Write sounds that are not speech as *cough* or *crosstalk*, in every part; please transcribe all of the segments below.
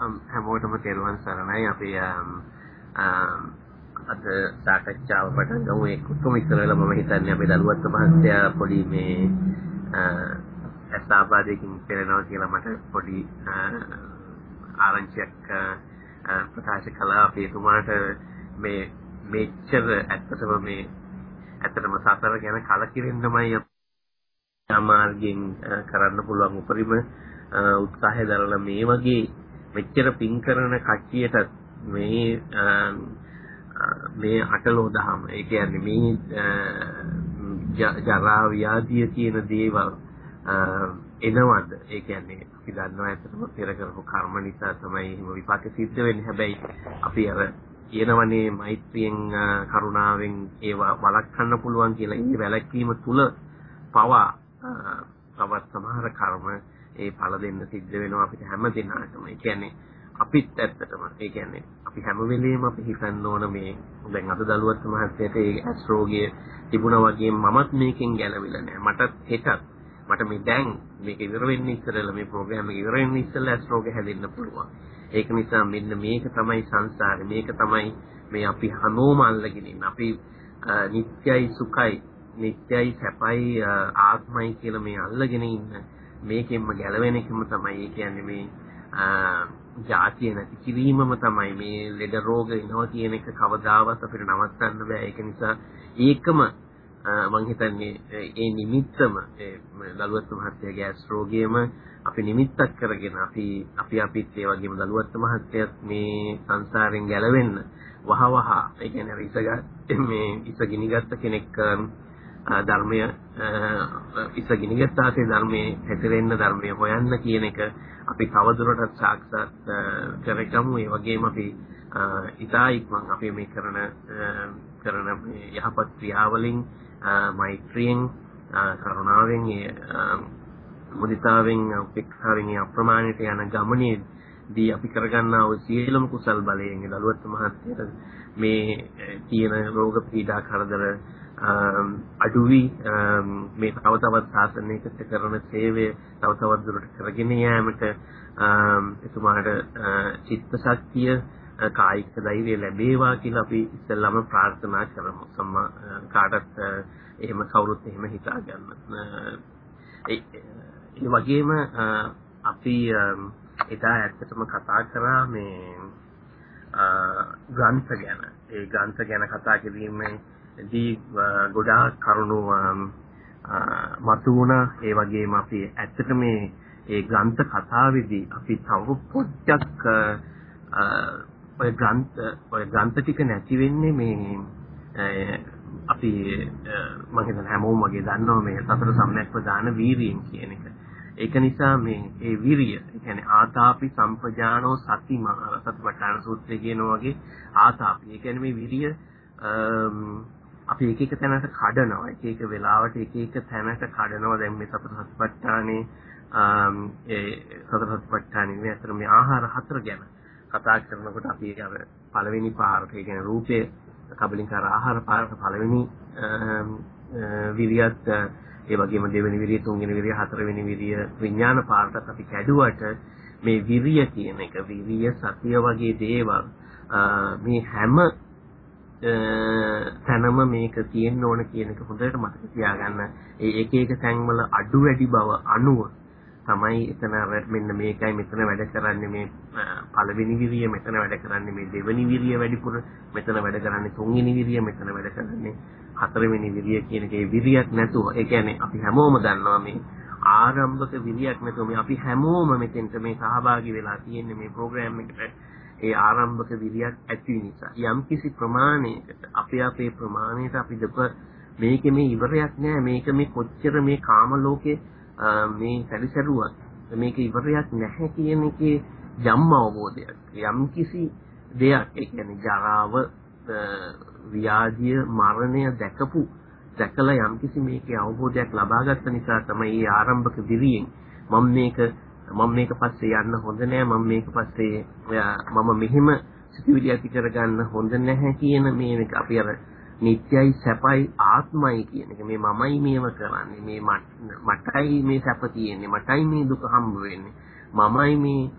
හැමෝටම තෙරුවන් සරණයි. අපි අද සාකච්ඡාව පටන් ගමු. ඒ කුතුම ඉස්සරලා මම හිතන්නේ අපේ දරුවත් මහත්තයා පොඩි මේ අස්ථාපාදයකින් පෙරනවා කියලා මට පොඩි ආරංචියක් ප්‍රකාශ කළා. අපි එතුමාට මේ මෙච්චර ඇත්තටම මේ ඇත්තටම සතර ගැන කලකිරෙන්නමයි මාර්ගයෙන් කරන්න පුළුවන්. උපරිම උත්සාහය දරලා මේ වගේ මෙච්චර පින් කරන කට්ටියට මේ මේ අටලෝ දහම ඒ කියන්නේ මේ ජරා ව්‍යාධිය කියන දේවල් එනවද? ඒ කියන්නේ අපි දන්නවා ඇත්තටම පෙර කරපු කර්ම නිසා තමයි එහෙම විපාක සිද්ධ වෙන්නේ. හැබැයි අපි අර කියනවනේ මෛත්‍රියෙන් කරුණාවෙන් ඒවා වළක්වන්න පුළුවන් කියලා. ඒ වැළැක්වීම තුල පවා තවත් සමහර කර්ම ඒ ඵල දෙන්න සිද්ධ වෙනවා අපිට හැම දිනකටම. ඒ කියන්නේ අපිත් ඇත්තටම ඒ කියන්නේ අපි හැම වෙලෙම අපි හිතන්න ඕන මේ දැන් අද දලුවත් මහත්තයට ඒ ඇස් රෝගය තිබුණා වගේ මමත් මේකෙන් ගැලවිලා නෑ. මටත් හෙටත් මට මේ දැන් මේක ඉවර වෙන්න ඉස්සරලා මේ ප්‍රෝග්‍රෑම් එක ඉවර වෙන්න ඉස්සරලා ඇස් රෝගය හැදෙන්න පුළුවන්. ඒක නිසා මෙන්න මේක තමයි සංසාරේ. මේක තමයි මේ අපි හැමෝම අල්ලගෙන ඉන්න. අපි නිත්‍යයි සුඛයි, නිත්‍යයි සැපයි ආත්මයි කියලා මේ අල්ලගෙන ඉන්න. මේකෙන්ම ගැලවෙන එකම තමයි ඒ කියන්නේ මේ ජාතිය නැති කිරීමම තමයි මේ ලෙඩ රෝග එනවා කියන එක කවදාවත් අපිට නවත්තන්න බෑ. ඒක නිසා ඒකම මම හිතන්නේ ඒ නිමිත්තම දලුවත් මහත්තයාගේ ඇස් රෝගියම අපි නිමිත්තක් කරගෙන අපි අපි අපිත් ඒ වගේම දලුවත් මහත්තයත් මේ සංසාරයෙන් ගැලවෙන්න වහවහ ඒ කියන්නේ ඉසගත් මේ ඉස ගිනිගත්ත කෙනෙක් ධර්මය ඉස ගිනිගත්තාසේ ධර්මයේ හැසිරෙන්න ධර්මය හොයන්න කියන එක අපි තවදුරටත් සාක්ෂාත් කරගමු. ඒ වගේම අපි ඉතා ඉක්මන් අපි මේ කරන කරන යහපත් ක්‍රියාවලින් මෛත්‍රියෙන් කරුණාවෙන් මුදිතාවෙන් උපේක්ෂාවෙන් අප්‍රමාණයට යන ගමනේදී අපි කරගන්නා වූ සියලුම කුසල් බලයෙන් දලුවත් මහත්තයට මේ තියෙන රෝග පීඩා කරදර අඩුවි මේ තව තවත් සාසනයකට කරන සේවය තව තවත් දුරට කරගෙන යාමට එතුමාට චිත්ත ශක්තිය කායික ධෛර්යය ලැබේවා කියලා අපි ඉස්සෙල්ලාම ප්‍රාර්ථනා කරමු. සම්මා කාටත් එහෙම කවුරුත් එහෙම හිතා ගන්න. ඒ වගේම අපි එදා ඇත්තටම කතා කරා මේ ග්‍රන්ථ ගැන. ඒ ග්‍රන්ථ ගැන කතා කිරීමෙන් දී ගොඩාක් කරුණු මතු වුණා ඒ වගේම අපි ඇත්තට මේ ඒ ග්‍රන්ථ කතාවේදී අපි තව පොඩ්ඩක් ඔය ග්‍රන්ථ ඔය ග්‍රන්ථ ටික නැති වෙන්නේ මේ අපි මම හිතන හැමෝම වගේ දන්නවා මේ සතර සම්‍යක් ප්‍රදාන වීරියෙන් කියන එක. ඒක නිසා මේ ඒ විරිය, ඒ කියන්නේ ආතාපි සම්පජානෝ සතිමා සතිපට්ඨාන සූත්‍රයේ කියනවා වගේ ආතාපි. ඒ කියන්නේ මේ විරිය අපි එක එක තැනට කඩනවා. එක එක වෙලාවට එක එක තැනට කඩනවා. දැන් මේ සතර සතිපට්ඨානේ ඒ සතර සතිපට්ඨානේ මේ අතර මේ ආහාර හතර ගැන කතා කරනකොට අපි අර පළවෙනි පාරට ඒ කියන්නේ රූපයේ කබලින්කාර ආහාර පාරට පළවෙනි විරියත් ඒ වගේම දෙවෙනි විරිය තුන්වෙනි විරිය හතරවෙනි විරිය විඥාන පාරටත් අපි කැඩුවට මේ විරිය කියන එක විරිය සතිය වගේ දේවල් මේ හැම තැනම මේක තියෙන්න ඕන කියන එක හොඳට මතක තියාගන්න. ඒ එක එක තැන්වල අඩු වැඩි බව අනුව තමයි එතන මෙන්න මේකයි මෙතන වැඩ කරන්නේ මේ පළවෙනි විරිය මෙතන වැඩ කරන්නේ මේ දෙවෙනි විරිය වැඩිපුර මෙතන වැඩ කරන්නේ තුන්වෙනි විරිය මෙතන වැඩ කරන්නේ හතරවෙනි විරිය කියන එකේ විරියක් නැතුව ඒ කියන්නේ අපි හැමෝම දන්නවා මේ ආරම්භක විරියක් නැතුව මේ අපි හැමෝම මෙතෙන්ට මේ සහභාගී වෙලා තියෙන්නේ මේ ප්‍රෝග්‍රෑම් එකට ඒ ආරම්භක විරියක් ඇති නිසා. යම්කිසි ප්‍රමාණයකට අපේ අපේ ප්‍රමාණයට අපි දෙප මේකේ මේ ඉවරයක් නෑ. මේක මේ කොච්චර මේ කාම ලෝකේ මේ සැරිසරුවත් මේක ඉවරයක් නැහැ කියන එකේ ජම්ම අවබෝධයක්. යම්කිසි දෙයක් ඒ කියන්නේ ජරාව ව්‍යාධිය මරණය දැකපු දැකලා යම්කිසි මේකේ අවබෝධයක් ලබාගත්ත නිසා තමයි මේ ආරම්භක විරියෙන් මම මේක මම මේක පස්සේ යන්න හොඳ නෑ. මම මේක පස්සේ මම මෙහෙම සිතුවිලි ඇති කරගන්න හොඳ නැහැ කියන මේ අපි අර නිත්‍යයි සැපයි ආත්මයි කියන එක. මේ මමයි මේව කරන්නේ. මේ මටයි මේ සැප තියෙන්නේ. මටයි මේ දුක හම්බ වෙන්නේ. මමයි මේ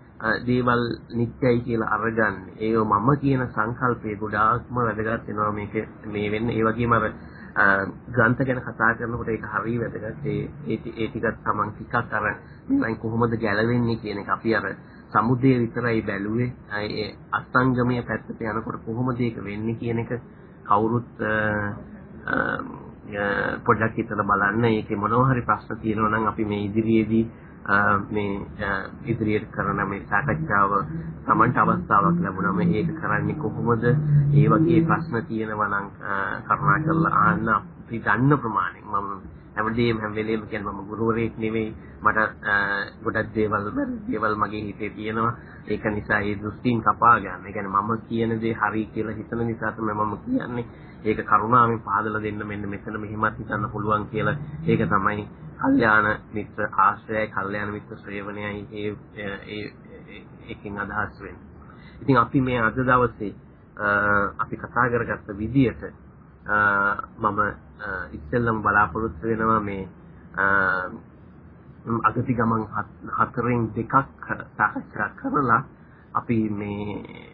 දේවල් නිත්‍යයි කියලා අරගන්නේ. ඒක මම කියන සංකල්පය ගොඩාක්ම වැදගත් වෙනවා. මේක මේ වෙන්නේ. ඒ වගේම අර ග්‍රන්ථ ගැන කතා කරනකොට ඒක හරිය වැදගත්. ඒ ඒ ටිකත් Taman ටිකක් අර මම කොහොමද ගැලවෙන්නේ කියන එක අපි අර සමුදේ විතරයි බැලුවේ. ඒ අස්තංගමයේ පැත්තට යනකොට කොහොමද ඒක වෙන්නේ කියන එක කවුරුත් පොඩ්ඩක් හිතලා බලන්න. ඒකේ මොනවා හරි ප්‍රශ්න තියෙනවා නම් අපි මේ ඉදිරියේදී මේ ඉදිරියට කරන මේ සාකච්ඡාව Tamanට අවස්ථාවක් ලැබුණාම ඒක කරන්නේ කොහොමද? ඒ වගේ ප්‍රශ්න තියෙනවා නම් කරුණාකරලා අහන්න අපි දන්න ප්‍රමාණයෙන් මම හැමදේම හැම වෙලේම කියන්නේ මම ගුරුවරයෙක් නෙවෙයි මට ගොඩක් දේවල් දේවල් මගේ හිතේ තියෙනවා ඒක නිසා ඒ දෘෂ්ටීන් කපා ගන්න. ඒ කියන්නේ මම කියන දේ හරි කියලා හිතන නිසා තමයි මම කියන්නේ. ඒක කරුණාවෙන් පාදලා දෙන්න මෙන්න මෙතන මෙහෙමත් හිතන්න පුළුවන් කියලා. ඒක තමයි කල්යාණ මිත්‍ර ආශ්‍රයයි කල්යාණ මිත්‍ර ශ්‍රේවණයයි ඒ ඒ එකකින් අදහස් වෙන්නේ. ඉතින් අපි මේ අද දවසේ අපි කතා කරගත්ත විදියට මම ඉස්සෙල්ලම බලාපොරොත්තු වෙනවා මේ අගති ගමන් හතරෙන් දෙකක් සාකච්ඡා කරලා අපි මේ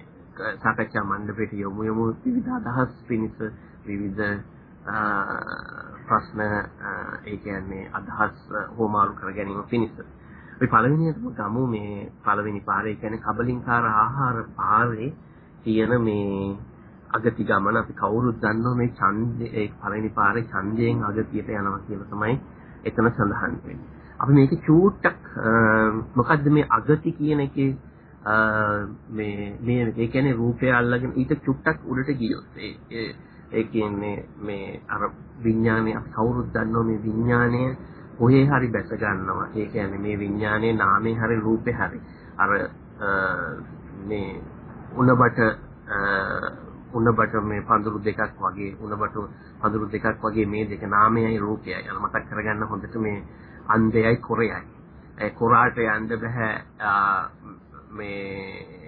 සාකච්ඡා මණ්ඩපයට යොමු යමු විවිධ අදහස් පිණිස විවිධ ප්‍රශ්න ඒ කියන්නේ අදහස් හෝමාරු කර ගැනීම පිණිස. අපි පළවෙනියටම ගමු මේ පළවෙනි පාරේ කියන්නේ කබලින්කාර ආහාර පාරේ තියෙන මේ අගති ගමන අපි කවුරුත් දන්නවා මේ ඡන්දේ ඒ පළවෙනි පාරේ ඡන්දයෙන් අගතියට යනවා කියලා තමයි එතන සඳහන් වෙන්නේ. අපි මේක චූට්ටක් මොකද්ද මේ අගති කියන එකේ මේ මේ ඒ කියන්නේ රූපය අල්ලගෙන ඊට චුට්ටක් උඩට ගියොත් ඒ ඒ කියන්නේ මේ අර විඥානේ අපි කවුරුත් දන්නවා මේ විඥානය කොහේ හරි බැස ගන්නවා. ඒ කියන්නේ මේ විඥානේ නාමේ හරි රූපේ හරි අර මේ උණබට උණබට මේ පඳුරු දෙකක් වගේ උණබට පඳුරු දෙකක් වගේ මේ දෙක නාමයයි රූපයයි අර මතක් කරගන්න හොඳට මේ අන්ධයයි කොරයයි. ඒ කොරාට යන්න බෑ මේ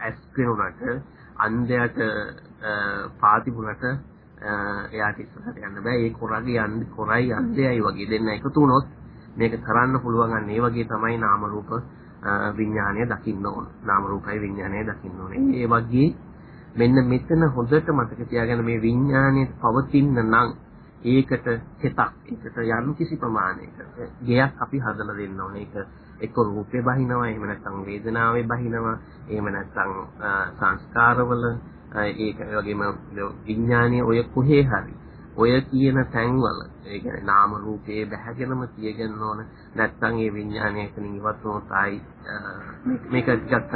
ඇස් පෙනුනට අන්ධයට පාතිබුණට එයාට ඉස්සරහට යන්න බෑ. ඒ කොරගේ යන්නේ කොරයි අන්ධයයි වගේ දෙන්න එකතු වුණොත් මේක කරන්න පුළුවන් අන්න ඒ වගේ තමයි නාම රූප විඥානය දකින්න ඕන. නාම රූපයි විඥානය දකින්න ඕනේ. ඒ වගේ මෙන්න මෙතන හොඳට මතක තියාගන්න මේ විඥානයේ පවතින නම් ඒකට හිතක් ඒකට යම් කිසි ප්‍රමාණයකට ගයක් අපි හදලා දෙන්න ඕනේ. ඒක එක්ක රූපේ බහිනවා, එහෙම නැත්නම් වේදනාවේ බහිනවා, එහෙම නැත්නම් සංස්කාරවල ඒක වගේම විඥානීය ඔය කොහේ හරි. ඔය කියන තැන්වල ඒ කියන්නේ නාම රූපේ බැහැගෙනම තියගෙන ඕන නැත්නම් ඒ විඥානය එතනින් ඉවත් වුණොත් ආයි මේක ටිකක්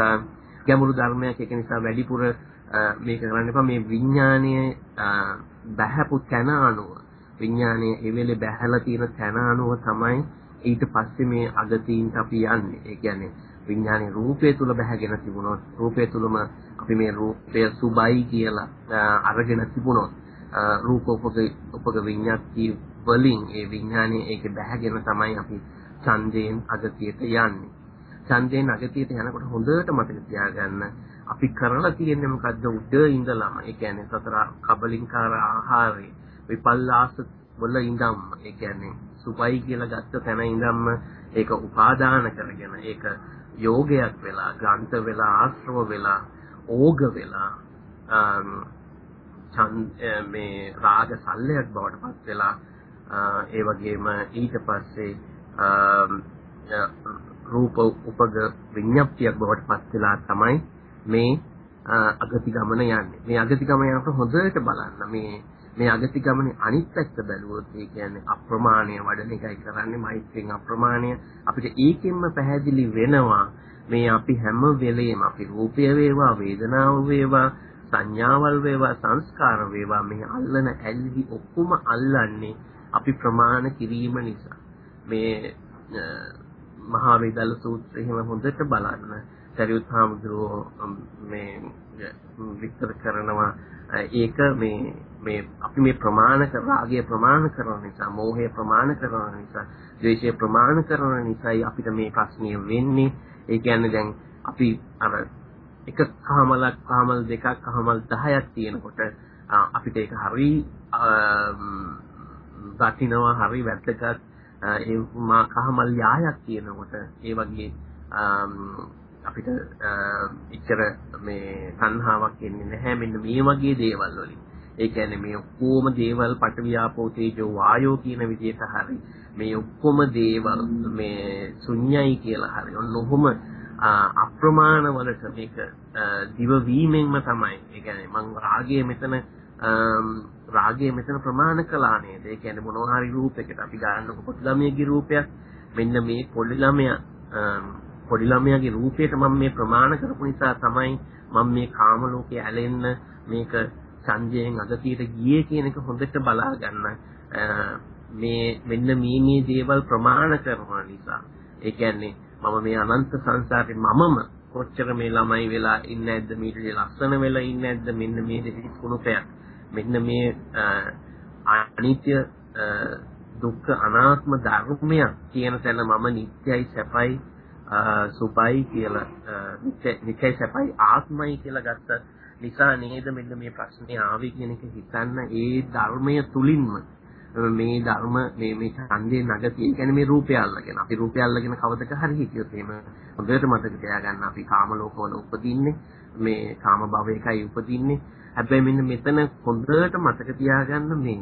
ගැඹුරු ධර්මයක්. ඒක නිසා වැඩිපුර මේක කරන්න එපා. මේ විඥානය බැහැපු තැන අනුව විඥානය ඒ වෙලේ බැහැලා තියෙන තැන අනුව තමයි ඊට පස්සේ මේ අගතීන්ට අපි යන්නේ. ඒ කියන්නේ විඥානයේ රූපය තුල බැහැගෙන තිබුණොත් රූපය තුලම අපි මේ රූපය සුබයි කියලා අරගෙන තිබුණොත් රූප උපක උපක විඤ්ඤාති වලින් ඒ විඥානයේ ඒකේ බැහැගෙන තමයි අපි ඡන්දයෙන් අගතියට යන්නේ. ඡන්දයෙන් අගතියට යනකොට හොඳට මතක තියාගන්න අපි කරලා තියෙන්නේ මොකද්ද? උඩ ඉඳලම. ඒ කියන්නේ සතර කබලින්කාර ආහාරේ විපල්ලාස වල ඉඳන්ම. ඒ කියන්නේ සුපයි කියලා ගත්ත තැන ඉඳන්ම ඒක උපාදාන කරගෙන ඒක යෝගයක් වෙලා ග්‍රන්ථ වෙලා ආශ්‍රව වෙලා ඕග වෙලා මේ රාග සල්ලයක් බවට පත් වෙලා ඒ වගේම ඊට පස්සේ රූප උපග විඤ්ඤාප්තියක් බවට පත් වෙලා තමයි මේ අගති ගමන යන්නේ. මේ අගති ගමන යනකොට හොඳට බලන්න මේ මේ අගති ගමනේ අනිත් පැත්ත බැලුවොත් ඒ කියන්නේ අප්‍රමාණය වඩන එකයි කරන්නේ මෛත්‍රියෙන් අප්‍රමාණය. අපිට ඒකෙන්ම පැහැදිලි වෙනවා මේ අපි හැම වෙලෙම අපි රූපය වේවා වේදනාව වේවා සංඥාවල් වේවා සංස්කාර වේවා මේ අල්ලන ඇල්ලි ඔක්කොම අල්ලන්නේ අපි ප්‍රමාණ කිරීම නිසා. මේ මහා වේදල සූත්‍රය එහෙම හොඳට බලන්න. සරියුත් හාමුදුරුවෝ මේ විස්තර කරනවා. ඒක මේ මේ අපි මේ ප්‍රමාණ කර රාගය ප්‍රමාණ කරන නිසා මෝහය ප්‍රමාණ කරන නිසා ද්වේෂය ප්‍රමාණ කරන නිසායි අපිට මේ ප්‍රශ්නය වෙන්නේ. ඒ කියන්නේ දැන් අපි අර එක කහමලක් කහමල් දෙකක් කහමල් 10ක් තියෙනකොට අපිට ඒක හරි වටිනවා හරි වැදගත්. ඒ මා කහමල් යායක් කියනකොට ඒ වගේ අපි අපිට ඉච්චර මේ තණ්හාවක් එන්නේ නැහැ. මෙන්න මේ වගේ දේවල් වලින්. ඒ කියන්නේ මේ ඔක්කොම දේවල් පටවියාපෝ තේජෝ වායෝ කියන විදිහට හරි මේ ඔක්කොම දේවල් මේ ශුන්‍යයි කියලා හරි ඔන්න ඔහොම අප්‍රමාණ වලට මේක දිව වීමෙන්ම තමයි. ඒ කියන්නේ මං රාගය මෙතන රාගය මෙතන ප්‍රමාණ කළා නේද? ඒ කියන්නේ මොනවා හරි රූපයකට අපි ගන්නකො පොඩි ළමයෙක්ගේ රූපයක් මෙන්න මේ පොඩි ළමයා පොඩි ළමයාගේ රූපයට මම මේ ප්‍රමාණ කරපු නිසා තමයි මම මේ කාම ලෝකයේ ඇලෙන්න මේක ඡන්දයෙන් අගතියට ගියේ කියන එක හොඳට බලා ගන්න මේ මෙන්න මේ මේ දේවල් ප්‍රමාණ කරන නිසා. ඒ කියන්නේ මම මේ අනන්ත සංසාරේ මමම කොච්චර මේ ළමයි වෙලා ඉන්නේ නැද්ද මීට ලස්සන වෙලා ඉන්නේ නැද්ද මෙන්න මේ දෙකේ කුණුපයක් මෙන්න මේ අනිත්‍ය දුක්ඛ අනාත්ම ධර්මයක් කියන තැන මම නිත්‍යයි සැපයි සුභයි කියලා නිත්‍යයි සැපයි ආත්මයි කියලා ගත්ත නිසා නේද මෙන්න මේ ප්‍රශ්නේ ආවේ කියන එක හිතන්න ඒ ධර්මය තුලින්ම මේ ධර්ම මේ මේ ඡන්දේ නගතිය කියන්නේ මේ රූපය අල්ලගෙන අපි රූපය අල්ලගෙන කවදක හරි හිටියොත් එහෙම හොඳට මතක තියාගන්න අපි කාම ලෝකවල උපදින්නේ මේ කාම භවයකයි උපදින්නේ. හැබැයි මෙන්න මෙතන හොඳට මතක තියාගන්න මේ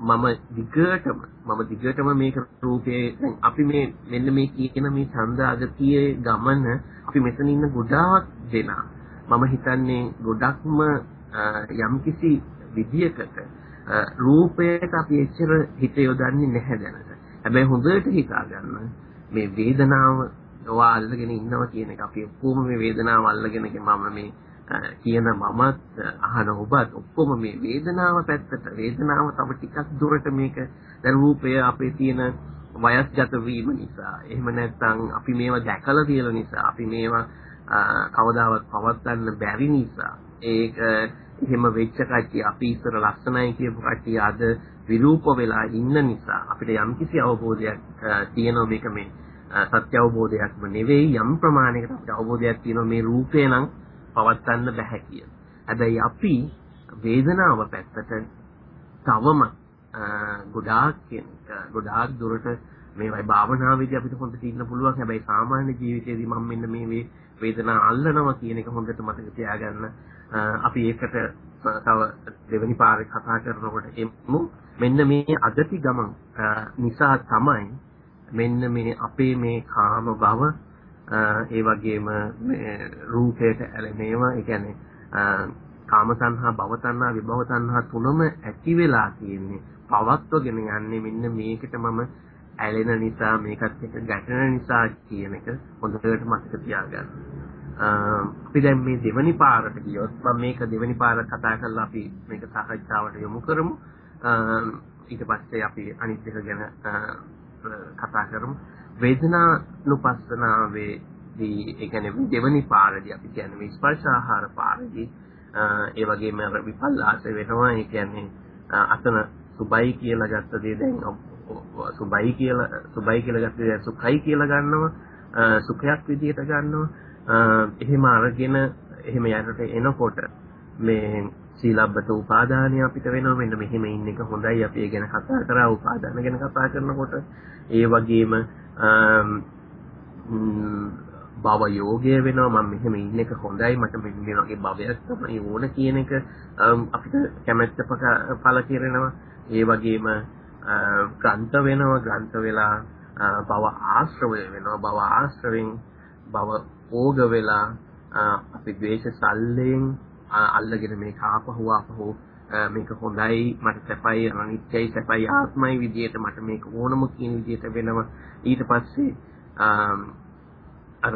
මම දිගටම මම දිගටම මේක රූපේ දැන් අපි මේ මෙන්න මේ කියන මේ ඡන්ද අගතියේ ගමන අපි මෙතන ඉන්න ගොඩාක් දෙනා මම හිතන්නේ ගොඩක්ම යම්කිසි විදියකට රූපයට අපි එච්චර හිත යොදන්නේ නැහැ දැනට. හැබැයි හොඳට හිතා ගන්න මේ වේදනාව ඔයා අල්ලගෙන ඉන්නවා කියන එක. අපි ඔක්කොම මේ වේදනාව අල්ලගෙන මම මේ කියන මමත් අහන ඔබත් ඔක්කොම මේ වේදනාව පැත්තට වේදනාව තව ටිකක් දුරට මේක දැන් රූපය අපේ තියෙන වයස්ගත වීම නිසා. එහෙම නැත්නම් අපි මේවා දැකලා තියෙන නිසා. අපි මේවා කවදාවත් පවත්වන්න බැරි නිසා ඒක එහෙම වෙච්ච කට්ටිය අපි ඉස්සර ලස්සනයි කියපු කට්ටිය අද විරූප වෙලා ඉන්න නිසා අපිට යම්කිසි අවබෝධයක් තියෙනවා මේක මේ සත්‍ය අවබෝධයක්ම නෙවෙයි යම් ප්‍රමාණයකට අපිට අවබෝධයක් තියෙනවා මේ රූපේ නම් පවත්වන්න බෑ කියලා. හැබැයි අපි වේදනාව පැත්තට තවම ගොඩාක් ගොඩාක් දුරට මේවයි භාවනාවේදී අපිට හොඳට ඉන්න පුළුවන්. හැබැයි සාමාන්‍ය ජීවිතයේදී මම මෙන්න මේ වේදනාව අල්ලනවා කියන එක හොඳට මතක තියාගන්න. අපි ඒකට තව දෙවෙනි පාරේ කතා කරනකොට එමු මෙන්න මේ අගති ගමන් නිසා තමයි මෙන්න මේ අපේ මේ කාම භව ඒ වගේම මේ රූපයට ඇලෙනේවා ඒ කියන්නේ කාම තණ්හා භව තණ්හා විභව තණ්හා තුනම ඇති වෙලා තියෙන්නේ පවත්වගෙන යන්නේ මෙන්න මේකට මම ඇලෙන නිසා මේකත් එක්ක ගැටෙන නිසා කියන එක හොඳට මතක තියාගන්න. අපි දැන් මේ දෙවනි පාරට ගියොත් මම මේක දෙවනි පාර කතා කරලා අපි මේක සාකච්ඡාවට යොමු කරමු. ඊට පස්සේ අපි අනිත් එක ගැන කතා කරමු. වේදනානුපස්සනාවේදී ඒ කියන්නේ දෙවනි පාරදී අපි කියන්නේ මේ ස්පර්ශ ආහාර පාරදී ඒ වගේම විපල්ලාස වෙනවා ඒ කියන්නේ අතන සුබයි කියලා ගත්ත දේ දැන් සුබයි කියලා සුබයි කියලා ගත්ත දේ සුඛයි කියලා ගන්නවා සුඛයක් විදිහට ගන්නවා. එහෙම අරගෙන එහෙම යනට එනකොට මේ සීලබ්බත උපාදානිය අපිට වෙනවා. මෙන්න මෙහෙම ඉන්න එක හොඳයි. අපි ඒ ගැන කතා කරා උපාදාන ගැන කතා කරනකොට. ඒ වගේම භව යෝගය වෙනවා. මම මෙහෙම ඉන්න එක හොඳයි. මට මෙන්න මේ වගේ භවයක් තමයි ඕන කියන එක අපිට කැමැත්ත පළ කෙරෙනවා. ඒ වගේම ග්‍රන්ථ වෙනවා ග්‍රන්ථ වෙලා භව ආශ්‍රවය වෙනවා. භව ආශ්‍රවෙන් භව ඕග වෙලා අපි ද්වේෂ සල්ලෙන් අල්ලගෙන මේක ආපහු ආපහු මේක හොඳයි මට සැපයි අනිත්‍යයි සැපයි ආත්මයි විදියට මට මේක ඕනම කියන විදියට වෙනවා. ඊට පස්සේ අර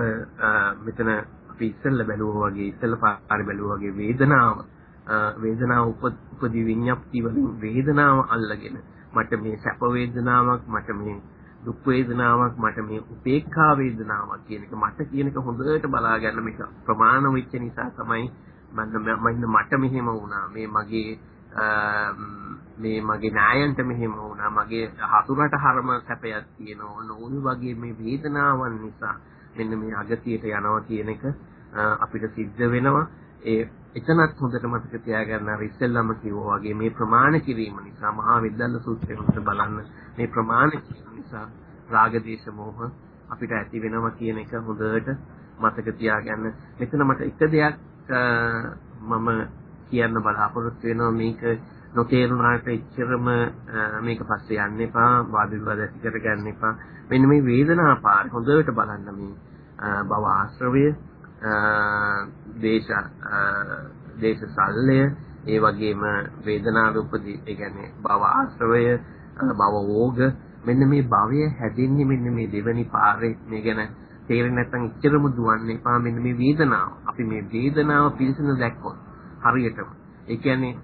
මෙතන අපි ඉස්සෙල්ල බැලුවා වගේ ඉස්සෙල්ල පාරේ බැලුවා වගේ වේදනාව වේදනාව උපදී විඤ්ඤාප්ති වලින් වේදනාව අල්ලගෙන මට මේ සැප වේදනාවක් මට මේ දුක් වේදනාවක් මට මේ උපේක්ඛා වේදනාවක් කියන එක මට කියන එක හොඳට බලා ගන්න මේක ප්‍රමාණ වෙච්ච නිසා තමයි මන්න මට මෙහෙම වුණා. මේ මගේ මේ මගේ නායන්ට මෙහෙම වුණා. මගේ හතුරට හරම සැපයක් තියෙනවා. ඕන ඕන වගේ මේ වේදනාවන් නිසා මෙන්න මේ අගතියට යනවා කියන එක අපිට සිද්ධ වෙනවා. ඒ එතනත් හොඳට මතක තියාගන්න අර ඉස්සෙල්ලම කිව්වා වගේ මේ ප්‍රමාණ කිරීම නිසා මහා විද්දල්ල සූත්‍රය හොඳට බලන්න. මේ ප්‍රමාණ කිරීම නිසා රාග දේශ මොහ අපිට ඇති වෙනවා කියන එක හොඳට මතක තියාගන්න. මෙතන මට එක දෙයක් මම කියන්න බලාපොරොත්තු වෙනවා. මේක නොතේරුණාට එච්චරම මේක පස්සේ යන්න එපා. වාද විවාද ඇති කරගන්න එපා. මෙන්න මේ වේදනා පාර හොඳට බලන්න මේ භව ආශ්‍රවය දේශ දේශ සල්ලය ඒ වගේම වේදනාවේ උපදී ඒ කියන්නේ භව ආශ්‍රවය භව ඕග මෙන්න මේ භවය හැදෙන්නේ මෙන්න මේ දෙවනි පාරේ මේ ගැන තේරෙන්නේ නැත්නම් ඉච්චරම දුවන්න එපා මෙන්න මේ වේදනාව. අපි මේ වේදනාව පිළිසඳ දැක්කොත් හරියටම. ඒ කියන්නේ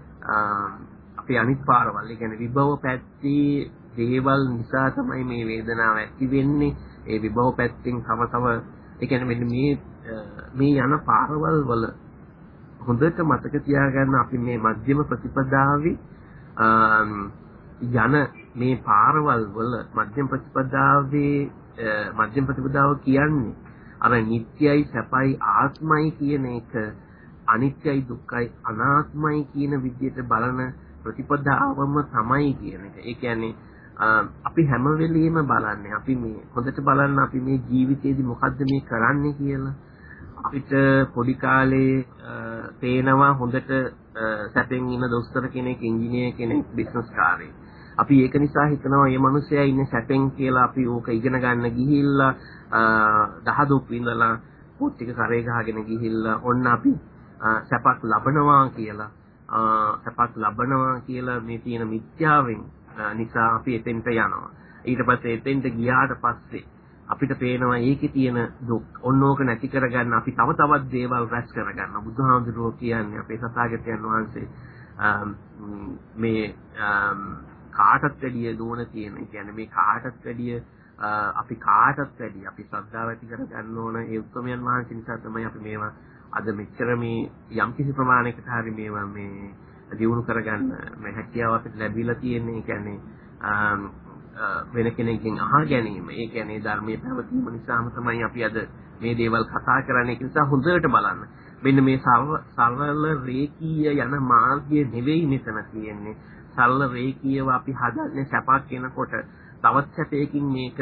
අපි අනිත් පාරවල් ඒ කියන්නේ විභව පැත්තේ දේවල් නිසා තමයි මේ වේදනාව ඇති වෙන්නේ. ඒ විභව පැත්තෙන් තව තව ඒ කියන්නේ මෙන්න මේ මේ යන පාරවල් වල හොඳට මතක තියාගන්න අපි මේ මධ්‍යම ප්‍රතිපදාවේ යන මේ පාරවල් වල මධ්‍යම ප්‍රතිපදාවේ මධ්‍යම ප්‍රතිපදාව කියන්නේ අර නිට්ටයයි සැපයි ආත්මයි කියන එක අනිත්‍යයි දුක්ඛයි අනාත්මයි කියන විදිහට බලන ප්‍රතිපදාවම තමයි කියන එක. ඒ කියන්නේ අපි හැම වෙලෙම බලන්නේ අපි මේ හොඳට බලන්න අපි මේ ජීවිතේදී මොකද්ද මේ කරන්නේ කියලා. අපිට පොඩි කාලේ පේනවා හොඳට සැපෙන් ඉන්න දොස්තර කෙනෙක්, ඉංජිනේර කෙනෙක්, බිස්නස් කාරයෙක්. අපි ඒක නිසා හිතනවා මේ මිනිස්සයා ඉන්නේ සැපෙන් කියලා අපි ඕක ඉගෙන ගන්න ගිහිල්ලා දහදුක් විඳලා පොත් ටික කරේ ගහගෙන ගිහිල්ලා ඔන්න අපි සැපක් ලබනවා කියලා සැපක් ලබනවා කියලා මේ තියෙන මිත්‍යාවෙන් නිසා අපි එතෙන්ට යනවා. ඊට පස්සේ එතෙන්ට ගියාට පස්සේ අපිට පේනවා ඒකේ තියෙන දුක් ඔන්නෝක නැති කරගන්න අපි තව තවත් දේවල් රැස් කරගන්න බුදුහාමුදුරුවෝ කියන්නේ අපේ සතාගතයන් වහන්සේ මේ කාටත් වැඩිය දුවන තියෙන කියන්නේ මේ කාටත් වැඩිය අපි කාටත් වැඩිය අපි ශ්‍රද්ධාව ඇති කරගන්න ඕන ඒ උත්තරමයන් වහන්සේ නිසා තමයි අපි මේවා අද මෙච්චර මේ යම්කිසි ප්‍රමාණයකට හරි මේවා මේ දියුණු කරගන්න මේ හැකියාව අපිට ලැබිලා තියෙන්නේ. ඒ කියන්නේ වෙන කෙනෙක්ගෙන් අහා ගැනීම. ඒ කියන්නේ ධර්මයේ පැවතීම නිසාම තමයි අපි අද මේ දේවල් කතා කරන්නේ. ඒක නිසා හොඳට බලන්න. මෙන්න මේ සරල රේකීය යන මාර්ගය නෙවෙයි මෙතන තියෙන්නේ. සරල රේකීයව අපි හදන්නේ සැපක් එනකොට තවත් සැපයකින් මේක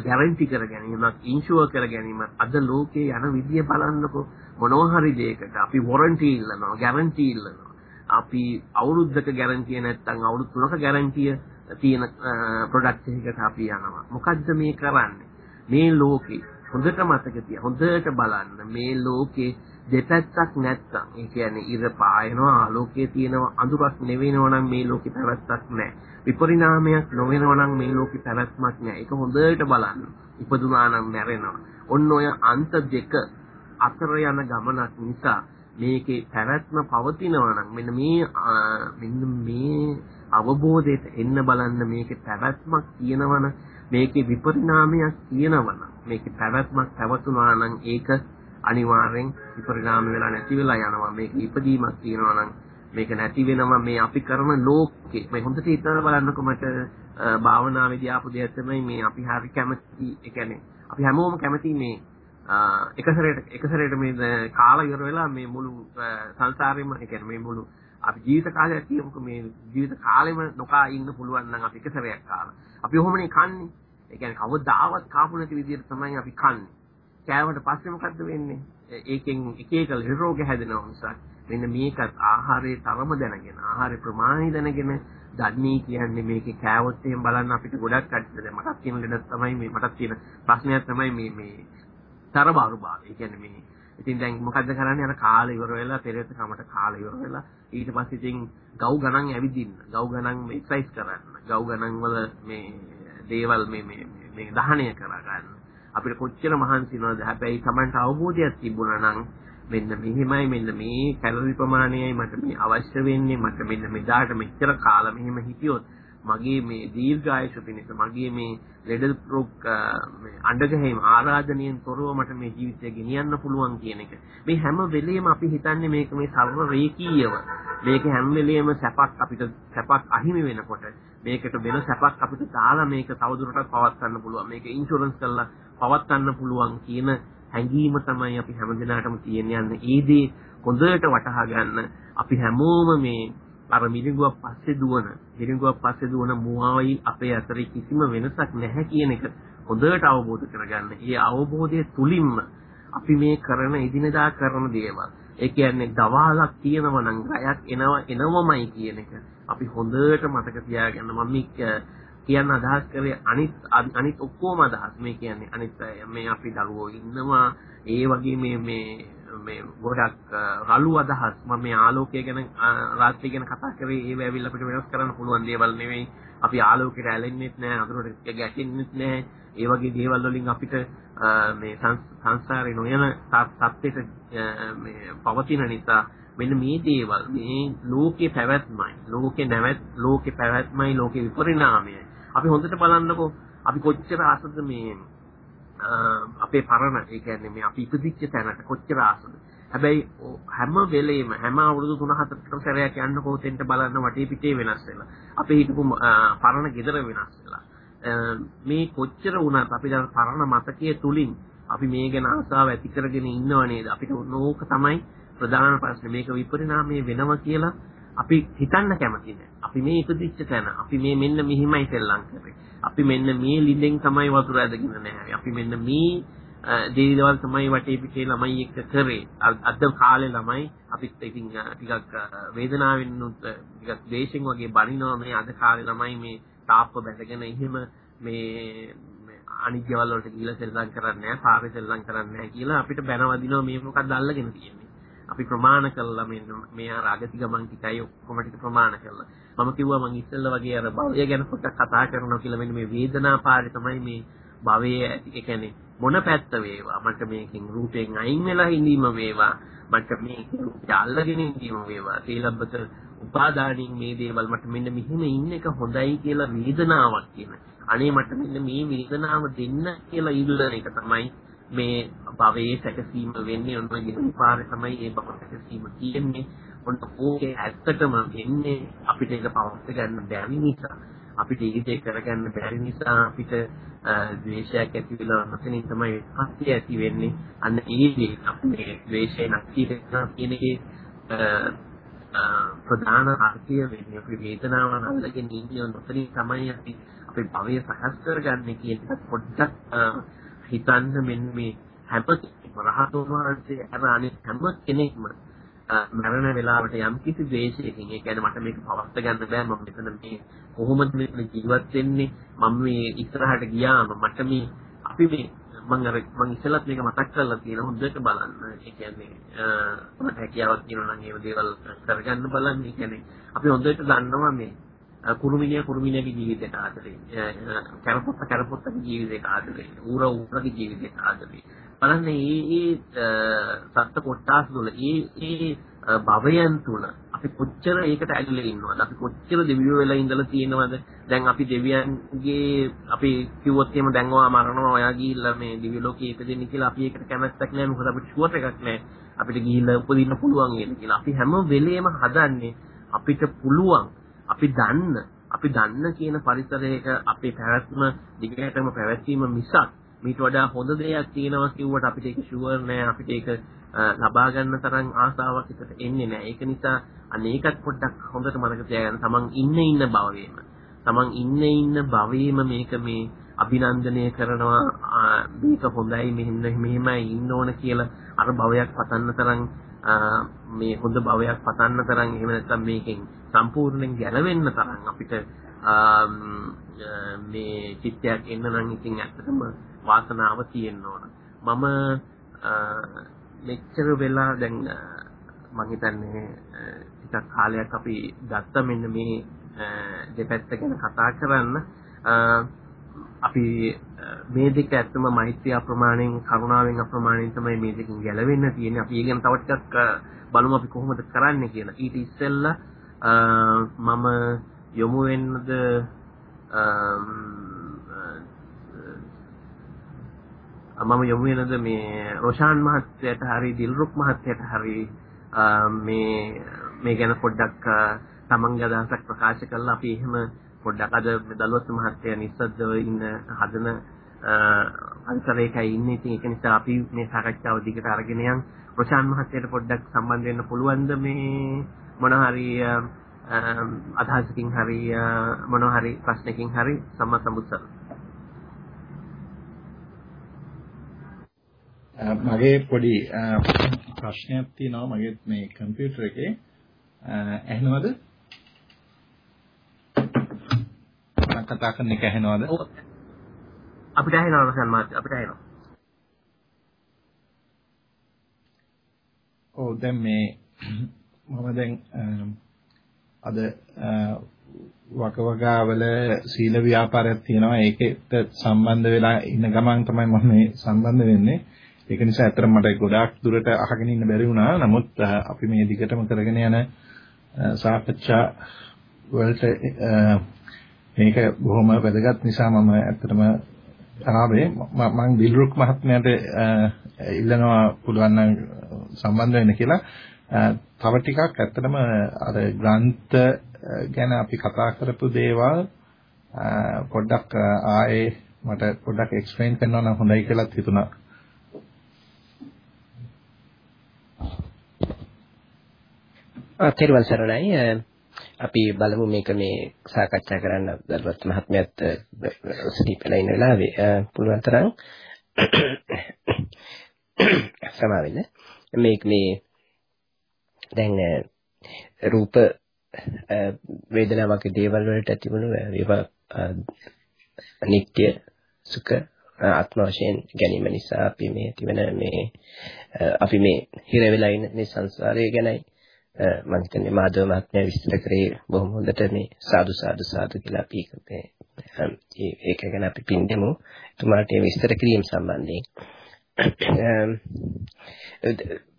ගැරන්ටි කර ගැනීමක් ඉන්ෂුවර් කර ගැනීමක් අද ලෝකේ යන විදිය බලන්නකො මොනවා හරි දෙයකට අපි වොරන්ටි ඉල්ලනවා ගැරන්ටි ඉල්ලනවා අපි අවුරුද්දක ගැරන්ටිය නැත්නම් අවුරුදු 3ක ගැරන්ටිය තියෙන ප්‍රොඩක්ට් එකකට අපි යනවා. මොකද්ද මේ කරන්නේ? මේ ලෝකේ හොඳට මතක තියා හොඳට බලන්න මේ ලෝකේ දෙපැත්තක් නැත්තම් ඒ කියන්නේ ඉර පායනවා ආලෝකයේ තියෙනවා අඳුරක් නෙවෙනව නම් මේ ලෝකේ පැවැත්තක් නැහැ. විපරිණාමයක් නොවෙනව නම් මේ ලෝකේ පැවැත්මක් නැහැ. ඒක හොඳට බලන්න. ඉපදුනා නම් මැරෙනවා. ඔන්න ඔය අන්ත දෙක අතර යන ගමනක් නිසා මේකේ පැවැත්ම පවතිනවා නම් මෙන්න මේ මෙන්න මේ අවබෝධයට එන්න බලන්න මේකේ පැවැත්මක් තියෙනවන මේකේ විපරිණාමයක් තියෙනවන. මේකේ පැවැත්මක් පැවතුනා නම් ඒක අනිවාර්යෙන් විපරිණාම වෙලා නැති වෙලා යනවා. මේක ඉපදීමක් තියෙනවා නම් මේක නැති වෙනවා මේ අපි කරන ලෝකේ. මේ හොඳට හිතලා බලන්නකො මට භාවනාවේදී ආපු දෙයක් තමයි මේ අපි හරි කැමති. ඒ කියන්නේ අපි හැමෝම කැමති මේ එක සැරේට එක සැරේට මේ කාලා ඉවර වෙලා මේ මුළු සංසාරෙම ඒ කියන්නේ මේ මුළු අපි ජීවිත කාලයක් කියමුකෝ මේ ජීවිත කාලෙම නොකා ඉන්න පුළුවන් නම් අපි එක සැරයක් කාලා. අපි ඔහොමනේ කන්නේ. ඒ කියන්නේ කවදාවත් කාපු නැති විදිහට තමයි අපි කන්නේ. කෑවට පස්සේ මොකද්ද වෙන්නේ? ඒකෙන් එක එක රෝග හැදෙනවා මිසක් මෙන්න මේකත් ආහාරයේ තරම දැනගෙන ආහාරේ ප්‍රමාණය දැනගෙන දන්නේ කියන්නේ මේකේ කෑවොත් එහෙම බලන්න අපිට ගොඩක් අඩුද දැන් මටත් තියෙන ලෙඩක් තමයි මේ මටත් තියෙන ප්‍රශ්නයක් තමයි මේ මේ තරබාරු භාවය. ඒ කියන්නේ මේ ඉතින් දැන් මොකද්ද කරන්නේ? අර කාලය ඉවර වෙලා පෙරේත කමට කාලය ඉවර වෙලා ඊට පස්සේ ඉතින් ගව් ගණන් ඇවිදින්න. ගව් ගණන් මේ එක්සයිස් කරන්න. ගව් ගණන් වල මේ දේවල් මේ මේ මේ දහණය කරගන්න. අපිට කොච්චර මහන්සි වෙනවද හැබැයි Tamanට අවබෝධයක් තිබුණා නම් මෙන්න මෙහිමයි මෙන්න මේ කැලරි ප්‍රමාණයයි මට මේ අවශ්‍ය වෙන්නේ. මට මෙන්න මෙදාට මෙච්චර කාල මෙහිම හිටියොත් මගේ මේ දීර්ඝායුෂ පිණිස මගේ මේ ලෙඩ රෝග මේ අඬගැහිම් ආරාධනයෙන් තොරව මට මේ ජීවිතය ගෙනියන්න පුළුවන් කියන එක. මේ හැම වෙලෙම අපි හිතන්නේ මේක මේ සර්ව රේකීයව. මේක හැම වෙලෙම සැපක් අපිට සැපක් අහිමි වෙනකොට මේකට වෙන සැපක් අපිට දාලා මේක තවදුරටත් පවත්වන්න පුළුවන්. මේක ඉන්ෂුරන්ස් කරලා පවත්වන්න පුළුවන් කියන හැඟීම තමයි අපි හැමදිනාටම තියෙන යන්නේ. ඒ දේ හොඳට වටහා ගන්න අපි හැමෝම මේ අර මිරිඟුවක් පස්සේ දුවන මිරිඟුවක් පස්සේ දුවන මුවාවයි අපේ අතරේ කිසිම වෙනසක් නැහැ කියන එක හොඳට අවබෝධ කරගන්න. ඒ අවබෝධය තුලින්ම අපි මේ කරන ඉදිනදා කරන දේවල්. ඒ කියන්නේ දවාලක් තියෙනවා නම් රැයක් එනවා එනවමයි කියන එක අපි හොඳට මතක තියාගන්න මම කියන්න අදහස් කරේ අනිත් අනිත් ඔක්කොම අදහස් මේ කියන්නේ අනිත් මේ අපි දරුවෝ ඉන්නවා ඒ වගේ මේ මේ මේ ගොඩක් රළු අදහස්. මම මේ ආලෝකය ගැන රාත්‍රිය ගැන කතා කරේ ඒව ඇවිල්ලා අපිට වෙනස් කරන්න පුළුවන් දේවල් නෙවෙයි අපි ආලෝකයට ඇලෙන්නෙත් නැහැ අඳුරට ගැටෙන්නෙත් නැහැ. ඒ වගේ දේවල් වලින් අපිට මේ සංසාරේ නොයන සත්‍යෙට මේ පවතින නිසා මෙන්න මේ දේවල් මේ ලෝකේ පැවැත්මයි ලෝකේ නැවැත් ලෝකේ පැවැත්මයි ලෝකේ විපරිණාමයයි. අපි හොඳට බලන්නකෝ අපි කොච්චර ආසද මේ අපේ පරණ ඒ කියන්නේ මේ අපි ඉපදිච්ච තැනට කොච්චර ආසද? හැබැයි හැම වෙලෙම හැම අවුරුදු 3-4කට සැරයක් යන්නකෝ තෙන්ට බලන්න වටේ පිටේ වෙනස් වෙලා. අපේ හිටපු පරණ ගෙදර වෙනස් වෙලා. මේ කොච්චර වුණත් අපි දැන් පරණ මතකයේ තුලින් අපි මේ ගැන ආසාව ඇති කරගෙන ඉන්නව නේද? අපිට නෝක තමයි ප්‍රධාන ප්‍රශ්නේ. මේක විපරිණාමය වෙනවා කියලා අපි හිතන්න කැමති නැහැ. අපි මේ ඉපදිච්ච තැන, අපි මේ මෙන්න මෙහිමයි සෙල්ලම් කරේ. අපි මෙන්න මේ ලිඳෙන් තමයි වතුර ඇදගෙන නැහැ. අපි මෙන්න මේ දේවල් තමයි වටේ පිටේ ළමයි එක්ක කරේ. අද කාලේ ළමයි අපිත් ඉතින් ටිකක් වේදනාවෙන් උත් ටිකක් දේශෙන් වගේ බනිනවා මේ අද කාලේ ළමයි මේ තාප්ප බැඳගෙන එහෙම මේ අනිත් ගෙවල් වලට ගිහිල්ලා සෙල්ලම් කරන්නේ නැහැ, පාරේ සෙල්ලම් කරන්නේ නැහැ කියලා අපිට බැනවදිනවා මේ මොකක්ද අල්ලගෙන තියෙන්නේ. අපි ප්‍රමාණ කළා මෙන්න මේ අර අගති ගමන් ටිකයි ඔක්කොම ටික ප්‍රමාණ කළා. මම කිව්වා මං ඉස්සෙල්ලා වගේ අර භවය ගැන පොඩ්ඩක් කතා කරනවා කියලා මෙන්න මේ වේදනා පාරේ තමයි මේ භවයේ ඒ කියන්නේ මොන පැත්ත වේවා? මට මේකෙන් රූපයෙන් අයින් වෙලා ඉඳීම වේවා. මට මේක රූපය අල්ලගෙන ඉඳීම වේවා. තීලබ්බත උපාදානින් මේ දේවල් මට මෙන්න මෙහෙම ඉන්න එක හොඳයි කියලා වේදනාවක් කියන. අනේ මට මෙන්න මේ වේදනාව දෙන්න කියලා ඉල්ලන එක තමයි මේ භවයේ සැකසීම වෙන්නේ ඔන්න ගෙවි පාරේ තමයි ඒ භව සැකසීම කියන්නේ ඔන්න ඕකේ ඇත්තටම වෙන්නේ අපිට ඒක පවත්ත ගන්න බැරි නිසා අපිට ඊට කරගන්න බැරි නිසා අපිට ද්වේෂයක් ඇති වෙලා නැතනින් තමයි හස්තිය ඇති වෙන්නේ. අන්න ඒ දේ අපේ ද්වේෂය නැති වෙනවා කියන එකේ ප්‍රධාන අර්ථය වෙන්නේ අපි වේදනාව අල්ලගෙන ඉන්නේ නොතනින් තමයි අපි අපේ භවය සකස් කරගන්නේ කියන එක පොඩ්ඩක් හිතන්න මෙන්න මේ හැම රහතන් වහන්සේ අර අනිත් හැම කෙනෙක්ම මරණ වෙලාවට යම් කිසි ද්වේෂයකින් ඒ කියන්නේ මට මේක පවත්ත ගන්න බෑ මම මෙතන මේ කොහොමද මෙතන ජීවත් වෙන්නේ මම මේ ඉස්සරහට ගියාම මට මේ අපි මේ මම අර මම ඉස්සෙල්ලත් මේක මතක් කරලා තියෙන හොඳට බලන්න. ඒ කියන්නේ මට හැකියාවක් තියෙනවා නම් ඒ දේවල් කරගන්න බලන්න. ඒ කියන්නේ අපි හොඳට දන්නවා මේ කුරුමිනිය කුරුමිනියගේ ජීවිතයට ආදරේ. කරපොත්ත කරපොත්තගේ ජීවිතයට ආදරේ. ඌර ඌරගේ ජීවිතයට ආදරේ. බලන්න මේ මේ සත්ත්ව කොටස් වල මේ මේ භවයන් තුන අපි කොච්චර ඒකට ඇදලා ඉන්නවද? අපි කොච්චර දෙවියෝ වෙලා ඉඳලා තියෙනවද? දැන් අපි දෙවියන්ගේ අපි කිව්වොත් එහෙම දැන් ඔයා මරනවා ඔයා ගිහිල්ලා මේ දිව්‍ය ලෝකයේ ඉපදෙන්න කියලා අපි ඒකට කැමැත්තක් නැහැ. මොකද අපිට ෂුවර් එකක් නැහැ. අපිට ගිහිල්ලා උපදින්න පුළුවන් කියලා. අපි හැම වෙලේම හදන්නේ අපිට පුළුවන් අපි දන්න අපි දන්න කියන පරිසරයක අපේ පැවැත්ම දිගටම පැවැත්වීම මිසක් මීට වඩා හොඳ දෙයක් තියෙනවා කිව්වට අපිට ඒක ෂුවර් නෑ. අපිට ඒක ලබා ගන්න තරම් ආසාවක් එකට එන්නේ නෑ. ඒක නිසා අනේකත් පොඩ්ඩක් හොඳට මතක තියාගන්න. තමන් ඉන්න ඉන්න භවයේම. තමන් ඉන්න ඉන්න භවයේම මේක මේ අභිනන්දනය කරනවා. මේක හොඳයි මෙහෙම මෙහෙමයි ඉන්න ඕන කියලා අර භවයක් පතන්න තරම් මේ හොඳ භවයක් පතන්න තරම් එහෙම නැත්නම් මේකෙන් සම්පූර්ණයෙන් ගැලවෙන්න තරම් අපිට මේ චිත්තයක් එන්න නම් ඉතින් ඇත්තටම වාසනාව තියෙන්න ඕන. මම මෙච්චර වෙලා දැන් මම හිතන්නේ ටිකක් කාලයක් අපි ගත්ත මෙන්න මේ දෙපැත්ත ගැන කතා කරන්න අපි මේ දෙක ඇත්තම මෛත්‍රිය අප්‍රමාණයෙන් කරුණාවෙන් අප්‍රමාණයෙන් තමයි මේ දෙකෙන් ගැලවෙන්න තියෙන්නේ. අපි ඒ ගැන තව ටිකක් බලමු අපි කොහොමද කරන්නේ කියලා. ඊට ඉස්සෙල්ලා මම යොමු වෙන්නද මම යොමු වෙනද මේ රොෂාන් මහත්තයට හරි දිල්රුක් මහත්තයට හරි මේ මේ ගැන පොඩ්ඩක් තමන්ගේ අදහසක් ප්‍රකාශ කළා අපි එහෙම පොඩ්ඩක් අද දලුවත් මහත්තයා නිස්සද්දව ඉන්න හදන පරිසරයකයි ඉන්නේ. ඉතින් ඒක නිසා අපි මේ සාකච්ඡාව දිගට අරගෙන යන් ප්‍රශාන්ත් මහත්තයාට පොඩ්ඩක් සම්බන්ධ වෙන්න පුළුවන්ද මේ මොන හරි අදහසකින් හරි මොන හරි ප්‍රශ්නකින් හරි සම්මත සම්බුස්සර. මගේ පොඩි ප්‍රශ්නයක් තියෙනවා මගේ මේ කම්පියුටර් එකේ ඇහෙනවද? මම කතා කරන එක ඇහෙනවද? අපිට ඇහෙනවා රසන් මාත් අපිට ඇහෙනවා. ඔව් දැන් මේ *clears throat* මම දැන් අද වකවගාවල සීල ව්‍යාපාරයක් තියෙනවා. ඒකට සම්බන්ධ වෙලා ඉන්න ගමන් තමයි මම මේ සම්බන්ධ වෙන්නේ. ඒක නිසා ඇත්තටම මට ගොඩාක් දුරට අහගෙන ඉන්න බැරි වුණා. නමුත් අපි මේ දිගටම කරගෙන යන සාකච්ඡා වලට මේක බොහොම වැදගත් නිසා මම ඇත්තටම ආවේ. මම දිල්රුක් මහත්මයාට ඉල්ලනවා පුළුවන් නම් සම්බන්ධ වෙන්න කියලා. තව ටිකක් ඇත්තටම අර ග්‍රන්ථ ගැන අපි කතා කරපු දේවල් පොඩ්ඩක් ආයේ මට පොඩ්ඩක් එක්ස්ප්ලেইন කරනවා නම් හොඳයි කියලා හිතුණා. තෙරුවන් සරණයි. අපි බලමු මේක මේ සාකච්ඡා කරන්න දල්වත් මහත්මයාත් සිටිපලා ඉන්න වෙලාවේ. පුළුවන් තරම් සමාවෙන්න. මේක මේ දැන් රූප වේදනා වගේ දේවල් වලට තිබුණු ඒවා අනිත්‍ය සුඛ ආත්ම වශයෙන් ගැනීම නිසා අපි මේ තිබෙන මේ අපි මේ හිර වෙලා ඉන්න මේ සංසාරය ගැනයි මම හිතන්නේ මාධව මහත්මයා විස්තර කරේ බොහොම හොඳට මේ සාදු සාදු සාදු කියලා අපි මේ ඒක ගැන අපි පින් දෙමු. එතුමාට මේ විස්තර කිරීම සම්බන්ධයෙන්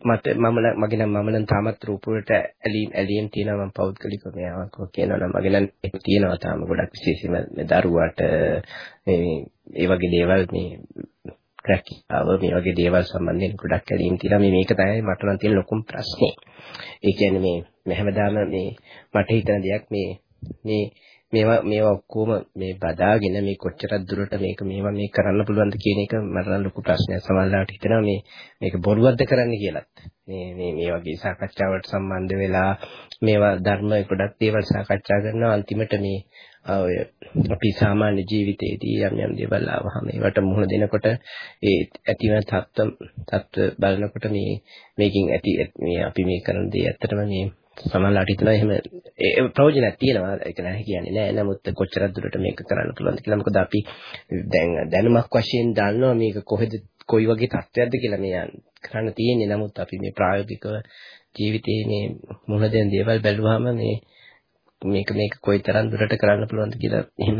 මට මම මගේ නම් මම නම් තාමත් රූප වලට ඇලීම් ඇලීම් තියෙනවා මම පෞද්ගලිකව මෙයාවක් කියනවා නම් මගේ නම් ඒක තියෙනවා තාම ගොඩක් විශේෂයෙන්ම දරුවාට මේ ඒ වගේ දේවල් මේ රැකියාව මේ වගේ දේවල් සම්බන්ධයෙන් ගොඩක් ඇලීම් තියෙනවා. මේ මේක තමයි මට නම් තියෙන ලොකුම ප්‍රශ්නේ. ඒ කියන්නේ මේ මේ හැමදාම මේ මට හිතන දෙයක් මේ මේ මේවා මේවා ඔක්කොම මේ බදාගෙන මේ කොච්චරක් දුරට මේක මේවා මේ කරන්න පුළුවන්ද කියන එක මට නම් ලොකු ප්‍රශ්නයක් සමහරවිට හිතෙනවා. මේ මේක බොරුවක්ද කරන්න කියලාත්. මේ මේ මේ වගේ සාකච්ඡාවලට සම්බන්ධ වෙලා මේවා ධර්ම ගොඩක් දේවල් සාකච්ඡා කරනවා. අන්තිමට මේ ඔය අපි සාමාන්‍ය ජීවිතයේදී යම් යම් දේවල් ආවහම ඒවට මුහුණ දෙනකොට ඒ ඇතිවන තත්ත්ව තත්ත්ව බලනකොට මේ මේකෙන් ඇති මේ අපි මේ කරන දේ ඇත්තටම මේ සමහරවිට හිතනවා එහෙම ඒ ප්‍රයෝජනයක් තියෙනවා. ඒක නැහැ කියන්නේ නෑ. නමුත් කොච්චරක් දුරට මේක කරන්න පුළුවන්ද කියලා. මොකද අපි දැන් දැනුමක් වශයෙන් දන්නවා මේක කොහෙද කොයි වගේ තත්ත්වයක්ද කියලා මේ කරන්න තියෙන්නේ. නමුත් අපි මේ ප්‍රායෝගිකව ජීවිතයේ මේ මුහුණ දෙන දේවල් බැලුවාම මේ මේක මේක කොයිතරම් දුරට කරන්න පුළුවන්ද කියලා එහෙම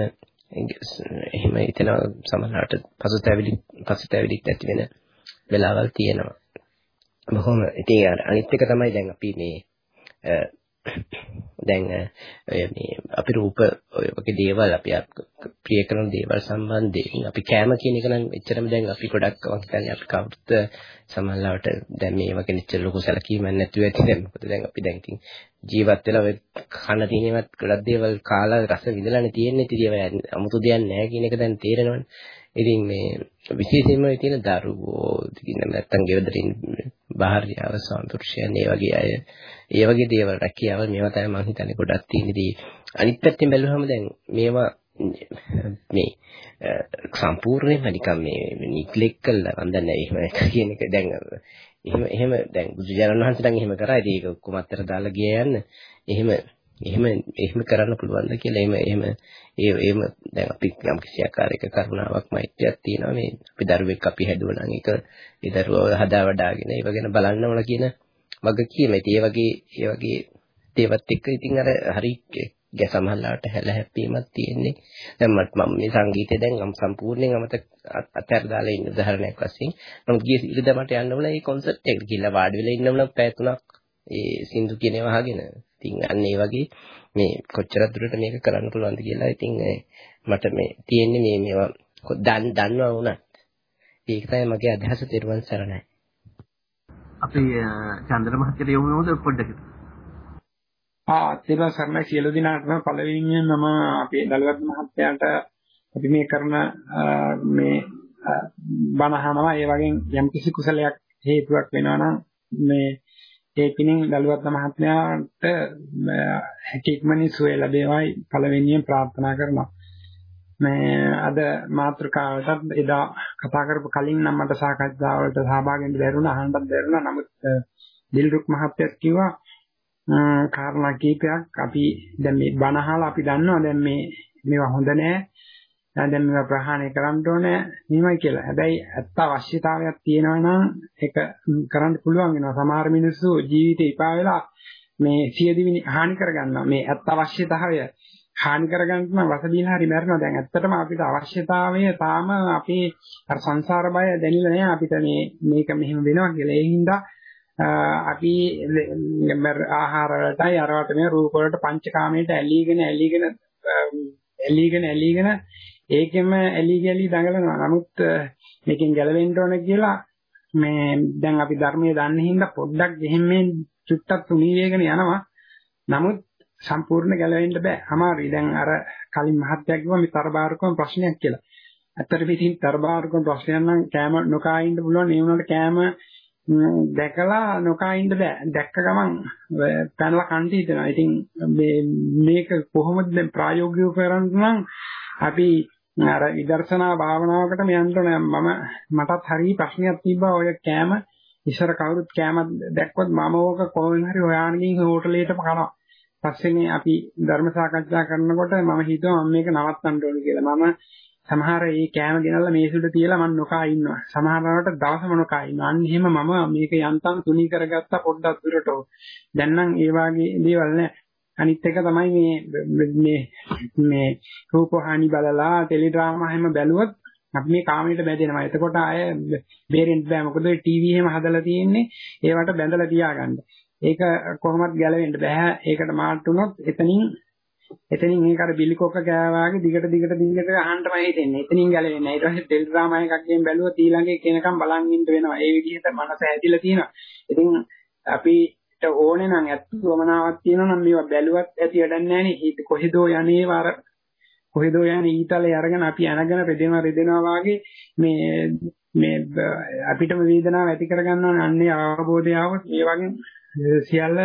එහෙම හිතනවා සමහරවිට පසුතැවිලි පසුතැවිලිත් ඇති වෙන වෙලාවල් තියෙනවා. බොහොම ඉතින් අනිත් එක තමයි දැන් අපි මේ දැන් මේ අපි රූප ඔය වගේ දේවල් අපි ප්‍රිය කරන දේවල් සම්බන්ධයෙන් අපි කැම කියන එක නම් එච්චරම දැන් අපි ගොඩක් මම හිතන්නේ අපි කවුරුත් සමහරවිට දැන් මේ වගේ නිච්ච ලොකු සැලකීමක් නැතුව ඇති දැන්. මොකද දැන් අපි දැන් ඉතින් ජීවත් වෙලා ඔය කන තියෙනවත් ගොඩක් දේවල් කාලා රස විඳලානේ තියෙන්නේ. ඉතින් ඒවා 아무තු දෙයක් නැහැ කියන එක දැන් තේරෙනවනේ. ඉතින් මේ විශේෂයෙන්ම තියෙන දරුවෝ ඉතින් නැත්තම් ගෙවදරින් බාහිරව සම්පූර්ණයෙන් ඒ වගේ අය. ඒ වගේ දේවල් රැකියාව මේවා තමයි මම හිතන්නේ ගොඩක් තියෙනදී අනිත් පැත්තෙන් බැලුවම දැන් මේවා මේ සම්පූර්ණයෙන්ම නිකන් මේ නිග්ලෙක්ට් කළා මම දන්නේ එහෙම කියන එක. දැන් එහෙම එහෙම දැන් බුදුජානක වහන්සේ නම් එහෙම කරා. ඉතින් ඒක ඔක්කොම අත්තර දාලා ගිය යන්න. එහෙම එහෙම එහෙම කරන්න පුළුවන්ද කියලා එහෙම එහෙම ඒ එහෙම දැන් අපි යම් කිසි ආකාරයක කරුණාවක් මෛත්‍රියක් තියෙනවා මේ අපි දරුවෙක් අපි හැදුවා නම් ඒක ඒ දරුවව හදා වඩාගෙන ඒව ගැන බලන්න ඕන කියන වගකීම. ඉතින් ඒ වගේ ඒ වගේ දේවත් එක්ක ඉතින් අර හරි ගැ සමහරලාට හැල හැප්පීමක් තියෙන්නේ. දැන් මම මේ සංගීතය දැන් සම්පූර්ණයෙන් අමතක අතහැර දාලා ඉන්න උදාහරණයක් වශයෙන් මම ගිය ඉරිදා මට යන්න වුණා මේ කොන්සර්ට් එකට ගිහලා වාඩි වෙලා ඉන්න වුණා පැය තුනක් ඒ සින්දු කියන ඒවා අහගෙන. ඉතින් අන්න ඒ වගේ මේ කොච්චර දුරට මේක කරන්න පුළුවන්ද කියලා ඉතින් මට මේ තියෙන්නේ මේ මේවා දන් දන්නවා වුණත් ඒක තමයි මගේ අදහස තිරුවන් සරණයි. අපි චන්ද්‍ර මහත්තයට යමු නේද පොඩ්ඩකට? ආ තිරුවන් සරණයි සියලු දිනාටම පළවෙනියෙන් මම අපේ දලවත් මහත්තයාට අපි මේ කරන මේ බණහනවා ඒ වගේ යම් කිසි කුසලයක් හේතුවක් වෙනවා නම් මේ ඒ පිණින් දලුවත් මහත්මයාට හැකියක්මනි සුවය ලැබේවායි පළවෙනියෙන් ප්‍රාර්ථනා කරනවා. මේ අද මාතෘකාවටත් එදා කතා කරපු කලින් නම් මට සාකච්ඡාවලට සහභාගී වෙන්න බැරුණා අහන්නත් බැරුණා නමුත් දිල්රුක් මහත්තයත් කිව්වා කාරණා කීපයක් අපි දැන් මේ බණ අහලා අපි දන්නවා. දැන් මේ මේවා හොඳ නෑ. දැන් මේවා ප්‍රහාණය කරන්න ඕනේ නිමයි කියලා. හැබැයි ඇත්ත අවශ්‍යතාවයක් තියෙනවා නම් ඒක කරන්න පුළුවන් වෙනවා. සමහර මිනිස්සු ජීවිතේ ඉපා වෙලා මේ සියදිවි හානි කරගන්නවා. මේ ඇත්ත අවශ්‍යතාවය හානි කරගන්න නම් රස දීලා හරි මැරෙනවා. දැන් ඇත්තටම අපිට අවශ්‍යතාවය තාම අපේ අර සංසාර බය දැනෙලා නැහැ අපිට මේ මේක මෙහෙම වෙනවා කියලා. ඒ හින්දා අපි ආහාර වලටයි අරවට මේ රූප වලට පංචකාමයට ඇලීගෙන ඇලීගෙන ඇලීගෙන ඇලීගෙන ඒකෙම ඇලී ගලී දඟලනවා. නමුත් මේකෙන් ගැලවෙන්න ඕන කියලා මේ දැන් අපි ධර්මයේ දන්නේ හින්දා පොඩ්ඩක් ගෙහින් මේ චුට්ටක් තුනී වේගන යනවා. නමුත් සම්පූර්ණ ගැලවෙන්න බෑ. අමාරුයි. දැන් අර කලින් මහත්තයා කිව්වා මේ තරබාරකම ප්‍රශ්නයක් කියලා. ඇත්තටම ඉතින් තරබාරකම ප්‍රශ්නයක් නම් කෑම නොකා ඉන්න පුළුවන්. ඒ වුණාට කෑම දැකලා නොකා ඉන්න බෑ. දැක්ක ගමන් පැනලා කන්ටි හිතනවා. ඉතින් මේ මේක කොහොමද දැන් ප්‍රායෝගිකව කරන්න නම් අපි අර විදර්ශනා භාවනාවකට යන්න ඕනේ. මම මටත් හරිය ප්‍රශ්නයක් තිබ්බා ඔය කෑම ඉස්සර කවුරුත් කෑමක් දැක්කොත් මම ඕක කොහෙන් හරි හොයාගෙන ගිහින් හෝටලේටම කනවා. පස්සේනේ අපි ධර්ම සාකච්ඡා කරනකොට මම හිතුවා මම මේක නවත්තන්න ඕනේ කියලා. මම සමහර ඒ කෑම ගෙනල්ලා මේසුඩ තියලා මම නොකා ඉන්නවා. සමහරවට දවසම නොකා ඉන්නවා. අන්න එහෙම මම මේක යන්තම් තුනී කරගත්තා පොඩ්ඩක් දුරට. දැන් නම් ඒ වගේ දේවල් නෑ. අනිත් එක තමයි මේ මේ මේ රූපහානි බලලා ටෙලිඩ්‍රාමා හැම බැලුවොත් අපි මේ කාමයට බැඳෙනවා. එතකොට ආය බේරෙන්න බෑ. මොකද ඔය ටීවී එහෙම හදලා තියෙන්නේ ඒවට බැඳලා තියාගන්න. ඒක කොහොමවත් ගැලවෙන්න බෑ. ඒකට මාට් වුණොත් එතනින් එතනින් මේක අර බිලිකොක්ක කෑවාගේ දිගට දිගට දිගට අහන්නමයි හිතෙන්නේ. එතනින් ගැලවෙන්නේ නැහැ. ඊට පස්සේ ටෙලිඩ්‍රාමා එකක් ගෙන් බැලුවොත් ඊළඟේ කෙනකම් බලන් ඉන්න වෙනවා. ඒ විදිහට මනස ඇදිලා තියෙනවා. ඉතින් අපිට ඕනේ නම් ඇත්තවමනාවක් තියෙනවා නම් මේවා බැලුවත් ඇති වැඩක් නැහැ නේ. කොහෙදෝ යන්නේ වර කොහෙදෝ යන්නේ ඊතලේ අරගෙන අපි අනගෙන රෙදෙනවා රෙදෙනවා වාගේ මේ මේ අපිටම වේදනාව ඇති කරගන්නවා අන්නේ අවබෝධය આવොත් මේ වගේ සියල්ල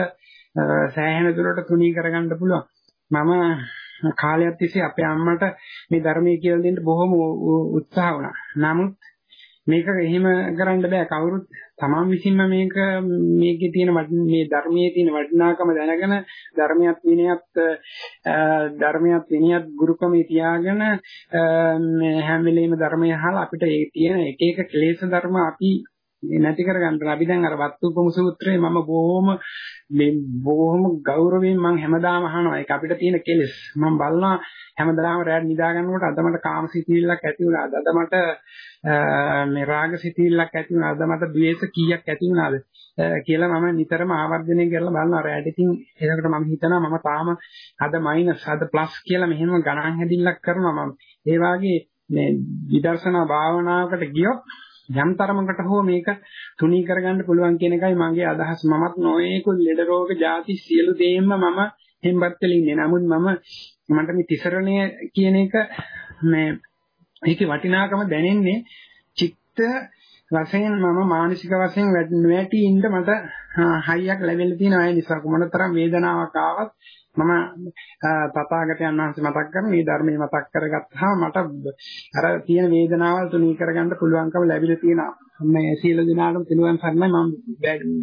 සෑහෙන දුරට තුනී කරගන්න පුළුවන්. මම කාලයක් තිස්සේ අපේ අම්මට මේ ධර්මයේ කියලා දෙන්න බොහොම උත්සාහ වුණා. නමුත් මේක එහෙම කරන්න බෑ. කවුරුත් තමන් විසින්ම මේක මේකේ තියෙන මේ ධර්මයේ තියෙන වටිනාකම දැනගෙන ධර්මයක් විනයත් ධර්මයක් විනයත් ගුරුකමේ තියාගෙන හැම වෙලෙම ධර්මය අහලා අපිට ඒ තියෙන එක එක ක්ලේශ ධර්ම අපි නැති කරගන්න අපි දැන් අර වත්තුපම සූත්‍රයේ මම බොහොම මේ බොහොම ගෞරවයෙන් මම හැමදාම අහනවා. ඒක අපිට තියෙන කෙලෙස්. මම බලනවා හැමදාම රැඳ නිදා ගන්නකොට අද මට කාමසිතීල්ලක් ඇති වුණාද අද මට මේ රාගසිතීල්ලක් ඇති වුණාද අද මට ද්වේෂ කීයක් ඇති වුණාද කියලා මම නිතරම ආවර්ජනය කරලා බලනවා. රැඳ ඉතින් ඒකට මම හිතනවා මම තාම අද මයිනස් අද ප්ලස් කියලා මෙහෙම ගණන් හැදිල්ලක් කරනවා මම. ඒ වාගේ මේ විදර්ශනා භාවනාවකට ගියොත් යම් තරමකට හෝ මේක තුනී කරගන්න පුළුවන් කියන එකයි මගේ අදහස. මමත් නොයේකුත් ලෙඩ රෝග ಜಾති සියලු දේම මම හෙම්බත් වෙලා ඉන්නේ. නමුත් මම මට මේ තිසරණය කියන එක මේ ඒකේ වටිනාකම දැනෙන්නේ චිත්ත වශයෙන් මම මානසික වශයෙන් වැටි ඉන්න මට හයියක් ලැබෙලා තියෙනවා. ඒ නිසා කොමනතරම් වේදනාවක් ආවත් මම තථාගතයන් වහන්සේ මතක් කරන මේ ධර්මයේ මතක් කරගත්තාම මට අර තියෙන වේදනාවල් තුනී කරගන්න පුළුවන්කම ලැබිලා තියෙනවා. මේ සීල දිනාටම පිළිවන් සරණයි මම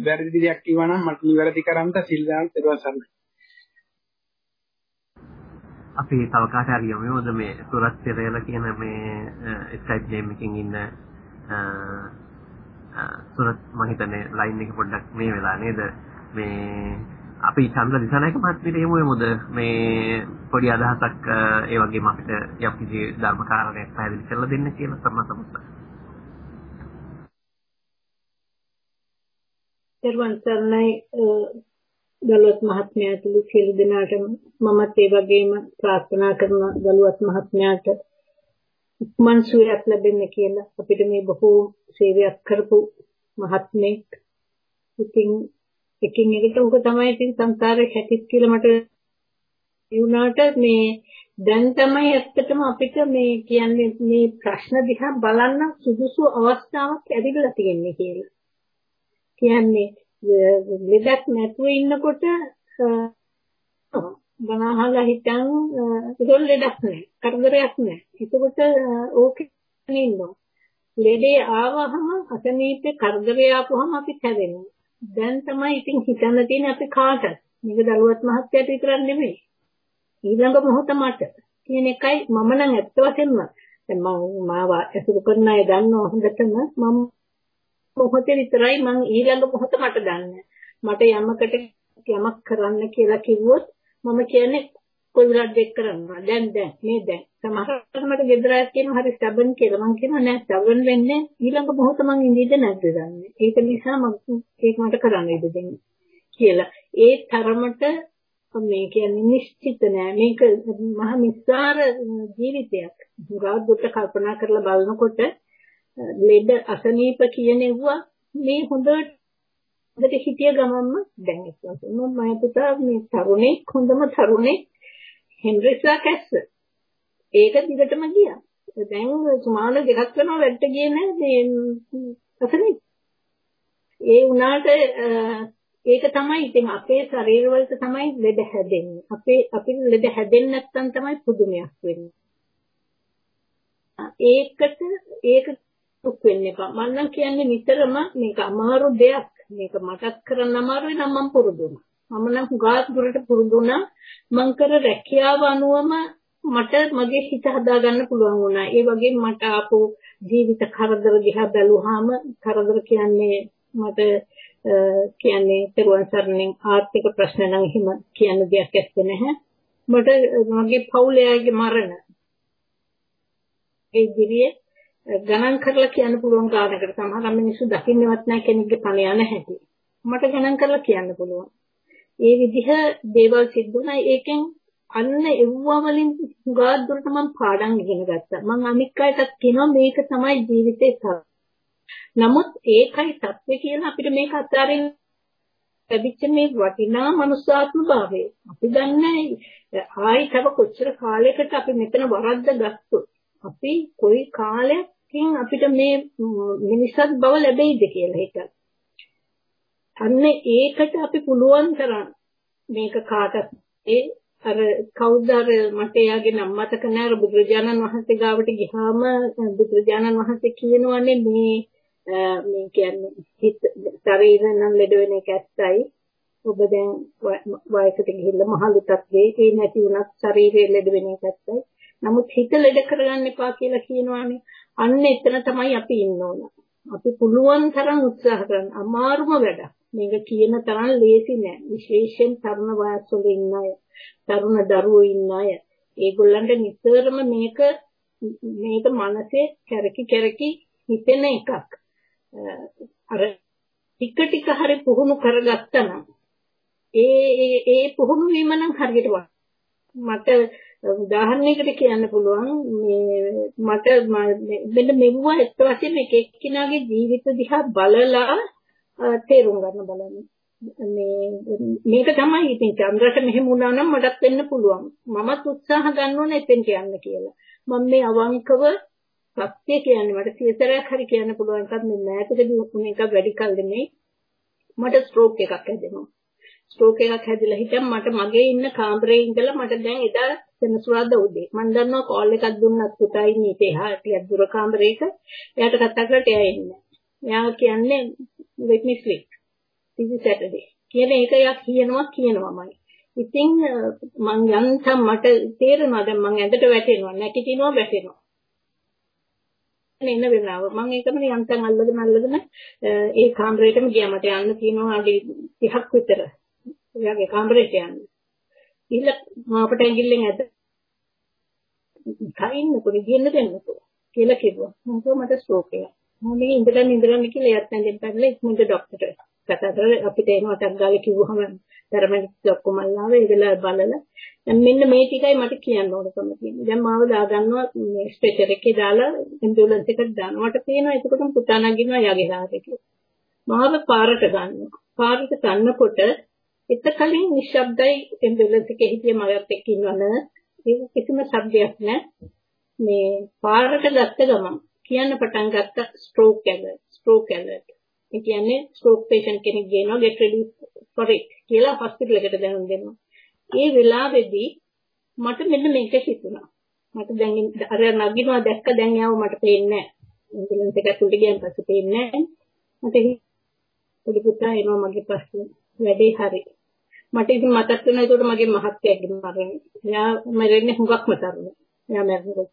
වැරදි දෙයක් කිව්වා නම් මට නිවැරදි කරන්න සීල දාන්න පිළිවන් සරණයි. අපි තව කාට හරි යමුද මේ සුරත් පෙරේල කියන මේ ස්කයිප් නේම් එකකින් ඉන්න සුරත් මම හිතන්නේ ලයින් එක පොඩ්ඩක් මේ වෙලා නේද මේ අපි චන්ද්‍ර දිසානායක මහත්මියට එමු එමුද මේ පොඩි අදහසක් ඒ වගේම අපිට යම් කිසි ධර්ම කාරණයක් පැහැදිලි කරලා දෙන්න කියලා සම්මත සම්මත. දර්වන් සර්ණයි. දලුවත් මහත්මයා ඇතුළු සියලු දෙනාටම මමත් ඒ වගේම ප්‍රාර්ථනා කරන දලුවත් මහත්මයාට උපමන් සුවයක් ලැබෙන්න කියලා අපිට මේ බොහෝ සේවයක් කරපු මහත්මෙක්. ඉතින් එකින් එකට උක තමයි ඉතින් සංසාරේ හැටිත් කියලා මට වුණාට මේ දැන් තමයි ඇත්තටම අපිට මේ කියන්නේ මේ ප්‍රශ්න දිහා බලන්න සුදුසු අවස්ථාවක් ඇතිවලා තියෙන්නේ කියලා. කියන්නේ ලෙඩක් නැතුව ඉන්නකොට බණ අහලා හිටන් ඒක ලෙඩක් නෑ. කරදරයක් නෑ. ඒකකොට ඕකේ ඉන්නවා. ලෙඩේ ආවහම අසනීපේ කරදරය ආපුවම අපි හැදෙනවා. දැන් තමයි ඉතින් හිතන්න තියෙන්නේ අපි කාටද? මේක දරුවත් මහත්තයාට විතරක් නෙමෙයි. ඊළඟ මොහොත මට කියන එකයි මම නම් ඇත්ත වශයෙන්ම දැන් මම මාව ඇසුරු කරන අය දන්නවා හොඳටම මම මොහොතේ විතරයි මම ඊළඟ මොහොත මට දන්නේ. මට යමකට යමක් කරන්න කියලා කිව්වොත් මම කියන්නේ කොයි වෙලාවද දෙක් කරනවා. දැන් දැන් මේ දැන්. සමහරවිට මට ගෙදර අය කියනවා හරි ස්ටබන් කියලා. මම කියනවා නෑ ස්ටබන් වෙන්නේ ඊළඟ මොහොත මං ඉඳීද නැද්ද දන්නේ. ඒක නිසා මම ඒක මට කරන්න ඉඩ දෙන්න කියලා. ඒ තරමට මේ කියන්නේ නිශ්චිත නෑ. මේක මහ නිස්සාර ජීවිතයක්. ගාද්දුට කල්පනා කරලා බලනකොට ලෙඩ අසනීප කියනෙවුවා මේ හොඳට හොඳට හිතිය ගමන්ම දැන් ඉස්සෙල්ලා මම මම පුතා මේ තරුණෙක් හොඳම තරුණෙක් හෙන්රිස්ලා කැස්ස. ඒක දිගටම ගියා. දැන් සුමාන දෙකක් වෙනවා වැඩට ගියේ නැහැ මේ අසනේ. ඒ වුණාට ඒක තමයි ඉතින් අපේ ශරීරවලට තමයි ලෙඩ හැදෙන්නේ. අපේ අපිට ලෙඩ හැදෙන්නේ නැත්නම් තමයි පුදුමයක් වෙන්නේ. ඒකට ඒක දුක් වෙන්න එපා. මම නම් කියන්නේ නිතරම මේක අමාරු දෙයක්. මේක මතක් කරන්න අමාරුයි නම් මම පුරුදු වුණා. මම නම් හුඟක් දුරට පුරුදු වුණා. මං කර රැකියාව අනුවම මට මගේ හිත හදාගන්න පුළුවන් වුණා. ඒ වගේම මට ආපු ජීවිත කරදර දිහා බැලුවාම කරදර කියන්නේ මට කියන්නේ පෙරවන් සරණෙන් ආර්ථික ප්‍රශ්න නම් එහෙම කියන දෙයක් ඇත්තේ නැහැ. මට මගේ පවුලේ මරණ ඒ දිවියේ ගණන් කරලා කියන්න පුළුවන් කාරණයකට සමහර මිනිස්සු දකින්නවත් නැහැ කෙනෙක්ගේ පණ යන හැටි. මට ගණන් කරලා කියන්න පුළුවන්. ඒ විදිහ දේවල් සිද්ධ වුණා. ඒකෙන් අන්න එව්වා වලින් ගාඩ් දුරට මම පාඩම් ඉගෙන ගත්තා. මම අනික් අයටත් කියනවා මේක තමයි ජීවිතේ සත්‍ය. නමුත් ඒකයි සත්‍ය කියලා අපිට මේක අත්හරින්න ලැබිච්ච මේ වටිනා මනුස්සාත්ම භාවය. අපි දන්නේ ආයි තව කොච්චර කාලයකට අපි මෙතන වරද්ද ගත්තොත් අපි කොයි කාලයකින් අපිට මේ මිනිස්සුත් බව ලැබෙයිද කියලා හිතන්න. අන්න ඒකට අපි පුළුවන් තරම් මේක කාටත් ඒ අර කවුද අර මට එයාගේ නම මතක නෑ බුදුරජාණන් වහන්සේ ගාවට ගියාම බුදුරජාණන් වහන්සේ කියනවානේ මේ මේ කියන්නේ හිත ශරීර නම් ලෙඩ වෙන එක ඇත්තයි. ඔබ දැන් වයසට ගිහිල්ලා මහලුටත් ඒ නැති වුණත් ශරීරය ලෙඩ වෙන එක ඇත්තයි. නමුත් හිත ලෙඩ කරගන්න එපා කියලා කියනවානේ. අන්න එතන තමයි අපි ඉන්න ඕන. අපි පුළුවන් තරම් උත්සාහ කරන්න. අමාරුම වැඩක්. මේක කියන තරම් ලේසි නෑ. විශේෂයෙන් තරුණ වයස්වල ඉන්න අය, තරුණ දරුවෝ ඉන්න අය. ඒගොල්ලන්ට නිතරම මේක මේක මනසේ කැරකි කැරකි හිතෙන එකක්. අර ටික ටික හරි පුහුණු කරගත්තා නම් ඒ ඒ පුහුණු වීම නම් හරියට මට උදාහරණයකට කියන්න පුළුවන් මේ මට මෙන්න මෙවුවා එක්ක වශයෙන් එක එක්කිනාගේ ජීවිත දිහා බලලා තේරුම් ගන්න බලන්න. මේ මේක තමයි ඉතින් චන්ද්‍රට මෙහෙම වුණා නම් මටත් වෙන්න පුළුවන්. මමත් උත්සාහ ගන්න ඕනේ එතෙන්ට යන්න කියලා. මම මේ අවංකව සත්‍ය කියන්නේ මට සියතරයක් හරි කියන්න පුළුවන් එකක් මේ මෑතකදී වුණ එක වැඩි කල් නෙමෙයි. මට ස්ට්‍රෝක් එකක් හැදෙනවා. ස්ට්‍රෝක් එකක් හැදිලා හිටන් මට මගේ ඉන්න කාමරේ ඉඳලා මට දැන් එදා සෙනසුරාදා උදේ මම දන්නවා කෝල් එකක් දුන්නත් පුතා ඉන්නේ ඉතේ හා ටිකක් දුර කාමරේක එයාට කතා කරලා එයා එන්නේ. එයා කියන්නේ let me sleep. This is Saturday. කියන එක යක් කියනවා කියනවාමයි. ඉතින් මං යන්තම් මට තේරෙනවා දැන් මං ඇඳට වැටෙනවා නැගිටිනවා වැටෙනවා. එන්න වෙලාව මම ඒකම යන්තම් අල්ලගෙන අල්ලගෙන ඒ කාමරේටම ගියා මට යන්න තියෙනවා අඩි 30ක් විතර. එයාගේ කාමරේට යන්න. ඉල්ල මාපට ඇඟිල්ලෙන් ඇද කයින්නකො ගියන්න දෙන්නකො කියලා කිව්වා. මම මට ස්ට්‍රෝක් එකක්. මම ඉඳලා ඉඳලා කියලා එයත් නැදෙන්න බැරිලා ඉක්මනට ડોක්ටර් කතා කරලා අපිට එනවා තංගාල කිව්වහම පැරමඩික්ස් ඔක්කොම ආව ඒදලා බලලා දැන් මෙන්න මේ ටිකයි මට කියන්න ඕනකම තියෙන්නේ. දැන් මාව දාගන්නවා මේ ස්ට්‍රෙචර් එකේ දාලා ඇම්බියුලන්ස් එකට දානවා. මට පේනවා එතකොට පුතා නගිනවා යගේ හාරේ කියලා. මාව පාරට ගන්නවා. පාරට ගන්නකොට එත කලින් නිශ්ශබ්දයි ඇම්බියුලන්ස් එකේ හිටිය මගත් එක්ක ඉන්නවනේ. ඒක කිසිම ශබ්දයක් නැහැ. මේ පාරට ගත්ත ගමන් කියන්න පටන් ගත්ත ස්ට්‍රෝක් ඇලර්ට් ස්ට්‍රෝක් ඇලර්ට් ඒ කියන්නේ ස්ට්‍රෝක් patient කෙනෙක් ගේනවා get ready for it කියලා හොස්පිටල් එකට දැනුම් දෙනවා ඒ වෙලාවේදී මට මෙන්න මේක හිතුණා. මට දැන් අර නගිනවා දැක්ක දැන් යාව මට පේන්නේ නැහැ. ඇම්බියුලන්ස් එක ඇතුළට ගියන් පස්සේ පේන්නේ නැහැ. මට පොඩි පුතා එනවා මගේ පස්සේ වැඩේ හරි. මට ඉතින් මතක් වෙනවා ඒකට මගේ මහත්තයාගේ මරණය. එයා මරන්නේ හුඟක්ම තරුණ. එයා මැරුණකොට.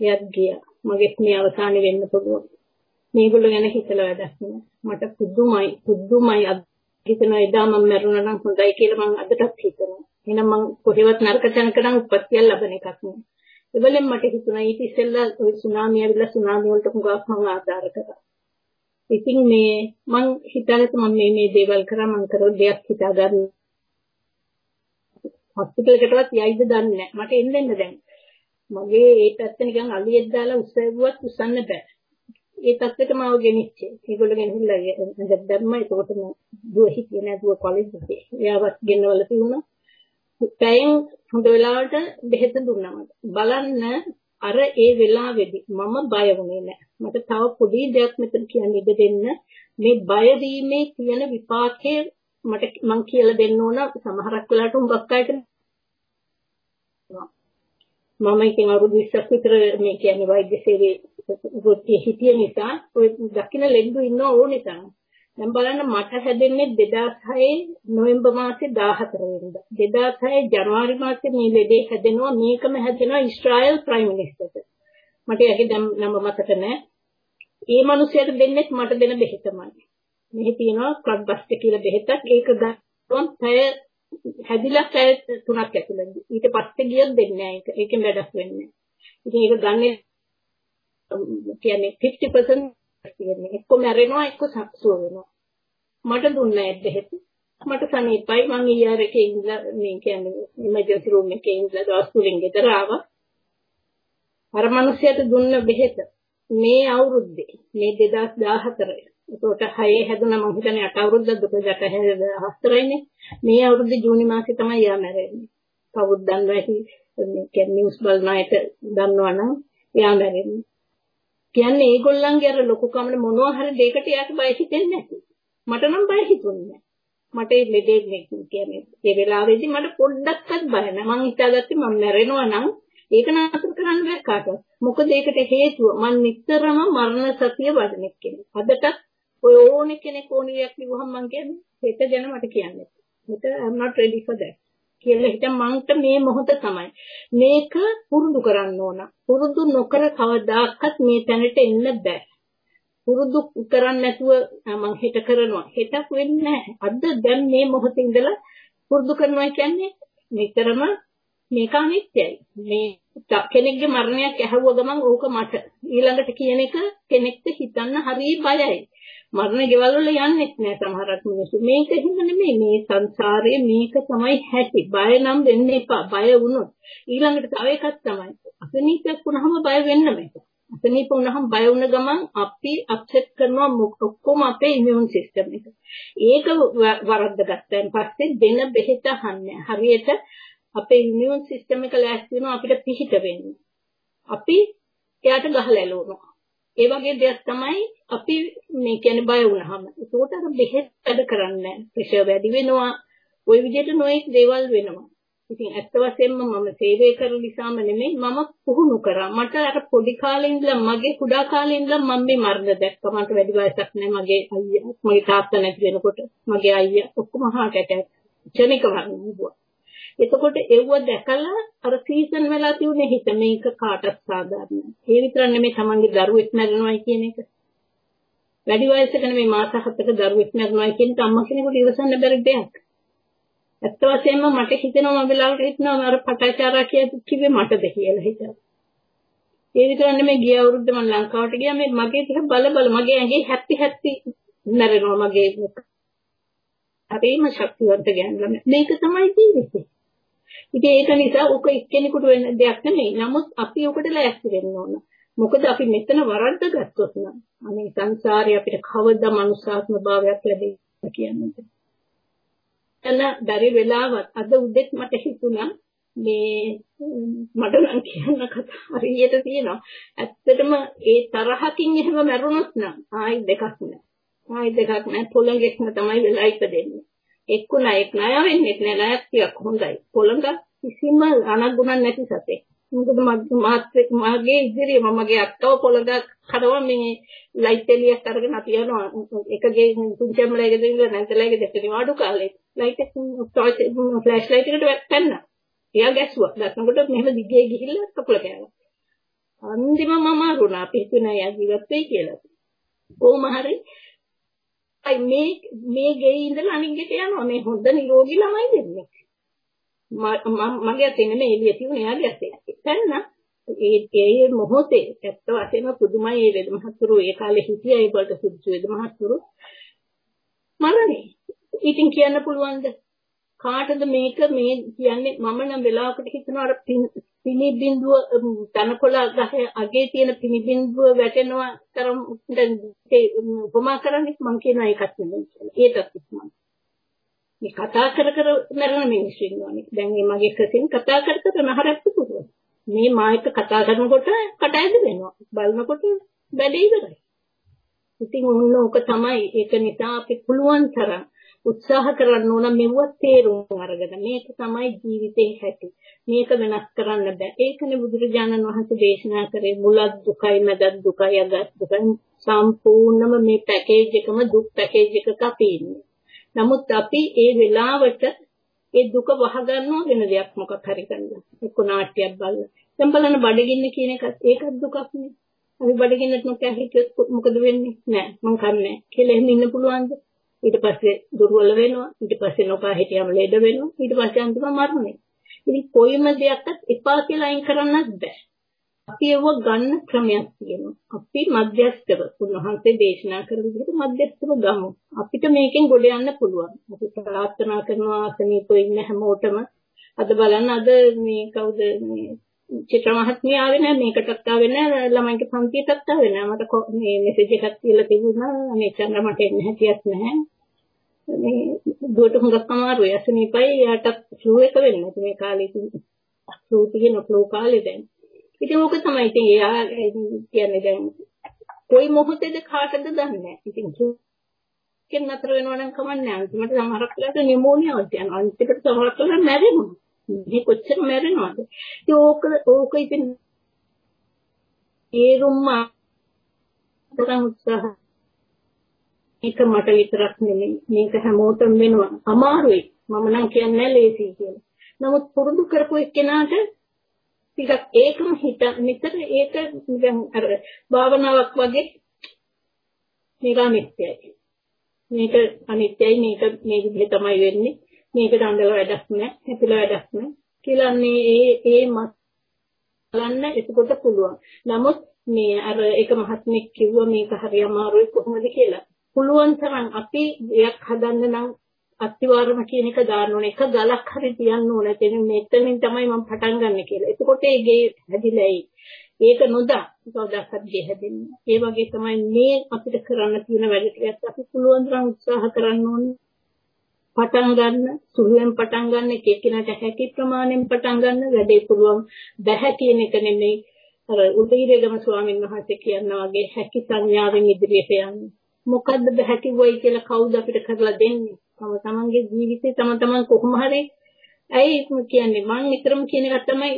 එයාත් ගියා. මගේ මේ අවසානේ වෙන්න පුළුවන්. මේගොල්ලෝ ගැන හිතලා වැඩක් නෑ. මට පුදුමයි පුදුමයි හිතනවා එදා මම මැරුණා නම් හොඳයි කියලා මම අදටත් හිතනවා. එහෙනම් මම කොහෙවත් නරක තැනක නම් උපත්තිය ලැබෙන එකක් නෑ. ඒවලෙන් මට හිතුණා ඊට ඉස්සෙල්ලා ওই සුනාමිය ඇවිල්ලා සුනාමිය වලට හුඟක් මම ආධාර කරා. ඉතින් මේ මං හිතලත් මම මේ මේ දේවල් කරා මං කරෝ දෙයක් හිතා ගන්න. හොස්පිටල් එකටවත් යයිද දන්නේ නැහැ. මට එන්න එන්න දැන්. මගේ ඒ පැත්ත නිකන් අලියෙක් දාලා උස්සෙව්වත් උස්සන්න බෑ. ඒ තත්ත්වෙට මාව ගෙනිච්චේ. ඒගොල්ලෝ ගෙනහිල්ලා ඉඳන් දැම්මා. ඒකට මම දුව හිටියේ නෑ දුව කොලෙජ් එකේ. එයාවත් ගෙන්නවල තිබුණා. පැයෙන් හොඳ වෙලාවට බෙහෙත දුන්නා මට. බලන්න අර ඒ වෙලාවේදී මම බය වුණේ නෑ. මට තව පොඩි දෙයක් මෙතන කියන්න ඉඩ දෙන්න. මේ බය වීමේ කියන විපාකයේ මට මං කියලා දෙන්න ඕන සමහරක් වෙලාවට උඹක් අයට මම ඉතින් අවුරුදු 20ක් විතර මේ කියන්නේ වෛද්‍ය සේවයේ වෘත්තිය හිටිය නිසා ඔය දකින්න ලෙඩු ඉන්න ඕනේ තරම්. දැන් බලන්න මට හැදෙන්නේ 2006 නොවැම්බර් මාසේ 14 වෙනිදා. 2006 ජනවාරි මාසේ මේ ලෙඩේ හැදෙනවා මේකම හැදෙනවා ඊශ්‍රායල් ප්‍රයිම් මිනිස්ටර්ට. මට ඒකේ දැන් නම මතක නැහැ. ඒ මිනිහයාට දෙන්නේ මට දෙන බෙහෙතමයි. මෙහි තියෙනවා ක්ලබ් බස්ට් කියලා බෙහෙතක්. ඒක ගත්තොත් පැය හැදිලා පැය 3ක් ඇතුළත. ඊට පස්සේ ගියොත් දෙන්නේ නැහැ ඒක. ඒකෙන් වැඩක් වෙන්නේ නැහැ. ඉතින් ඒක ගන්නේ කියන්නේ 50% කියන්නේ එක්ක මැරෙනවා එක්ක සුව වෙනවා. මට දුන්නේ බෙහෙත්. මට සනීපයි මම ඊයර් එකේ ඉඳලා මේ කියන්නේ ඉමර්ජන්සි රූම් එකේ ඉඳලා දවස් තුනෙන් ගෙදර ආවා. අර මිනිහයාට දුන්න බෙහෙත මේ අවුරුද්දේ මේ 2014 ඒකට 6 හැදුනා මම හිතන්නේ 8 අවුරුද්දක් දුක ජට හතරයිනේ මේ අවුරුද්දේ ජූනි මාසේ තමයි යා මැරෙන්නේ. කවුරුත් දන්නවා ඇති මේ කියන්නේ නිවුස් බලන අයට දන්නවනම් යා මැරෙන්නේ. කියන්නේ ඒගොල්ලන්ගේ අර ලොකු කමන මොනවා හරි දෙයකට යාට බය හිතෙන්නේ නැති. මට නම් බය හිතුන්නේ මට ඒ ලෙඩේ කියන්නේ ඒ වෙලාවේදී මට පොඩ්ඩක්වත් බය නැහැ. මං හිතාගත්තේ මම මැරෙනවා නම් ඒක නතර කරන්න බෑ කාටවත්. මොකද ඒකට හේතුව මම නිතරම මරණ සතිය වඩන කෙනෙක්. අදටත් ඔය ඕනේ කෙනෙක් ඕනේ දෙයක් කිව්වහම මං කියන්නේ හෙට ගැන මට කියන්නේ. මෙතන I'm not ready for that. කියලා හිතන් මන්ට මේ මොහොත තමයි. මේක පුරුදු කරන්න ඕන. පුරුදු නොකර කවදාකවත් මේ තැනට එන්න බෑ. පුරුදු කරන්නේ නැතුව මං හෙට කරනවා. හෙටක් වෙන්නේ නැහැ. අද දැන් මේ මොහොතේ ඉඳලා පුරුදු කරනවා කියන්නේ නිතරම මේක අනිත්‍යයි. මේ කෙනෙක්ගේ මරණයක් ඇහුව ගමන් ඕක මට ඊළඟට කියන එක කෙනෙක්ට හිතන්න හරිය බයයි. මරණ ගෙවල් වල යන්නෙත් නෑ සමහරක් මිනිස්සු. මේක එහෙම නෙමෙයි. මේ සංසාරයේ මේක තමයි හැටි. බය නම් වෙන්න එපා. බය වුණොත් ඊළඟට තව එකක් තමයි. අසනීපයක් වුණාම බය වෙන්න මේක. අසනීප වුණාම බය වුණ ගමන් අපි අප්සෙට් කරනවා ඔක්කොම අපේ ඉමුන් සිස්ටම් එක. ඒක වරද්ද ගත්තන් පස්සේ දෙන බෙහෙත අහන්නේ. හරියට අපේ ඉමුන් සිස්ටම් එක ලෑස්ති වෙනවා අපිට පිහිට වෙන්න. අපි එයාට ගහලා ඇලවෙනවා. ඒ වගේ දෙයක් තමයි අපි මේ කියන්නේ බය වුණාම. ඒකට අර බෙහෙත් වැඩ කරන්නේ ප්‍රෙෂර් වැඩි වෙනවා. ওই විදිහට නොඑක් දේවල් වෙනවා. ඉතින් ඇත්ත වශයෙන්ම මම සේවය කරන නිසාම නෙමෙයි මම පුහුණු කරා. මට අර පොඩි කාලේ ඉඳලා මගේ කුඩා කාලේ ඉඳලා මම මේ මරණ දැක්කා. මට වැඩි වයසක් නැහැ. මගේ අයියා, මගේ තාත්තා නැති වෙනකොට මගේ අයියා ඔක්කොම heart attack ක්ෂණික මරණ වුණා. එතකොට එව්ව දැකලා අර සීසන් වෙලා තියුනේ හිත මේක කාටත් සාධාරණයි. ඒ විතර නෙමෙයි තමන්ගේ දරුවෙක් මැරෙනවයි කියන එක. වැඩි වයසක නෙමෙයි මාස හතක දරුවෙක් මැරෙනවයි කියන එක අම්මා කෙනෙකුට ඉවසන්න බැරි දෙයක්. ඇත්ත වශයෙන්ම මට හිතෙනවා මම වෙලාවට හිතනවා අර පටාචාරා කිව්වේ මටද කියලා හිතලා. ඒ විතර නෙමෙයි ගිය අවුරුද්ද මම ලංකාවට ගියා මේ මගේ දිහා බල බල මගේ ඇඟේ හැප්පි හැප්පි මැරෙනවා මගේ හරිම ශක්තිවන්ත ගෑනුලා මේක තමයි ජීවිතේ. ඉතින් ඒක නිසා ඔක එක්කෙනෙකුට වෙන දෙයක් නෙමෙයි. නමුත් අපි ඔකට ලෑස්ති වෙන්න ඕන. මොකද අපි මෙතන වරද්ද ගත්තොත් නම් අනේ සංසාරේ අපිට කවදා මනුෂ්‍යාත්ම භාවයක් ලැබෙයි කියන්නේ. එන බැරි වෙලාවත් අද උදෙත් මට හිතුණා මේ මට නම් කියන්න කතා හරියට තියෙනවා. ඇත්තටම ඒ තරහකින් එහෙම මැරුණොත් නම් ආයි දෙකක් නෑ. ආයි දෙකක් නෑ පොළඟෙක්ම තමයි වෙලා ඉපදෙන්නේ. එක්කුණා එක් ණය වෙන්නේ නැහැ ණයක් ටිකක් හොඳයි. පොළඟ කිසිම අනක් ගුණක් නැති සතෙක්. මොකද මාත් මාගේ ඉදිරියේ මමගේ අක්කව පොළඟ කරව මේ ලයිට් එළියක් අරගෙන අපි යනවා එකගේ පුංචිම ලයිට් එකේ නැන්තලගේ දෙකේ වාඩු කාලේ ලයිට් එක ටෝච් ෆ්ලෑෂ් ලයිට් එකට වැටෙන්න. එයා ගැස්සුවා. දැක්නකොට මෙහෙම දිගේ ගිහිල්ලා කකුල කෑවා. අන්තිම මම අරුණා අපි හිතුණා එයා ජීවත් වෙයි කියලා. කොහොම හරි අයි මේ මේ ගෙයි ඉඳලා අනිත් ගෙට යනවා මේ හොඳ නිරෝගී ළමයි දෙන්නේ. මගේ අතේ නෙමෙයි එළිය තිබුණේ එයාගේ අතේ. එතන ඒ ඒ මොහොතේ ඇත්ත වශයෙන්ම පුදුමයි ඒ වෙද මහතුරු ඒ කාලේ හිටියා ඒකට සුදුසු වෙද මහතුරු මරණේ. ඉතින් කියන්න පුළුවන්ද කාටද මේක මේ කියන්නේ මම නම් වෙලාවකට හිතනවා අර පිනි බින්දුව තනකොළ ගහේ අගේ තියෙන පිනි බින්දුව වැටෙනවා තරම් උපමා කරන්නේ මම කියන එකක් නෙමෙයි කියලා. ඒකත් ඉක්මන. මේ කතා කර කර මරණ මිනිස්සු ඉන්නවානේ. දැන් මේ මගේ කසින් කතා කර කර නහරක් පුළුවන්. මේ මායක කතා කරනකොට කට ඇද වෙනවා. බලනකොට බැලේ ඉවරයි. ඉතින් ඕන ඕක තමයි ඒක නිසා අපි පුළුවන් තරම් උත්සාහ කරන්න ඕන මෙව තේරුම් අරගෙන මේක තමයි ජීවිතේ හැටි. මේක වෙනස් කරන්න බෑ. ඒකනේ බුදුරජාණන් වහන්සේ දේශනා කරේ මුලත් දුකයි මැදත් දුකයි අගත් දුකයි සම්පූර්ණම මේ පැකේජ් එකම දුක් පැකේජ් එකක අපි ඉන්නේ. නමුත් අපි ඒ වෙලාවට ඒ දුක වහගන්නවා වෙන දෙයක් මොකක් හරි කරන්න. එක්ක නාට්‍යයක් බලලා. දැන් බලන්න බඩගින්න කියන එකත් ඒකත් දුකක් නේ. අපි බඩගින්නට නොකෑ හිටියොත් මොකද වෙන්නේ? නෑ මං කන්නේ කියලා එහෙම ඉන්න පුළුවන්ද? ඊට පස්සේ දුර්වල වෙනවා ඊට පස්සේ නොකා හිටියම ලෙඩ වෙනවා ඊට පස්සේ අන්තිම මරණය. ඉතින් කොයිම දෙයක්වත් එපා කියලා අයින් කරන්නත් බෑ. අපි ඒව ගන්න ක්‍රමයක් තියෙනවා. අපි මධ්‍යස්ථව උන්වහන්සේ දේශනා කරන විදිහට මධ්‍යස්ථව ගමු. අපිට මේකෙන් ගොඩ යන්න පුළුවන්. අපි ප්‍රාර්ථනා කරනවා අසනීපෝ ඉන්න හැමෝටම අද බලන්න අද මේ කවුද මේ චිත්‍ර මහත්මිය ආවේ නැහැ මේකටත් ආවේ නැහැ ළමයින්ගේ පන්තියටත් ආවේ නැහැ. මට මේ මෙසේජ් එකක් කියලා තිබුණා. මේ චන්ද්‍ර මට එන්න හැටියක් නැහැ. මේ දුවට හුඟක් අමාරුයි. අසනීපයි යාට ෆ්ලූ එක වෙන්නේ මේ කාලේ ෆ්ලූ තියෙන ෆ්ලූ කාලේ දැන්. ඉතින් ඕක තමයි ඉතින් එයා කියන්නේ දැන් කොයි මොහොතේද කාටද දන්නේ? නැහැ ඉතින් කෙන් නතර වෙනවා නම් කමන්නේ අන්තිමට සමහරක් වෙලාවට නිමෝනියාවක් යනවා. අන්තිමට සමහරක් වෙලාවට මැරෙනවා. මේ කොච්චර මැරෙනවද? ඉතින් ඕක ඕක ඉතින් ඒරුම්ම තරම් උත්සාහ මේක මට විතරක් නෙමෙයි. මේක හැමෝටම වෙනවා. අමාරුයි. මම නම් කියන්නේ ලේසි කියලා. නමුත් පුරුදු කරපු එක්කෙනාට ටිකක් ඒකම හිත මෙතන ඒක නිකන් අර භාවනාවක් වගේ මේක අනිත්‍යයි මේක අනිත්‍යයි. මේක මේ විදිහ තමයි වෙන්නේ. මේක දඬල වැඩක් නැහැ හැපිලා වැඩක් නැහැ කියලා ඒ ඒ මත් බලන්න එතකොට පුළුවන්. නමුත් මේ අර එක මහත්මෙක් කිව්වා මේක හරි අමාරුයි කොහොමද කියලා. පුළුවන් තරම් අපි දෙයක් හදන්න නම් අත්තිවාරම කියන එක දාන්න ඕනේ. එක ගලක් හරි තියන්න ඕනේ. එතන මෙතනින් තමයි මම පටන් ගන්න කියලා. එතකොට ඒ ගේ හැදිලායි. ඒක නොදා කවදාවත් ගේ හැදෙන්නේ. ඒ වගේ තමයි මේ අපිට කරන්න තියෙන වැඩ ටිකත් අපි පුළුවන් තරම් උත්සාහ කරන්න ඕනේ. පටන් ගන්න, සුළුෙන් පටන් ගන්න, කෙකිනට හැකි ප්‍රමාණයෙන් පටන් ගන්න වැඩේ පුළුවන්. බැහැ කියන එක නෙමෙයි. අර උදේිරගම ස්වාමීන් වහන්සේ කියනවා වගේ හැකි සංඥාවෙන් ඉදිරියට යන්නේ. මොකද්ද බෑ කිව්වයි කියලා කවුද අපිට කරලා දෙන්නේ? තම තමන්ගේ ජීවිතේ තම තමන් කොහොම හරි. ඇයි කියන්නේ? මම නිතරම කියන එක තමයි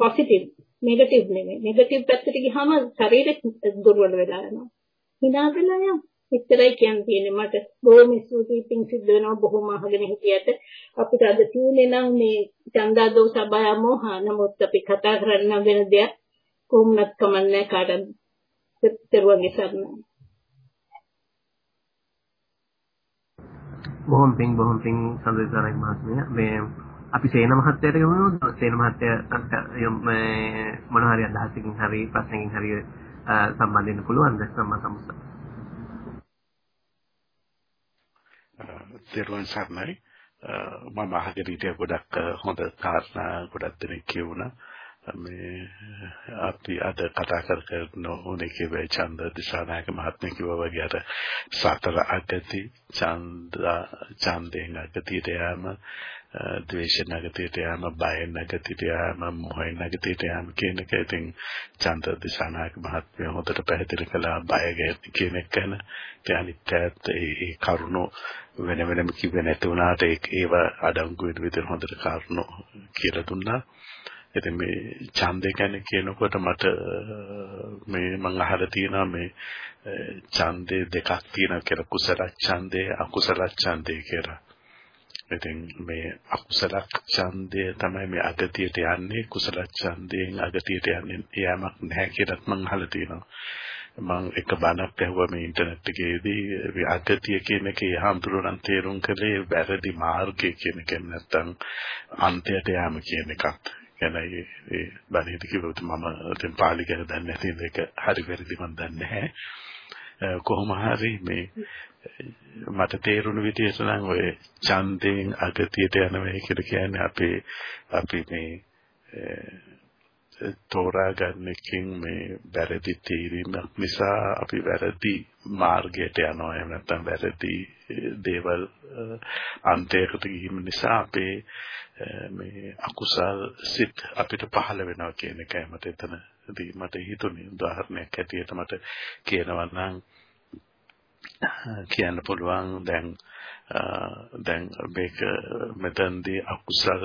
පොසිටිව් නෙගටිව් නෙමෙයි. නෙගටිව් පැත්තට ගියාම ශරීරෙ දුර්වල වෙලා යනවා. hina වෙලා යනවා. එච්චරයි කියන්න තියෙන්නේ මට. බොහොම ස්තුතියි. පිං සිද්ධ වෙනවා. බොහොම අහගෙන හිටියට. අපිට අද තියෙන්නේ නම් මේ චන්දා දෝෂ බය මොහ. නමුත් අපි කතා කරන්න වෙන දෙයක් කොහොමවත් කමන්නේ කාටද තෙරුවන්ගේ සරණයි. බොහොම පිං බොහොම පිං සඳරිසාරයි මහත්මයා. මේ අපි සේන මහත්තයාට ගමු සේන මහත්තයා මේ මොන හරි අදහසකින් හරි ප්‍රශ්නකින් හරි සම්බන්ධ වෙන්න පුළුවන්ද? සම්මා සම්මුත දේරුවන් සර්ණයි. මම අහගෙන හිටිය ගොඩක් හොඳ කාරණා ගොඩක් දෙනෙක් කියුණා මේ අපි අද කතා කර කරන ඕනේ කිව්වේ ඡන්ද දිසානායක මහත්මිය කිව්වා වගේ අර සතර අගති ඡන්ද ඡන්දෙන් අගතියට යෑම ද්වේෂ නගතියට යෑම බය නගතියට යෑම මොහ නගතියට යෑම කියන එක ඉතින් ඡන්ද දිසානායක මහත්මිය හොඳට පැහැදිලි කළා. බය කියන එක ගැන. ඒ අනිත්‍යත් ඒ කරුණු වෙන වෙනම කිව්වේ නැති වුණාට ඒව අඩංගු වෙන විදිහට හොඳට කරුණු කියලා දුන්නා. ඉතින් මේ ඡන්දය ගැන කියනකොට මට මේ මම අහලා තියෙනවා මේ ඡන්දේ දෙකක් තියෙනවා කියලා කුසල ඡන්දේ අකුසල ඡන්දේ කියලා. ඉතින් මේ අකුසල ඡන්දය තමයි මේ අගතියට යන්නේ කුසල ඡන්දයෙන් අගතියට යන්නේ යෑමක් නැහැ කියලාත් මම අහලා තියෙනවා. මම එක බණක් ඇහුවා මේ ඉන්ටර්නෙට් එකේදී මේ අගතිය කියන එකේ හඳුරන තේරුම් කළේ වැරදි මාර්ගය කියන එක නැත්තම් අන්තයට යෑම කියන එකක්. ගැනයි ඒ බණේද කිව්වොත් මම දැන් පාලි ගැන දන්නේ නැති මේක හරි වැරදි මම දන්නේ නැහැ. කොහොම හරි මේ මට තේරුණු විදිහට නම් ඔය ඡන්දයෙන් අගතියට යනවා කියලා කියන්නේ අපේ අපි මේ තෝරා ගන්න එකකින් මේ වැරදි තීරීමක් නිසා අපි වැරදි මාර්ගයට යනවා. එහෙම නැත්නම් වැරදි eh, දේවල් eh, අන්තයකට ගිහින් නිසා අපේ eh, මේ අකුසල් සිත් අපිට පහළ වෙනවා කියන එකයි මට එතනදී මට හිතුනේ. උදාහරණයක් ඇටියට මට කියනවා නම් කියන්න පුළුවන් දැන් දැන් මේක මෙතනදී අකුසල්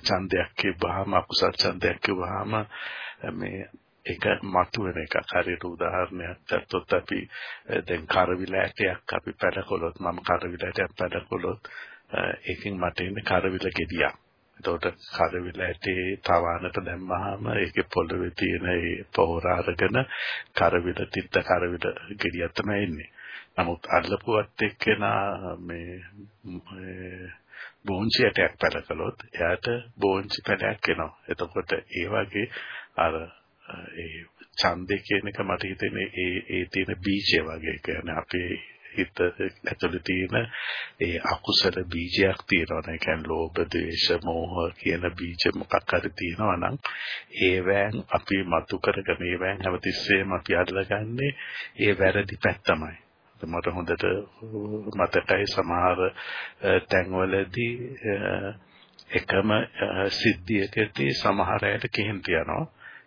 ඡන්දයක් කියවහම අකුසල් ඡන්දයක් කියවහම මේ ඒක මතුවෙන එකක් හරියට උදාහරණයක් ගත්තොත් අපි දැන් කරවිලෑටයක් අපි පැලකොලොත් මම කරවිලෑටයක් පැලකොලොත් ඒකෙන් මට එන්නේ කරවිල ගෙඩියක්. එතකොට කරවිල ඇටේ තවානට දැම්මහම ඒකේ පොළවේ තියෙන ඒ පොහොර අරගෙන කරවිල තිත්ත කරවිල ගෙඩියක් තමයි එන්නේ. නමුත් අල්ලපුවත් එක්කෙනා මේ බෝංචි ඇටයක් පැල කළොත් එයාට බෝංචි පැලයක් එනවා. එතකොට ඒ වගේ අර ඒ ඡන්දේ කියන එක මට හිතෙන්නේ ඒ ඒ තියෙන බීජය වගේ. කියන්නේ අපේ හිත ඇතුළේ තියෙන ඒ අකුසල බීජයක් තියෙනවා. ඒ කියන්නේ ලෝභ, ද්වේෂ, මෝහ කියන බීජ මොකක් හරි තියෙනවා නම් ඒවැන් අපි මතු කරගෙන ඒවැන් හැමතිස්සෙම අපි අල්ලගන්නේ ඒ වැරදි පැත්තමයි. මට හොඳට මතකයි සමහර තැන්වලදී එකම සිද්ධියකදී සමහර අයට කේන්ති යනවා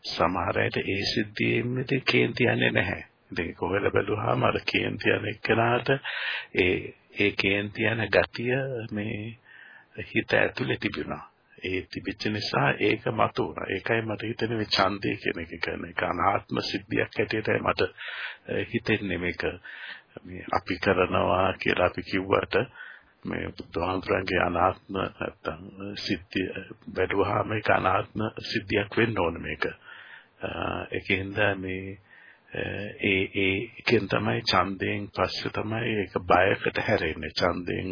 සමහර අයට ඒ සිද්ධියෙන්නේ කේන්ති යන්නේ නැහැ ඉතින් කොහෙල බැලුවාම අර කේන්ති යන එක්කනට ඒ ඒ කේන්ති යන ගතිය මේ හිත ඇතුලේ තිබුණා. ඒ තිබිච්ච නිසා ඒක මතුවුණා. ඒකයි මට හිතෙන්නේ මේ ඡන්දය කියන එක කරන එක අනාත්ම සිද්ධියක් හැටියටයි මට හිතෙන්නේ මේක මේ අපි කරනවා කියලා අපි කිව්වට මේ බුදුහාමුදුරන්ගේ අනාත්ම නැත්තම් සිද්ධිය බැලුවාම ඒක අනාත්ම සිද්ධියක් වෙන්න ඕන මේක. ඒකෙන්ද මේ ඒ ඒකෙන් තමයි ඡන්දයෙන් පස්සේ තමයි ඒක බයකට හැරෙන්නේ. ඡන්දයෙන්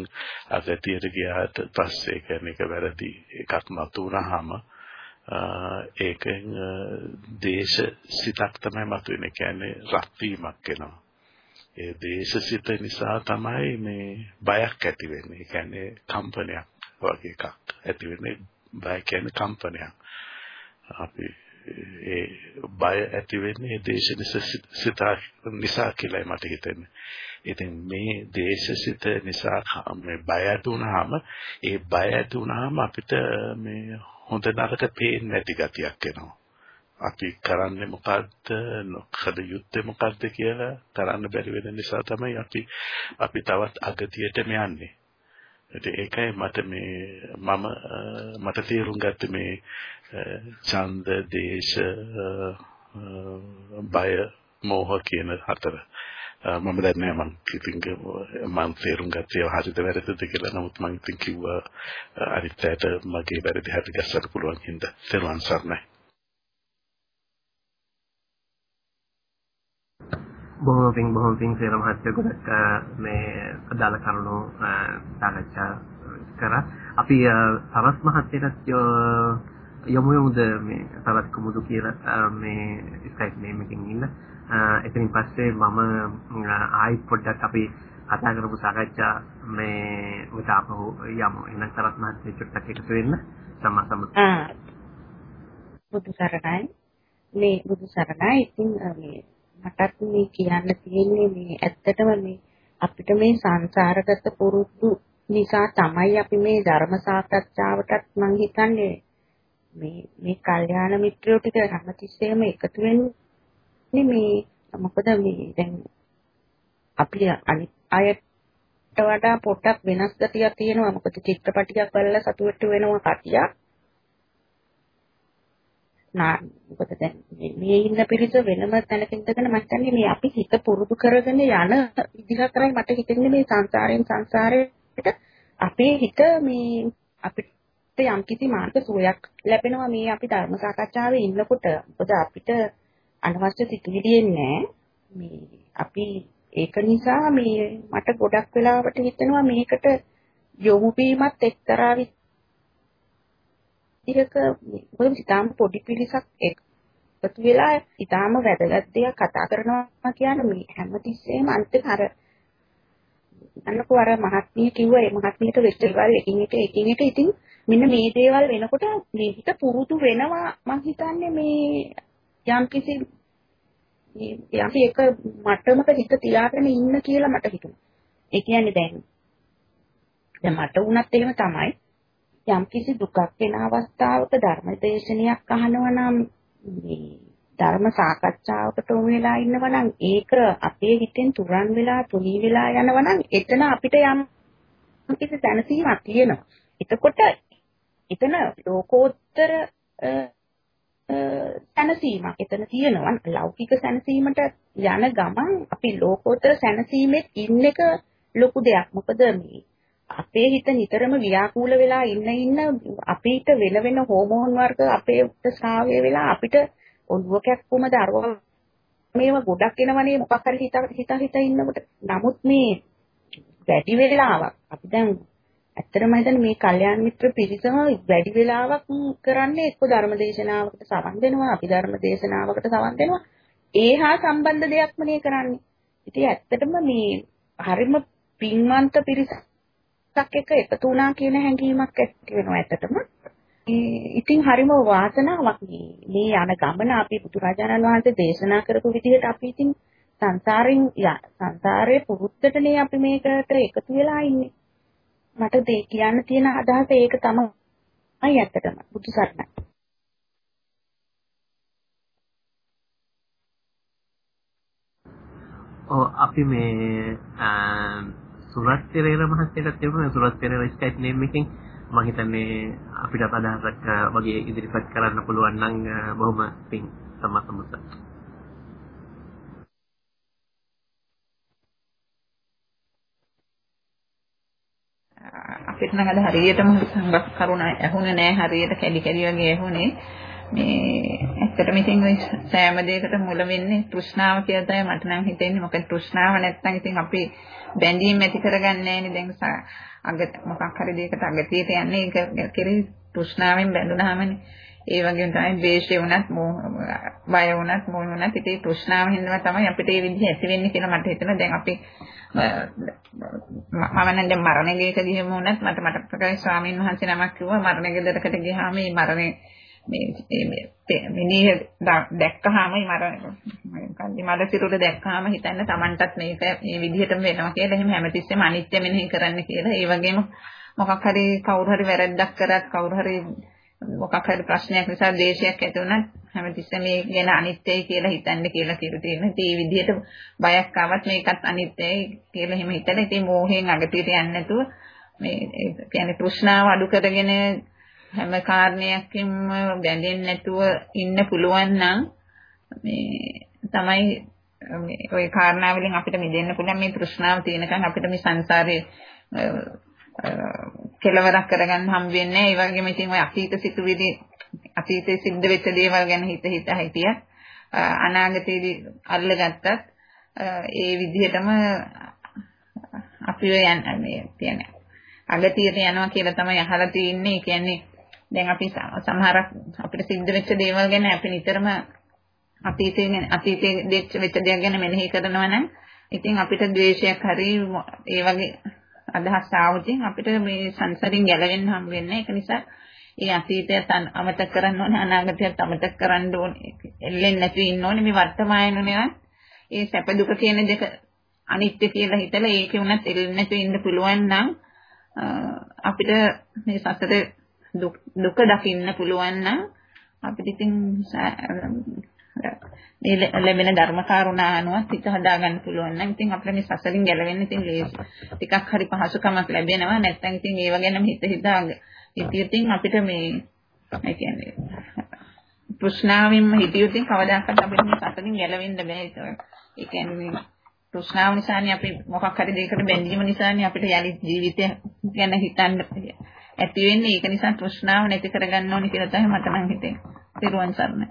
අගතියට ගියාට පස්සේ කියන්නේ ඒක වැරදි එකක් මතු වුණාම ඒකෙන් දේශ සිතක් තමයි මතුවෙන්නේ. කියන්නේ රත් වීමක් එනවා ඒ දේශ සිත නිසා තමයි මේ බයක් ඇති වෙන්නේ ඒ කියන්නේ කම්පනයක් වගේ එකක් ඇති වෙන්නේ බය කියන්නේ කම්පනයක් අපි ඒ බය ඇති වෙන්නේ දේශනිසිත නිසා කියලායි මට හිතෙන්නේ. ඉතින් මේ දේශසිත නිසා මේ බය ඇති වුනහම ඒ බය ඇති වුනහම අපිට මේ හොඳ නරක පේන්නේ නැති ගතියක් එනවා. අපි කරන්නේ මොකද්ද නොකද යුත්තේ මොකද්ද කියලා කරන්න බැරි වෙන නිසා තමයි අපි අපි තවත් අගතියටම යන්නේ. ඒකයි මට මේ මම මට තේරුම් ගත්ත මේ ඡන්ද දේශ බය මෝහ කියන හතර. මම දන්නේ මම ඉතින් මම තේරුම් ගත්තේ හරිද වැරදිද කියලා. නමුත් මම ඉතින් කිව්වා අනිත් පැයට මගේ වැරදි හරි ගැස්සන්න පුළුවන් හින්දා. තේරුම් සරණයි. බොහොම පිං බොහොම පිං සේර මහත්තයා ගොඩක් මේ අදාළ කරුණු සාකච්ඡා කරා. අපි සරස් මහත්තයාට යමු යමුද මේ සරස් කුමුදු කියලා මේ ස්කයිප් නේම් එකකින් ඉන්න. එතනින් පස්සේ මම ආයි පොඩ්ඩක් අපි කතා කරපු සාකච්ඡා මේ උට අපහු යමු. එහෙනම් සරස් මහත්තයා චුට්ටක් එකතු වෙන්න. සම්මා සම්බුත්. බුදු සරණයි. මේ බුදු සරණයි. ඉතින් මේ මටත් මේ කියන්න තියෙන්නේ මේ ඇත්තටම මේ අපිට මේ සංසාරගත පුරුදු නිසා තමයි අපි මේ ධර්ම සාකච්ඡාවටත් මං හිතන්නේ. මේ මේ කල්යාණ මිත්‍රයෝ ටික හැමතිස්සෙම එකතු වෙන්නේ මේ මොකද මේ දැන් අපි අනිත් අයට වඩා පොඩ්ඩක් වෙනස් ගතියක් තියෙනවා. මොකද චිත්‍රපටියක් බලලා සතුටු වෙනවා කතියක්. නා මොකද දැන් මේ ඉන්න පිරිස වෙනම තැනක ඉඳගෙන මම කියන්නේ මේ අපි හිත පුරුදු කරගෙන යන විදිහතරයි මට හිතෙන්නේ මේ සංසාරයෙන් සංසාරයට. අපේ හිත මේ අපිට යම් කිසි මාර්ග සුවයක් ලැබෙනවා මේ අපි ධර්ම සාකච්ඡාවේ ඉන්නකොට. මොකද අපිට අනවශ්‍ය සිතුවිලි එන්නේ මේ අපි ඒක නිසා මේ මට ගොඩක් වෙලාවට හිතෙනවා මේකට යොමු වීමත් එක්තරා විදිහක මොකද ඉතාලම පොඩි පිරිසක් එකතු වෙලා ඉතාලම වැදගත් දෙයක් කතා කරනවා කියන්නේ මේ හැමතිස්සෙම අන්තිම අර අන්නකෝ අර මහත්මිය කිව්වා ඒ මහත්මියට වෙච්ච දේවල් එකින් එක එකින් එක ඉතින් මෙන්න මේ දේවල් වෙනකොට මේ හිත පුරුදු වෙනවා මං හිතන්නේ මේ යම්කිසි මේ යම්කි එක මට්ටමක හිත තියාගෙන ඉන්න කියලා මට හිතුණා. ඒ කියන්නේ දැන් දැන් මට වුණත් එහෙම තමයි යම්කිසි දුකක් වෙන අවස්ථාවක ධර්මදේශනයක් අහනවා නම් මේ ධර්ම සාකච්ඡාවකට උන් වෙලා ඉන්නවා නම් ඒක අපේ හිතෙන් තුරන් වෙලා තුනී වෙලා යනවා නම් එතන අපිට යම් කිසි දැනසීමක් තියෙනවා. එතකොට එතන ලෝකෝත්තර සැනසීමක් එතන තියෙනවා. ලෞකික සැනසීමට යන ගමන් අපි ලෝකෝත්තර සැනසීමෙත් ඉන්න එක ලොකු දෙයක්. මොකද මේ අපේ හිත නිතරම ව්‍යාකූල වෙලා ඉන්න ඉන්න අපිට වෙන වෙන හෝමෝන් වර්ග අපේ ස්‍රාවය වෙලා අපිට ඔළුව කැක්කුම දරුවා මේව ගොඩක් එනවනේ මොකක් හරි හිත හිත හිත ඉන්නකොට. නමුත් මේ වැඩි වෙලාවක් අපි දැන් ඇත්තටම හිතන්නේ මේ කල්යාණ මිත්‍ර පිරිසම වැඩි වෙලාවක් කරන්නේ එක්ක ධර්මදේශනාවකට සවන් දෙනවා අපි ධර්මදේශනාවකට සවන් දෙනවා. ඒහා සම්බන්ධ දෙයක්ම නේ කරන්නේ. ඉතින් ඇත්තටම මේ හරිම පින්වන්ත පිරිසක් එක්ක එකතු වුණා කියන හැඟීමක් ඇති වෙනවා ඇත්තටම ඉතින් හරිම වාසනාවක් මේ යන ගමන අපි බුදුරජාණන් වහන්සේ දේශනා කරපු විදිහට අපි ඉතින් සංසාරෙන් සංසාරයේ පුරුද්දටනේ අපි මේකට එකතු වෙලා ඉන්නේ. මට දෙය කියන්න තියෙන අදහස ඒක තමයි ඇත්තටම බුදු සරණයි. ඔව් අපි මේ සුරත් පෙරේර මහත්තයාට තිබුණා සුරත් පෙරේර ස්කයිප් නේම් එකෙන් මම හිතන්නේ අපිට අදහසක් වගේ ඉදිරිපත් කරන්න පුළුවන් නම් බොහොම පිං සමසමස. අපිට නම් අද හරියටම සංගස් කරුණ ඇහුනේ නෑ හරියට කැලි කැලි වගේ ඇහුනේ. මේ ඇත්තටම ඉතින් ওই සෑම දෙයකට මුල වෙන්නේ තෘෂ්ණාව කියලා තමයි මට නම් හිතෙන්නේ. මොකද තෘෂ්ණාව නැත්නම් ඉතින් අපි බැඳීම් ඇති කරගන්නේ නෑනේ. දැන් අග මොකක් හරි දෙයකට අගතියට යන්නේ ඒක කෙරෙහි තෘෂ්ණාවෙන් බැඳුනහමනේ. ඒ වගේම තමයි ද්වේෂය වුණත් බය වුණත් මොන වුණත් ඉතින් තෘෂ්ණාව හින්දා තමයි අපිට මේ විදිහ ඇති වෙන්නේ කියලා මට හිතෙනවා. දැන් අපි මම නම් දැන් මරණ ගෙයක ගිහම වුණත් මට මට ප්‍රකාශ ස්වාමීන් වහන්සේ නමක් කිව්වා මරණ ගෙදරකට ගියාම මේ මරණේ මේ මිනිහ දැක්කහම මර කන්දි මඩ සිරුර දැක්කහම හිතන්න Tamanටත් මේක මේ විදිහටම වෙනවා කියලා එහෙම හැමතිස්සෙම අනිත්‍ය මෙනෙහි කරන්න කියලා. ඒ වගේම මොකක් හරි කවුරු හරි වැරද්දක් කරත් කවුරු හරි මොකක් හරි ප්‍රශ්නයක් නිසා ද්වේෂයක් ඇති වුණත් හැමතිස්සෙම මේ ගැන අනිත්‍යයි කියලා හිතන්න කියලා කියලා තියෙනවා. ඉතින් මේ විදිහට බයක් ආවත් මේකත් අනිත්‍යයි කියලා එහෙම හිතලා ඉතින් මෝහයෙන් අගතියට යන්නේ නැතුව මේ කියන්නේ තෘෂ්ණාව අඩු කරගෙන හැම කාරණයකින්ම බැඳෙන්නේ නැතුව ඉන්න පුළුවන් නම් මේ තමයි මේ ওই කාරණා වලින් අපිට මිදෙන්න පුළුවන් මේ තෘෂ්ණාව තියෙනකන් අපිට මේ සංසාරේ කෙලවරක් කරගන්න හම් වෙන්නේ නැහැ. ඒ වගේම ඉතින් ওই අතීත සිතුවිලි අතීතයේ සිද්ධ වෙච්ච දේවල් ගැන හිත හිත හිතිය අනාගතයේදී අල්ලගත්තත් ඒ විදිහටම අපි යන්නේ මේ කියන්නේ අගතියට යනවා කියලා තමයි අහලා තියෙන්නේ. ඒ කියන්නේ දැන් අපි සමහරක් අපිට සිද්ධ වෙච්ච දේවල් ගැන අපි නිතරම අතීතයේ අතීතයේ වෙච්ච දේවල් ගැන මෙනෙහි කරනවා නම් ඉතින් අපිට ද්වේෂයක් හරි ඒ වගේ අදහස් ආවොත් අපිට මේ සංසාරින් ගැලවෙන්න හම් වෙන්නේ ඒක නිසා ඒ අතීතයත් අමතක කරන්න ඕනේ අනාගතයත් අමතක කරන්න ඕනේ. එල්ලෙන්නේ නැතුව ඉන්න ඕනේ මේ වර්තමානයේනේ. ඒ සැප දුක කියන දෙක අනිත්‍ය කියලා හිතලා ඒකේ උනත් එල්ලෙන්නේ නැතුව ඉන්න පුළුවන් නම් අපිට මේ සසර දුක දකින්න පුළුවන් නම් අපිට ඉතින් මේ ලැබෙන ධර්ම කාරුණා අනුව හිත හදාගන්න පුළුවන් නම් ඉතින් අපිට මේ සසරින් ගැලවෙන්න ඉතින් ලේසි. ටිකක් හරි පහසුකමක් ලැබෙනවා. නැත්නම් ඉතින් ඒව ගැනම හිත හිතා ඉතින් අපිට මේ ඒ කියන්නේ ප්‍රශ්නාවෙන්ම හිතියොතින් කවදාකවත් අපිට මේ සසරින් ගැලවෙන්න බෑ. ඒ කියන්නේ තෘෂ්ණාව නිසානේ අපි මොකක් හරි දෙයකට බැඳීම නිසානේ අපිට යලි ජීවිතය ගැන හිතන්න ඇති වෙන්නේ. ඒක නිසා තෘෂ්ණාව නැති කරගන්න ඕනේ කියලා තමයි මට නම් හිතෙන්නේ. තිරුවන් සරණයි.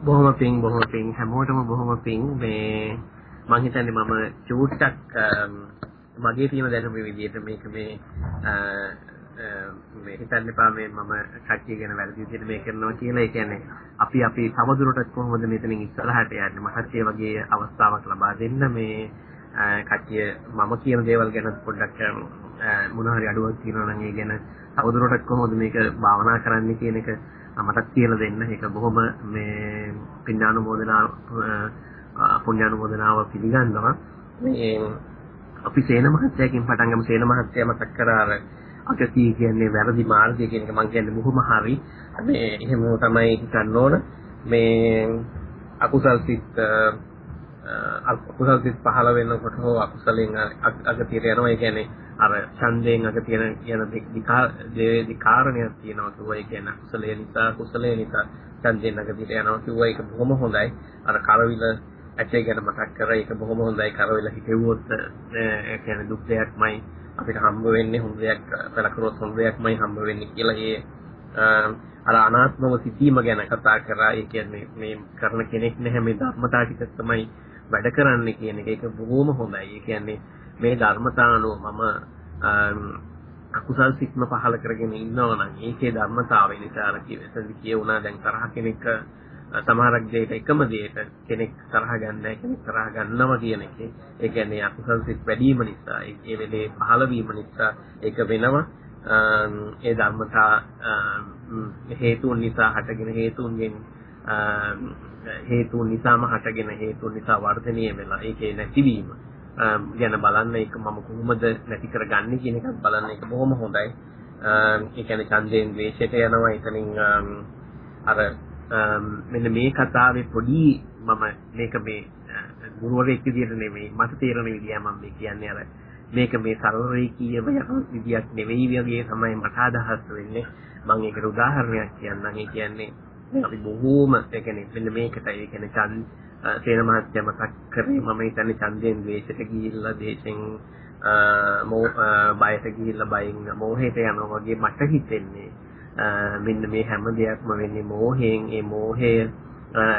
බොහොම පිං බොහොම පිං හැමෝටම බොහොම පිං මේ මම හිතන්නේ මම චූට්ටක් මගේ තියෙන දැනුම විදිහට මේක මේ මේ හිතන්න එපා මේ මම කට්ටිය ගැන වැරදි විදිහට මේ කරනවා කියලා. ඒ කියන්නේ අපි අපි තවදුරටත් කොහොමද මෙතනින් ඉස්සරහට යන්නේ? මහත් ඒ වගේ අවස්ථාවක් ලබා දෙන්න මේ කට්ටිය මම කියන දේවල් ගැන පොඩ්ඩක් මොන හරි අඩුවක් තියෙනවා නම් ඒ ගැන තවදුරටත් කොහොමද මේක භාවනා කරන්න කියන එක මටත් කියලා දෙන්න. ඒක බොහොම මේ පින්නානුමෝදනා පුණ්‍යානුමෝදනාව පිළිගන්නවා. මේ අපි සේන මහත්තයාගෙන් පටන් ගමු සේන මහත්තයා මතක් කරා අර අගතිය කියන්නේ වැරදි මාර්ගය කියන එක මම කියන්නේ බොහොම හරි. මේ එහෙම තමයි හිතන්න ඕන. මේ අකුසල් සිත් අකුසල් සිත් පහළ වෙනකොට හෝ අකුසලෙන් අගතියට යනවා. ඒ කියන්නේ අර ඡන්දයෙන් අග තියෙන කියන දෙකේ කාරණයක් තියෙනවා කිව්වා. ඒ කියන්නේ අකුසලය නිසා කුසලය නිසා ඡන්දයෙන් අගතියට යනවා කිව්වා. ඒක බොහොම හොඳයි. අර කරවිල ඇටේ ගැන මතක් කරා. ඒක බොහොම හොඳයි. කරවිල හිතෙව්වොත් ඒ කියන්නේ දුක් දෙයක්මයි අපිට හම්බ වෙන්නේ හොඳ දෙයක් පළකරොත් හොඳ දෙයක්මයි හම්බ වෙන්නේ කියලා ඒ අර අනාත්මව සිටීම ගැන කතා කරා. ඒ කියන්නේ මේ කරන කෙනෙක් නැහැ මේ ධර්මතාව ටික තමයි වැඩ කරන්නේ කියන එක. ඒක බොහොම හොඳයි. ඒ කියන්නේ මේ ධර්මතාවනෝ මම අකුසල් සිත්ම පහල කරගෙන ඉන්නවා නම් ඒකේ ධර්මතාවය නිසා අර කියවෙසඳි කියුණා දැන් තරහ කෙනෙක් සමහරක් දෙයක එකම දෙයක කෙනෙක් තරහ ගන්නෑ කෙනෙක් තරහ ගන්නවා කියන එකේ ඒ කියන්නේ අකුසල් සිත් වැඩි වීම නිසා ඒ වෙලේ පහළ වීම නිසා ඒක වෙනවා ඒ ධර්මතා හේතුන් නිසා හටගෙන හේතුන්ගෙන් හේතුන් නිසාම හටගෙන හේතුන් නිසා වර්ධනය වෙලා ඒකේ නැතිවීම ගැන බලන්න ඒක මම කොහොමද නැති කරගන්නේ කියන එකත් බලන්න ඒක බොහොම හොඳයි. ඒ කියන්නේ ඡන්දයෙන් ද්වේෂයට යනවා. එතනින් අර මෙන්න මේ කතාවේ පොඩි මම මේක මේ ගුරුවරයෙක් විදියට නෙමෙයි මට තේරෙන විදිය මම මේ කියන්නේ අර මේක මේ සරල රේඛීයව යන විදියක් නෙවෙයි වගේ තමයි මට අදහස් වෙන්නේ. මම ඒකට උදාහරණයක් කියන්නම්. ඒ කියන්නේ අපි බොහෝම ඒ කියන්නේ මෙන්න මේකටයි ඒ කියන්නේ ඡන්ද සේන මහත්තයා මතක් කරේ මම හිතන්නේ ඡන්දයෙන් ද්වේෂයට ගිහිල්ලා දේශෙන් මෝ බයට ගිහිල්ලා බයෙන් මෝහයට යනවා වගේ මට හිතෙන්නේ මෙන්න මේ හැම දෙයක්ම වෙන්නේ මෝහයෙන් ඒ මෝහය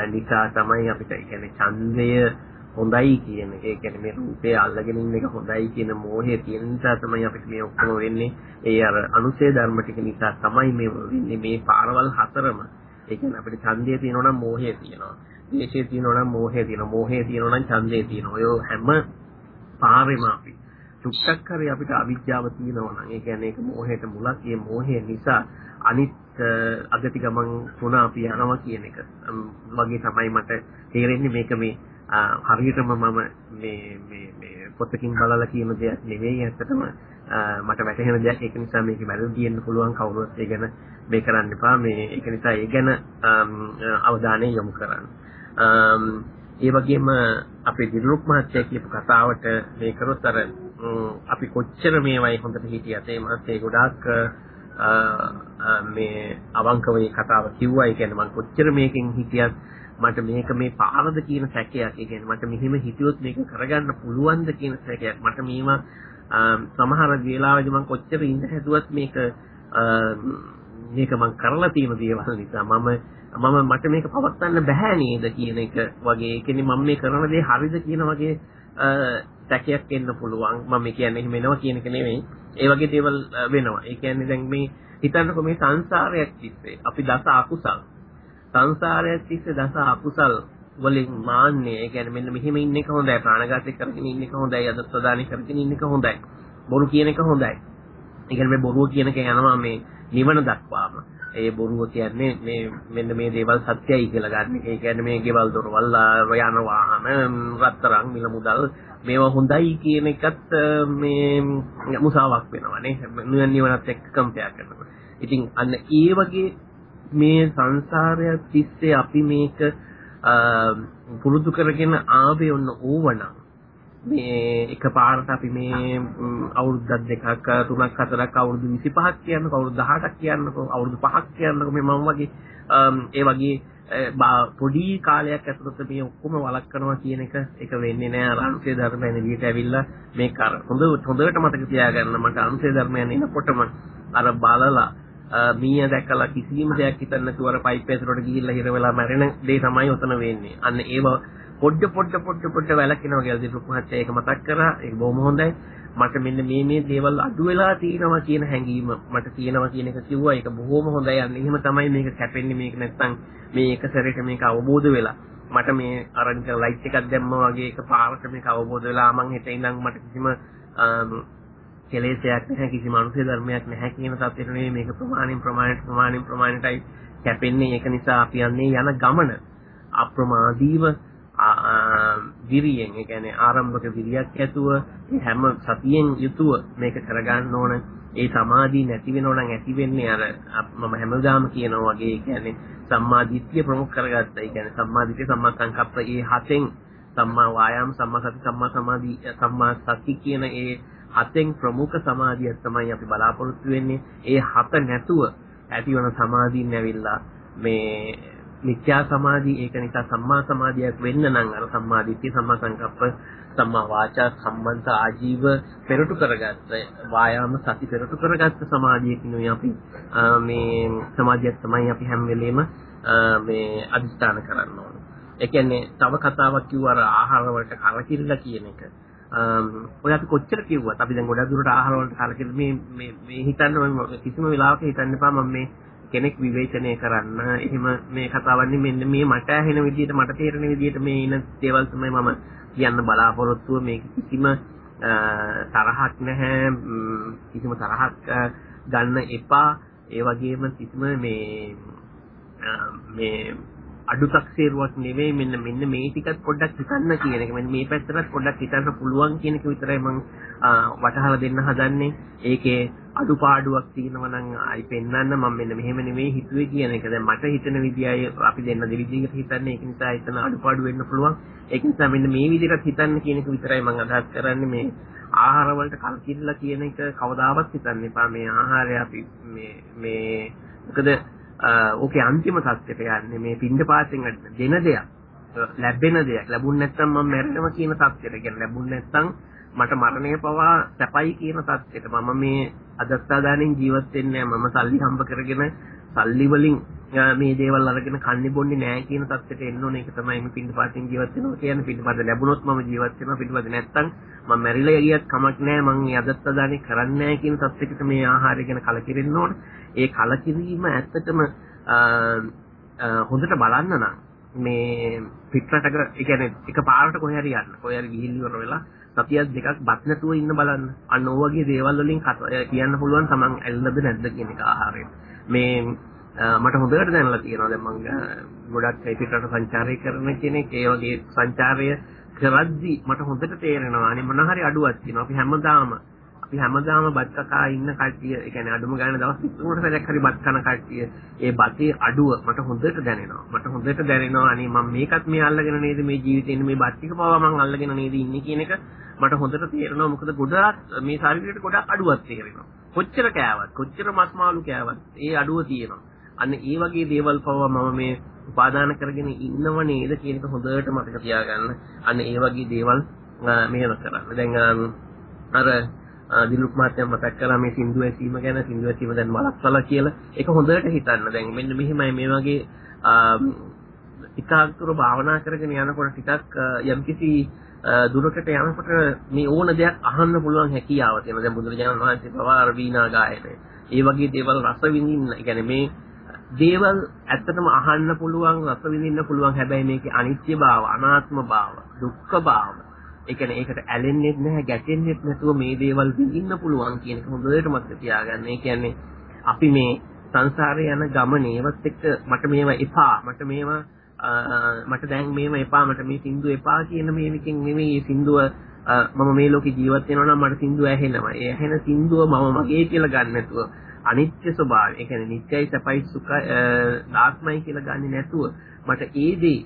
නිසා තමයි අපිට ඒ කියන්නේ ඡන්දය හොඳයි කියන. ඒ කියන්නේ මේ රූපය අල්ලගෙන ඉන්න එක හොඳයි කියන මෝහය තියෙන නිසා තමයි අපිට මේ ඔක්කොම වෙන්නේ. ඒ අර අනුසේ ධර්ම ටික නිසා තමයි මේ වෙන්නේ මේ පාරවල් හතරම. ඒ කියන්නේ අපිට ඡන්දය තියෙනවා නම් මෝහය තියෙනවා. ද්වේෂය තියෙනවා නම් මෝහය තියෙනවා. මෝහය තියෙනවා නම් ඡන්දය තියෙනවා. ඔය හැම පාරෙම අපි චුට්ටක් හරි අපිට අවිද්‍යාව තියෙනවා නම් ඒ කියන්නේ ඒක මෝහයට මුලක්. ඒ මෝහය නිසා අනිත් අගති ගමන් තුන අපි යනවා කියන එක වගේ තමයි මට තේරෙන්නේ මේක මේ හරියටම මම මේ මේ මේ පොතකින් බලලා කියන දෙයක් නෙවෙයි ඇත්තටම මට වැටහෙන දෙයක් ඒක නිසා මේක වැරදි කියන්න පුළුවන් කවුරුත් ඒ ගැන මේ කරන්න එපා මේ ඒක නිසා ඒ ගැන අවධානය යොමු කරන්න. ඒ වගේම අපේ දිරුක් මහත්තයා කියපු කතාවට මේ කරොත් අර අපි කොච්චර මේවයි හොඳට හිටියත් ඒ මහත්තයා ගොඩාක් මේ අවංකව මේ කතාව කිව්වා. ඒ කියන්නේ මම කොච්චර මේකෙන් හිටියත් මට මේක මේ පාරද කියන සැකයක්. ඒ කියන්නේ මට මෙහෙම හිතියොත් මේක කරගන්න පුළුවන්ද කියන සැකයක්. මට මේවා සමහර වෙලාවෙදි මම කොච්චර ඉඳ හැදුවත් මේක මේක මම කරලා තියෙන දේවල් නිසා මම මම මට මේක පවත්වන්න බෑ නේද කියන එක වගේ. ඒ කියන්නේ මම මේ කරන දේ හරිද කියන වගේ සැකයක් එන්න පුළුවන්. මම කියන්නේ එහෙම එනවා කියන එක නෙමෙයි. ඒ වගේ දේවල් වෙනවා. ඒ කියන්නේ දැන් මේ හිතන්නකො මේ සංසාරයක් තිස්සේ අපි දස අකුසල්. සංසාරයක් තිස්සේ දස අකුසල් වලින් මාන්නේ ඒ කියන්නේ මෙන්න මෙහෙම ඉන්න එක හොඳයි ප්‍රාණඝාතය කරගෙන ඉන්න එක හොඳයි අදත් ප්‍රදානය කරගෙන ඉන්න එක හොඳයි බොරු කියන එක හොඳයි ඒ කියන්නේ මේ බොරුව කියන එක යනවා මේ නිවන දක්වාම ඒ බොරුව කියන්නේ මේ මෙන්න මේ දේවල් සත්‍යයි කියලා ගන්න. ඒ කියන්නේ මේ ගෙවල් දොරවල් යන වාහන රත්තරන් මිල මුදල් මේවා හොඳයි කියන එකත් මේ මුසාවක් වෙනවානේ. නිවනත් එක්ක කම්පෙයාර් කරනකොට. ඉතින් අන්න ඒ වගේ මේ සංසාරය තිස්සේ අපි මේක පුරුදු කරගෙන ආවේ ඔන්න ඕවනම් මේ එකපාරට අපි මේ අවුරුද්දක් දෙකක් තුනක් හතරක් අවුරුදු 25ක් කියන්නකෝ අවුරුදු 18ක් කියන්නකෝ අවුරුදු 5ක් කියන්නකෝ මේ මම වගේ ඒ වගේ පොඩි කාලයක් ඇතුළත මේ ඔක්කොම වළක්වනවා කියන එක එක වෙන්නේ නෑ. අනුසේ ධර්මයන් එළියට ඇවිල්ලා මේ කර හොඳ හොඳට මතක තියාගන්න මට අනුසේ ධර්මයන් එනකොටම අර බලලා මීය දැකලා කිසිම දෙයක් හිතන්න නැතුව අර පයිප් ඇතුලට ගිහිල්ලා හිර වෙලා මැරෙන දේ තමයි උතන වෙන්නේ. අන්න ඒව පොඩ පොඩ පොඩ පොඩ වැලකිනවා කියලා දීපු මහත්තයා ඒක මතක් කරා. ඒක බොහොම හොඳයි. මට මෙන්න මේ මේ දේවල් අඩු වෙලා තියෙනවා කියන හැඟීම මට තියෙනවා කියන එක කිව්වා. ඒක බොහොම හොඳයි. අන්න එහෙම තමයි මේක කැපෙන්නේ මේක නැත්තම් මේ එක සැරේට මේක අවබෝධ වෙලා මට මේ අරන් ලයිට් එකක් දැම්මා වගේ එක පාරට මේක අවබෝධ වෙලා මං හිතේ ඉඳන් මට කිසිම කෙලෙසයක් නැහැ කිසිම අනුසය ධර්මයක් නැහැ කියන තත්ත්වෙට නෙවෙයි මේක ප්‍රමාණින් ප්‍රමාණයට ප්‍රමාණින් ප්‍රමාණයටයි කැපෙන්නේ. ඒක නිසා අපි යන්නේ යන ගමන අප්‍රමාදීව විරියෙන්. ඒ කියන්නේ ආරම්භක විරියක් ඇතුව හැම සතියෙන් යුතුව මේක කරගන්න ඕන. ඒ සමාධිය නැති වෙනව නම් ඇති වෙන්නේ අර මම හැමදාම කියනවා වගේ. ඒ කියන්නේ සම්මාදිට්ඨිය ප්‍රමුඛ කරගත්තා. ඒ කියන්නේ සම්මාදිට්ඨිය සම්මා සංකප්ප ඒ හතෙන් සම්මා වායාම සම්මා සති සම්මා සමාධි සම්මා සති කියන ඒ හතෙන් ප්‍රමුඛ සමාධිය තමයි අපි බලාපොරොත්තු වෙන්නේ. ඒ හත නැතුව ඇතිවන සමාධියින් ඇවිල්ලා මේ මිත්‍යා සමාධි ඒක නිසා සම්මා සමාධියක් වෙන්න නම් අර සම්මා දිට්ඨිය සම්මා සංකප්ප සම්මා වාචා සම්බන්ත ආජීව පෙරටු කරගත්ත වායාම සති පෙරටු කරගත්ත සමාධියකින් අපි මේ සමාධියක් තමයි අපි හැම වෙලෙම මේ අදිස්ථාන කරන්න ඕනේ. ඒ කියන්නේ තව කතාවක් කිව්වා අර ආහාර වලට කලකිරලා කියන එක. ඔය අපි කොච්චර කිව්වත් අපි දැන් ගොඩක් දුරට ආහාර වලට කලකිරලා මේ මේ මේ හිතන්න කිසිම වෙලාවක හිතන්න එපා මම මේ කෙනෙක් විවේචනය කරන්න. එහෙම මේ කතාවන්නේ මෙන්න මේ මට ඇහෙන විදිහට මට තේරෙන විදිහට මේ ඉන දේවල් තමයි මම කියන්න බලාපොරොත්තුව. මේක කිසිම තරහක් නැහැ. කිසිම තරහක් ගන්න එපා. ඒ වගේම කිසිම මේ මේ අඩු තක්සේරුවක් නෙවෙයි මෙන්න මෙන්න මේ ටිකත් පොඩ්ඩක් හිතන්න කියන එක. මෙන්න මේ පැත්තට පොඩ්ඩක් හිතන්න පුළුවන් කියන එක විතරයි මම වටහලා දෙන්න හදන්නේ. ඒකේ අඩුපාඩුවක් තියෙනවා නම් ආයි පෙන්වන්න මම මෙන්න මෙහෙම නෙවෙයි හිතුවේ කියන එක. දැන් මට හිතෙන විදියයි අපි දෙන්න දෙවිදිහකට හිතන්නේ. ඒක නිසා එතන අඩුපාඩු වෙන්න පුළුවන්. ඒක නිසා මෙන්න මේ විදිහට හිතන්න කියන එක විතරයි මම අදහස් කරන්නේ මේ ආහාර වලට කල්කිරලා කියන එක කවදාවත් හිතන්න එපා. මේ ආහාරය අපි මේ මේ මොකද ඕකේ අන්තිම සත්‍යයට යන්නේ මේ පින්ඩ පාතෙන් දෙන දෙයක් ලැබෙන දෙයක් ලැබුණ නැත්නම් මම මැරෙනවා කියන සත්‍යයට කියන්නේ ලැබුණ නැත්නම් මට මරණය පවා සැපයි කියන සත්‍යයට මම මේ අදත්තාදානෙන් ජීවත් වෙන්නේ මම සල්ලි හම්බ කරගෙන සල්ලි වලින් මේ දේවල් අරගෙන කන්නේ බොන්නේ නැහැ කියන තත්ත්වයට එන්න ඕනේ. ඒක තමයි මේ පිටිපස්සෙන් ජීවත් වෙනවා කියන්නේ. පිටිපස්ස ලැබුණොත් මම ජීවත් වෙනවා. පිටිපස්ස නැත්තම් මම මැරිලා ගියත් කමක් නැහැ. මං මේ අදත්ත දානේ කරන්නේ නැහැ කියන තත්ත්වයකට මේ ආහාරය ගැන කලකිරෙන්න ඕනේ. ඒ කලකිරීම ඇත්තටම හොඳට බලන්න නම් මේ පිටරටක ඒ කියන්නේ එක පාරට කොහේ හරි යන්න. කොහේ හරි ගිහින් ඉවර වෙලා සතියක් දෙකක් බත් නැතුව ඉන්න බලන්න. අන්න ඕ වගේ දේවල් වලින් කියන්න පුළුවන් තමන් ඇල්ලද නැද්ද කියන එක ආහාරයෙන්. මේ මට හොඳට දැනලා තියෙනවා දැන් මම ගොඩක් ඒ පිටරට සංචාරය කරන කෙනෙක් ඒ වගේ සංචාරය කරද්දි මට හොඳට තේරෙනවා අනේ මොන හරි අඩුවක් තියෙනවා අපි හැමදාම අපි හැමදාම බත් කකා ඉන්න කට්ටිය ඒ කියන්නේ අඩුම ගාන දවස් 30කට සැරයක් හරි බත් කන කට්ටිය ඒ බතේ අඩුව මට හොඳට දැනෙනවා මට හොඳට දැනෙනවා අනේ මම මේකත් මේ අල්ලගෙන නේද මේ ජීවිතේ ඉන්නේ මේ බත් ටික පවා මම අල්ලගෙන නේද ඉන්නේ කියන එක මට හොඳට තේරෙනවා මොකද ගොඩාක් මේ ශරීරයට ගොඩාක් අඩුවක් තේරෙනවා කොච්චර කෑවත් කොච්චර මස් මාළු කෑවත් ඒ අඩුව තියෙනවා අන්න ඒ වගේ දේවල් පවා මම මේ උපාදාන කරගෙන ඉන්නව නේද කියන එක හොඳට මතක තියාගන්න. අන්න ඒ වගේ දේවල් මෙහෙම කරන්න. දැන් අර දිලුක් මහත්තයා මතක් කළා මේ සින්දු ඇසීම ගැන සින්දු ඇසීම දැන් මලක්සලා කියලා. ඒක හොඳට හිතන්න. දැන් මෙන්න මෙහිමයි මේ වගේ ටිකක් දුර භාවනා කරගෙන යනකොට ටිකක් යම්කිසි දුරකට යනකොට මේ ඕන දෙයක් අහන්න පුළුවන් හැකියාව තියෙනවා. දැන් බුදුරජාණන් වහන්සේ පවා අර වීණා ගායනය. ඒ වගේ දේවල් රස විඳින්න. ඒ කියන්නේ මේ දේවල් ඇත්තටම අහන්න පුළුවන් රස විඳින්න පුළුවන් හැබැයි මේකේ අනිත්‍ය භාව අනාත්ම භාව දුක්ඛ භාව ඒ කියන්නේ ඒකට ඇලෙන්නෙත් නැහැ ගැටෙන්නෙත් නැතුව මේ දේවල් විඳින්න පුළුවන් කියන එක හොඳට මතක තියාගන්න. ඒ කියන්නේ අපි මේ සංසාරේ යන ගමනේ ඒවත් එක්ක මට මේවා එපා මට මේවා මට දැන් මේව එපා මට මේ සින්දුව එපා කියන මේකෙන් නෙමෙයි මේ සින්දුව මම මේ ලෝකේ ජීවත් වෙනවා නම් මට සින්දුව ඇහෙනවා. ඒ ඇහෙන සින්දුව මම මගේ කියලා ගන්න නැතුව අනිත්‍ය ස්වභාවය, ඒ කියන්නේ නිත්‍යයි සපයි සුඛයි ආත්මයි කියලා ගන්නේ නැතුව මට ඒ දේ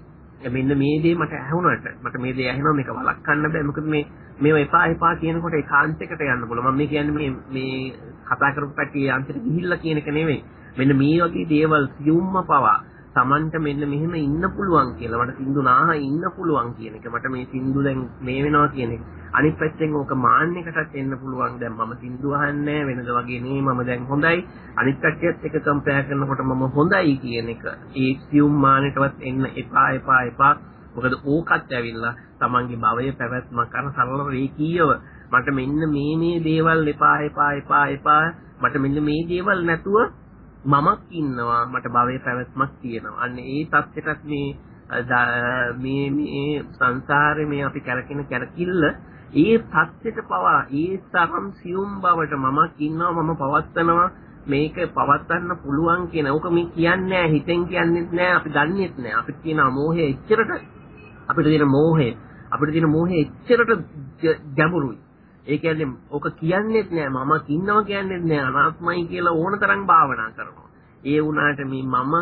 මෙන්න මේ දේ මට ඇහුණාට මට මේ දේ ඇහෙනවා මේක වළක්වන්න බෑ. මොකද මේ මේව එපා එපා කියනකොට ඒකාන්තයකට යන්න පුළුවන්. මම මේ කියන්නේ මේ මේ කතා කරපු පැටි යාන්ත්‍රික ගිහිල්ලා කියන එක නෙමෙයි. මෙන්න මේ වගේ දේවල් සියුම්ම පවා Tamanට මෙන්න මෙහෙම ඉන්න පුළුවන් කියලා. මට සින්දු නාහ ඉන්න පුළුවන් කියන එක. මට මේ සින්දු දැන් මේ වෙනවා කියන එක. අනිත් පැත්තෙන් ඕක මාන්නයකටත් එන්න පුළුවන්. දැන් මම සින්දු අහන්නේ වෙනද වගේ නේ මම දැන් හොඳයි. අනිත් කට්ටියත් එක කම්පෙයාර් කරනකොට මම හොඳයි කියන එක. ඒ සියුම් මානෙටවත් එන්න එපා එපා එපා. මොකද ඕකත් ඇවිල්ලා Tamanගේ භවයේ පැවැත්මක් අර සරල රේකීයව මට මෙන්න මේ මේ දේවල් එපා එපා එපා එපා. මට මෙන්න මේ දේවල් නැතුව මමක් ඉන්නවා මට භවයේ පැවැත්මක් තියෙනවා. අන්න ඒ தත්ත්වයටත් මේ මේ මේ සංසාරේ මේ අපි කරකින කරකිල්ල ඒ தත්ත්වයට පවා ඒ තරම් සියුම් බවට මමක් ඉන්නවා මම පවත්නවා මේක පවත්වන්න පුළුවන් කියන ඕක මේ කියන්නේ නැහැ හිතෙන් කියන්නේත් නැහැ අපි දන්නේත් නැහැ. අපිට තියෙන මෝහය එච්චරට අපිට තියෙන මෝහය අපිට තියෙන මෝහය එච්චරට ගැඹුරුයි. ඒ කියන්නේ ඔක කියන්නේත් නෑ මම ඉන්නවා කියන්නේත් නෑ අනාත්මයි කියලා ඕන තරම් භාවනා කරනවා. ඒ වුණාට මේ මම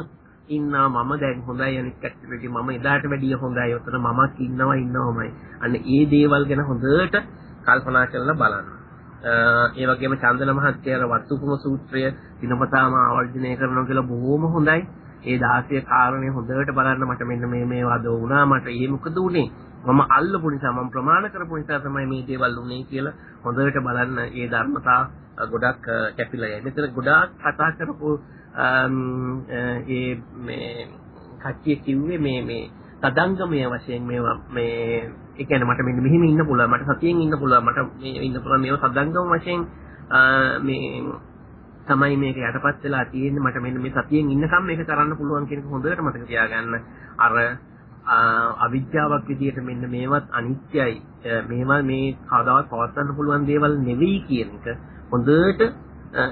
ඉන්නවා මම දැන් හොඳයි අනිත් කට්ටියට මම එදාට වැඩිය හොඳයි. ඔතන මමක් ඉන්නවා ඉන්නවමයි. අන්න ඒ දේවල් ගැන හොඳට කල්පනා කරලා බලන්න. ඒ වගේම චන්දන මහත්තයාගේ වත්තුපම සූත්‍රය දිනපතාම ආවර්ජනය කරනවා කියලා බොහොම හොඳයි. ඒ 16 කාරණේ හොඳට බලන්න මට මෙන්න මේ මේවා දෝ වුණා මට ඒ මොකද උනේ මම අල්ලපු නිසා මම ප්‍රමාණ කරපු නිසා තමයි මේ දේවල් උනේ කියලා හොඳට බලන්න ඒ ධර්මතා ගොඩක් කැපිලා යයි. මෙතන ගොඩාක් කතා කරපු ඒ මේ කච්චිය කිව්වේ මේ මේ තදංගමය වශයෙන් මේවා මේ ඒ කියන්නේ මට මෙන්න මෙහෙම ඉන්න පුළුවන් මට සතියෙන් ඉන්න පුළුවන් මට මේ ඉන්න පුළුවන් මේවා තදංගම වශයෙන් මේ තමයි මේක යටපත් වෙලා තියෙන්නේ මට මෙන්න මේ සතියෙන් ඉන්නකම් මේක කරන්න පුළුවන් කියන එක හොඳට මතක තියාගන්න අර අවිද්‍යාවක් විදිහට මෙන්න මේවත් අනිත්‍යයි මේවා මේ කවදාවත් පවත්වන්න පුළුවන් දේවල් නෙවෙයි කියන එක හොඳට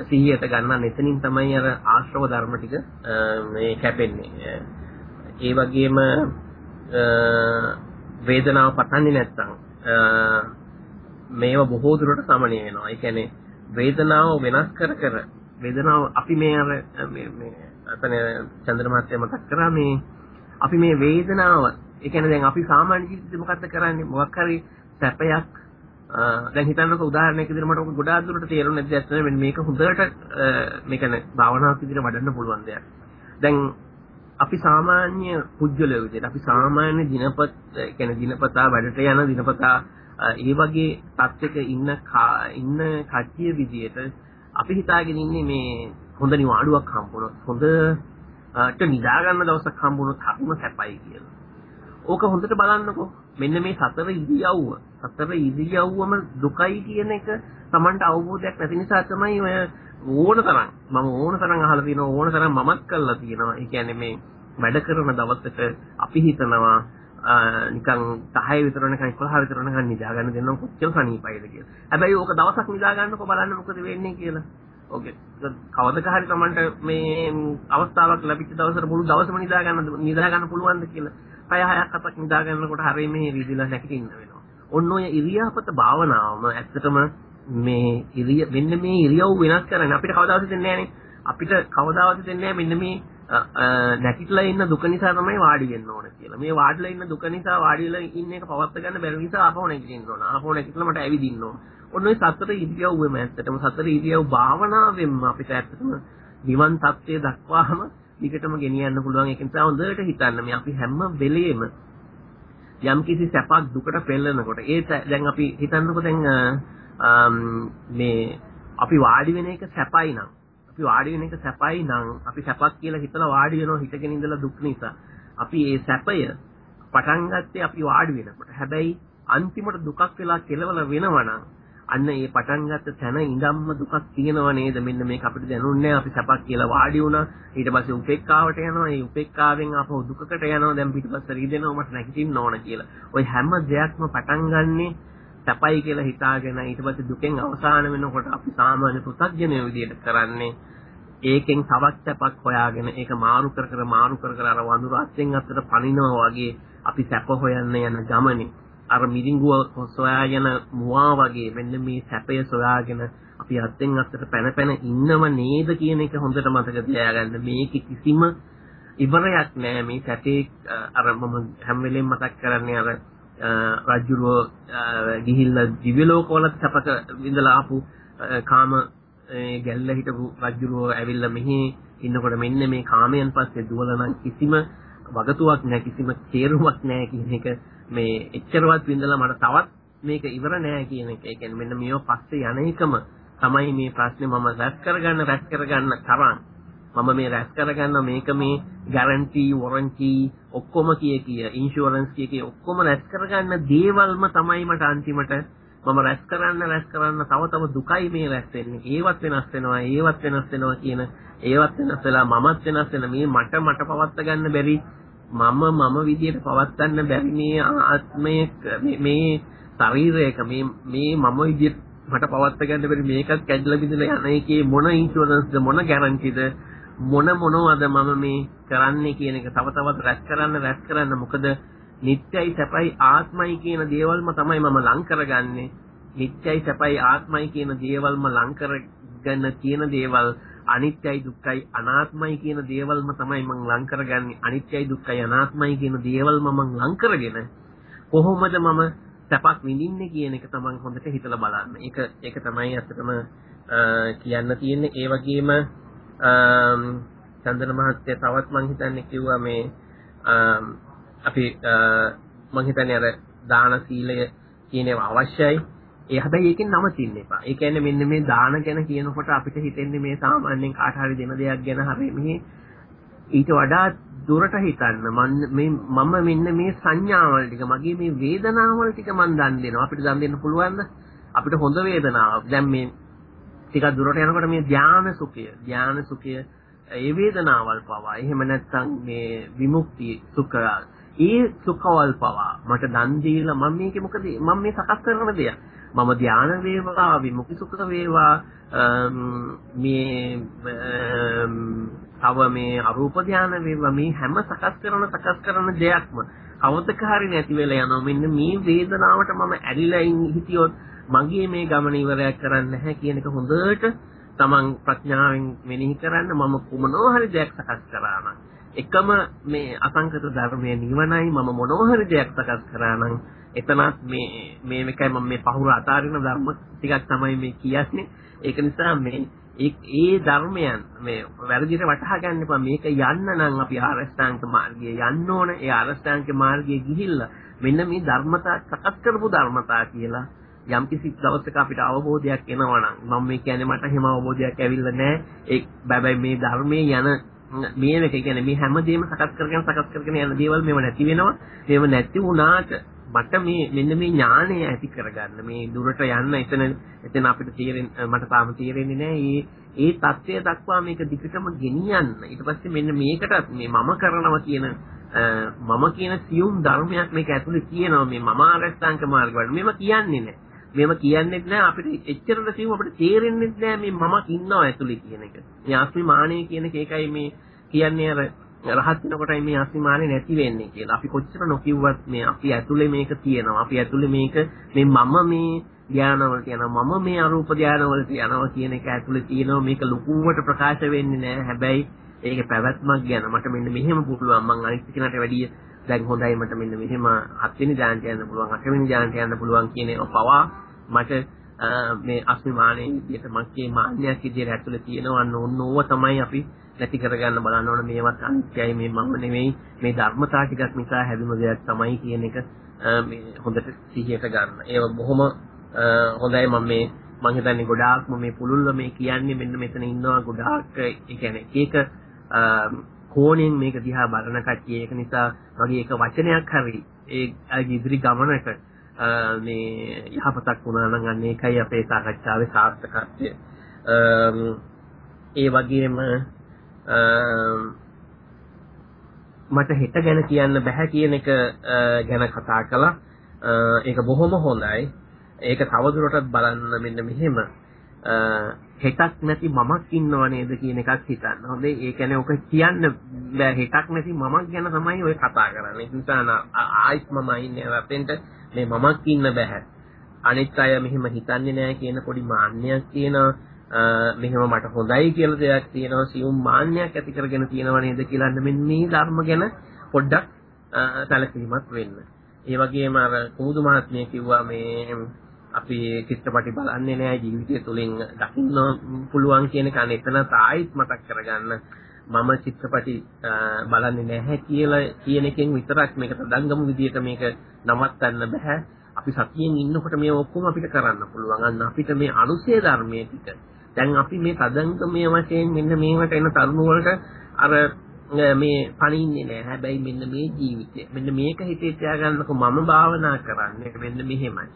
සිහියට ගන්න එතනින් තමයි අර ආශ්‍රව ධර්ම ටික මේ කැපෙන්නේ ඒ වගේම වේදනාව පතන්නේ නැත්නම් මේවා බොහෝ දුරට සමනය වෙනවා. ඒ කියන්නේ වේදනාව වෙනස් කර කර වේදනාව අපි මේ අර මේ මේ අතන චන්ද්‍ර මහත්තයා මතක් කරා මේ අපි මේ වේදනාව ඒ කියන්නේ දැන් අපි සාමාන්‍ය ජීවිතේ මොකක්ද කරන්නේ මොකක් හරි සැපයක් දැන් හිතන්නකෝ උදාහරණයක් විදිහට මට ඔක ගොඩාක් දුරට තේරුන්නේ නැද්ද ඇත්තට මෙන්න මේක හොඳට මේක නේ භාවනාවක් විදිහට වඩන්න පුළුවන් දෙයක්. දැන් අපි සාමාන්‍ය පුජ්‍යලෝ විදිහට අපි සාමාන්‍ය දිනපත් කියන්නේ දිනපතා වැඩට යන දිනපතා ඒ වගේ තත්යක ඉන්න ඉන්න කට්ටිය විදිහට අපි හිතාගෙන ඉන්නේ මේ හොඳ නිවාඩුවක් හම්බුනොත් හොඳ ට නිදා ගන්න දවසක් හම්බුනොත් හරිම සැපයි කියලා. ඕක හොඳට බලන්නකෝ. මෙන්න මේ සතර ඉරියව්ව, සතර ඉරියව්වම දුකයි කියන එක Tamanට අවබෝධයක් නැති නිසා තමයි ඔය ඕන තරම් මම ඕන තරම් අහලා තියෙනවා ඕන තරම් මමත් කරලා තියෙනවා. ඒ කියන්නේ මේ වැඩ කරන දවසක අපි හිතනවා නිකන් 10 විතර වෙනකන් 11 විතර වෙනකන් නිදා ගන්න දෙන්නම් කොච්චර සනීපයිද කියලා. හැබැයි ඕක දවසක් නිදා ගන්නකො බලන්න මොකද වෙන්නේ කියලා. ඕකේ කවදක හරි Tamanට මේ අවස්ථාවක් ලැබිච්ච දවසට මුළු දවසම නිදා ගන්න නිදා ගන්න පුළුවන්ද කියලා. පය හයක් අතක් නිදා ගන්නකොට හරිය මේ විදිලා නැගිටින්න වෙනවා. ඔන්න ඔය ඉරියාපත භාවනාවම ඇත්තටම මේ ඉරිය මෙන්න මේ ඉරියව් වෙනස් කරන්නේ අපිට කවදාවත් දෙන්නේ නැහනේ. අපිට කවදාවත් දෙන්නේ මෙන්න මේ නැගිටලා ඉන්න දුක නිසා තමයි වාඩි වෙන්න ඕන කියලා. මේ වාඩිලා ඉන්න දුක නිසා වාඩිලා ඉන්න එක පවත් ගන්න බැරි නිසා ආපහු නැගිටින්න ඕන. ආපහු නැගිටලා මට ඇවිදින්න ඕන. ඔන්න ඔය සතර ඉරියව්වෙම ඇත්තටම සතර ඉරියව් භාවනාවෙන්ම අපිට ඇත්තටම නිවන් தත්ත්වය දක්වාම විකටම ගෙනියන්න පුළුවන්. ඒක නිසා හොඳට හිතන්න මේ අපි හැම වෙලෙම යම් කිසි සැපක් දුකට පෙළෙනකොට ඒ දැන් අපි හිතන්නකො දැන් මේ අපි වාඩි වෙන එක සැපයි නම් අපි වාඩි වෙන එක සැපයි නම් අපි සැපක් කියලා හිතලා වාඩි වෙනවා හිතගෙන ඉඳලා දුක් නිසා අපි ඒ සැපය පටන් ගත්තේ අපි වාඩි වෙනකොට. හැබැයි අන්තිමට දුකක් වෙලා කෙලවල වෙනවනම් අන්න ඒ පටන් ගත්ත තැන ඉඳන්ම දුකක් තියෙනව නේද? මෙන්න මේක අපිට දැනුන්නේ අපි සැපක් කියලා වාඩි වුණා. ඊට පස්සේ උපේක්ඛාවට යනවා. ඒ උපේක්ඛාවෙන් ආපහු දුකකට යනවා. දැන් පිටිපස්ස රීදෙනවා. මට නැගිටින්න ඕන කියලා. ওই හැම දෙයක්ම පටන් ගන්නෙ සැපයි කියලා හිතාගෙන ඊට පස්සේ දුකෙන් අවසාන වෙනකොට අපි සාමාන්‍ය පුතග්ජනය විදියට කරන්නේ ඒකෙන් තවත් සැපක් හොයාගෙන ඒක මාරු කර කර මාරු කර කර අර වඳුර අත්ෙන් අතට පනිනවා වගේ අපි සැප හොයන්න යන ගමනේ. අර මිරිඟුව සොයාගෙන මුවා වගේ මෙන්න මේ සැපය සොයාගෙන අපි අත්ෙන් අත්තට පැන පැන ඉන්නව නේද කියන එක හොඳට මතක තියාගන්න. මේක කිසිම ඉවරයක් නෑ. මේ සැපේ අර මම හැම වෙලෙම මතක් කරන්නේ අර රජුරෝ ගිහිල්ලා දිව්‍ය ලෝකවලත් සැපක විඳලා ආපු කාම ගැල්ල හිටපු රජුරෝ ඇවිල්ලා මෙහි ඉන්නකොට මෙන්න මේ කාමයන් පස්සේ දුවලනම් කිසිම වගතුවක් නැහැ කිසිම තේරුමක් නැහැ කියන එක මේ එච්චරවත් විඳලා මට තවත් මේක ඉවර නෑ කියන එක. ඒ කියන්නේ මෙන්න මේව පස්සේ යන එකම තමයි මේ ප්‍රශ්නේ මම රැස් කරගන්න රැස් කරගන්න තරම්. මම මේ රැස් කරගන්න මේක මේ ගැරන්ටි වොරන්ටි ඔක්කොම කිය කිය ඉන්ෂුරන්ස් කිය කිය ඔක්කොම රැස් කරගන්න දේවල්ම තමයි මට අන්තිමට මම රැස් කරන්න රැස් කරන්න තව තව දුකයි මේ රැස් වෙන්නේ. ඒවත් වෙනස් වෙනවා, ඒවත් වෙනස් වෙනවා කියන ඒවත් වෙනස් වෙලා මමත් වෙනස් වෙන මේ මට මට පවත්ත ගන්න බැරි මම මම විදියට පවත්වන්න බැරි මේ ආත්මය මේ ශරීරයක මේ මේ මම විදියට මට පවත්ව ගන්න බැරි මේකත් කැඩලා බිඳලා යන එකේ මොන ඉන්ෂුරන්ස්ද මොන ගැරන්ටිද මොන මොනවද මම මේ කරන්නේ කියන එක තව තවත් රැස් කරන්න රැස් කරන්න. මොකද නිත්‍යයි සැපයි ආත්මයි කියන දේවල්ම තමයි මම ලං කරගන්නේ. නිත්‍යයි සැපයි ආත්මයි කියන දේවල්ම ලං කරගෙන කියන දේවල් අනිත්‍යයි දුක්ඛයි අනාත්මයි කියන දේවල්ම තමයි මම ලං කරගන්නේ අනිත්‍යයි දුක්ඛයි අනාත්මයි කියන දේවල්ම මම ලං කරගෙන කොහොමද මම සැපක් විඳින්නේ කියන එක තමයි හොඳට හිතලා බලන්න. ඒක ඒක තමයි අත්‍තරම කියන්න තියෙන්නේ. ඒ වගේම චන්දන මහත්තයා තවත් මම හිතන්නේ කිව්වා මේ අපි මම හිතන්නේ අර දාන සීලය කියන ඒවා අවශ්‍යයි. ඒ හැබැයි ඒකෙන් නවතින්න එපා. ඒ කියන්නේ මෙන්න මේ දාන ගැන කියනකොට අපිට හිතෙන්නේ මේ සාමාන්‍යයෙන් කාට හරි දෙන දෙයක් ගැන හරි මෙහි ඊට වඩා දුරට හිතන්න මේ මම මෙන්න මේ සංඥාවල් ටික මගේ මේ වේදනාවල් ටික මම දන් දෙනවා. අපිට දන් දෙන්න පුළුවන්ද? අපිට හොඳ වේදනාවක්. දැන් මේ ටිකක් දුරට යනකොට මේ ධාන සුඛය, ධාන සුඛය ඒ වේදනාවල් පවා එහෙම නැත්නම් මේ විමුක්තිය සුඛය ඒ සුඛවල් පවා මට දන් දීලා මම මේකේ මොකද මම මේ සකස් කරන දෙයක් මම ධාන වේවා විමුක්ති සුඛ වේවා මේ තව මේ අරූප ධාන වේවා මේ හැම සකස් කරන සකස් කරන දෙයක්ම. අවතක හරි නැති වෙලා යනවා. මෙන්න මේ වේදනාවට මම ඇලිලා හිටියොත් මගේ මේ ගමන ඉවරයක් කරන්න නැහැ කියන එක හොඳට තමන් ප්‍රඥාවෙන් මෙනෙහි කරන්න මම කුමනෝ හරි දෙයක් සකස් කරා නම්. එකම මේ අසංකත ධර්මයේ නිවනයි. මම මොනෝ හරි දෙයක් සකස් කරා නම් එතනත් මේ මේ එකයි මම මේ පහුර අතාරින ධර්ම ටිකක් තමයි මේ කියන්නේ. ඒක නිසා මේ ඒ ධර්මයන් මේ වැරදිට වටහා ගන්න එපා. මේක යන්න නම් අපි ආරෂ්ඨාංග මාර්ගයේ යන්න ඕන. ඒ ආරෂ්ඨාංග මාර්ගයේ ගිහිල්ලා මෙන්න මේ ධර්මතා සකස් කරපු ධර්මතා කියලා යම් කිසි දවසක අපිට අවබෝධයක් එනවා නම් මම මේ කියන්නේ මට එහෙම අවබෝධයක් ඇවිල්ලා නැහැ. ඒ බබයි මේ ධර්මයේ යන මේ එක කියන්නේ මේ හැමදේම සකස් කරගෙන සකස් කරගෙන යන දේවල් මේව නැති වෙනවා. මේව නැති වුණාට මට මේ මෙන්න මේ ඥාණය ඇති කරගන්න මේ දුරට යන්න එතන එතන අපිට තේරෙන්නේ මට තාම තේරෙන්නේ නැහැ ඒ ඒ தත්ත්වය දක්වා මේක දිගටම ගෙනියන්න. ඊට පස්සේ මෙන්න මේකටත් මේ මම කරනවා කියන මම කියන සියුම් ධර්මයක් මේක ඇතුලේ තියෙනවා. මේ මම ආරස්ථාංක මාර්ග වල. මේව කියන්නේ නැහැ මේව කියන්නේත් නැහැ අපිට එච්චරට සිව් අපිට තේරෙන්නේ නැහැ මේ මම ඉන්නවා ඇතුලේ කියන එක. මේ ආස්මි මානෙ කියන එක ඒකයි මේ කියන්නේ අර රහත් වෙනකොටයි මේ අසීමානේ නැති වෙන්නේ කියලා. අපි කොච්චර නොකියුවත් මේ අපි ඇතුලේ මේක තියෙනවා. අපි ඇතුලේ මේක මේ මම මේ ධානවලට යනවා. මම මේ අරූප ධානවලට යනවා කියන එක ඇතුලේ තියෙනවා. මේක ලකුවට ප්‍රකාශ වෙන්නේ නැහැ. හැබැයි ඒක පැවැත්මක් ගැන මට මෙන්න මෙහෙම පුළුවන්. මං අනිත් කෙනාට වැඩිය දැන් හොඳයි මට මෙන්න මෙහෙම හත්වෙනි ධානයට යන්න පුළුවන්. අටවෙනි ධානයට යන්න පුළුවන් කියන ඒවා පවා මට මේ අස්මිමානයේ විදිහට මගේ මාන්නයක් විදිහට ඇතුලේ තියෙනවා. ඕන ඕව තමයි අපි නැති කරගන්න බලන්න ඕන මේවත් අනිත්‍යයි මේ මම නෙමෙයි මේ ධර්මතා ටිකක් නිසා හැදුණු දෙයක් තමයි කියන එක මේ හොඳට සිහියට ගන්න. ඒක බොහොම හොඳයි මම මේ මම හිතන්නේ ගොඩාක්ම මේ පුළුල්ව මේ කියන්නේ මෙන්න මෙතන ඉන්නවා ගොඩාක් ඒ කියන්නේ ඒක කෝණයෙන් මේක දිහා බලන කට්ටිය ඒක නිසා මගේ එක වචනයක් හරි ඒ ඉදිරි ගමනට මේ යහපතක් වුණා නම් අන්න ඒකයි අපේ සාකච්ඡාවේ සාර්ථකත්වය. ඒ වගේම මට හෙට ගැන කියන්න බෑ කියන එක ගැන කතා කළා. ඒක බොහොම හොඳයි. ඒක තවදුරටත් බලන්න මෙන්න මෙහෙම. හෙටක් නැති මමක් ඉන්නව නේද කියන එකක් හිතන්න. හොඳේ ඒ කියන්නේ ඔක කියන්න බෑ හෙටක් නැති මමක් ගැන තමයි ඔය කතා කරන්නේ. ඒ නිසා ආයිත් මම ඉන්නේ රටෙන්ට මේ මමක් ඉන්න බෑ. අනිත් අය මෙහෙම හිතන්නේ නෑ කියන පොඩි මාන්නයක් තියෙනවා. මෙහෙම මට හොඳයි කියලා දෙයක් තියෙනවා. සියුම් මාන්නයක් ඇති කරගෙන තියෙනව නේද කියලා මෙන්න මේ ධර්ම ගැන පොඩ්ඩක් සැලකිලිමත් වෙන්න. ඒ වගේම අර කුමුදු මහත්මිය කිව්වා මේ අපි චිත්‍රපටි බලන්නේ නැහැ ජීවිතය තුළින් දකින්න පුළුවන් කියන එක අනෙතන තායිත් මතක් කරගන්න මම චිත්‍රපටි බලන්නේ නැහැ කියලා කියන එකෙන් විතරක් මේක තදංගම විදියට මේක නවත්තන්න බෑ අපි සතියෙන් ඉන්නකොට මේ ඔක්කොම අපිට කරන්න පුළුවන් අන්න අපිට මේ අනුශේ ධර්මයේ ටික දැන් අපි මේ තදංගමයේ වශයෙන් මෙන්න මේවට එන තරුණ වලට අර මේ පණින්නේ නැහැ. හැබැයි මෙන්න මේ ජීවිතය. මෙන්න මේක හිතේ තියාගන්නකො මම භාවනා කරන්නේ මෙන්න මෙහෙමයි.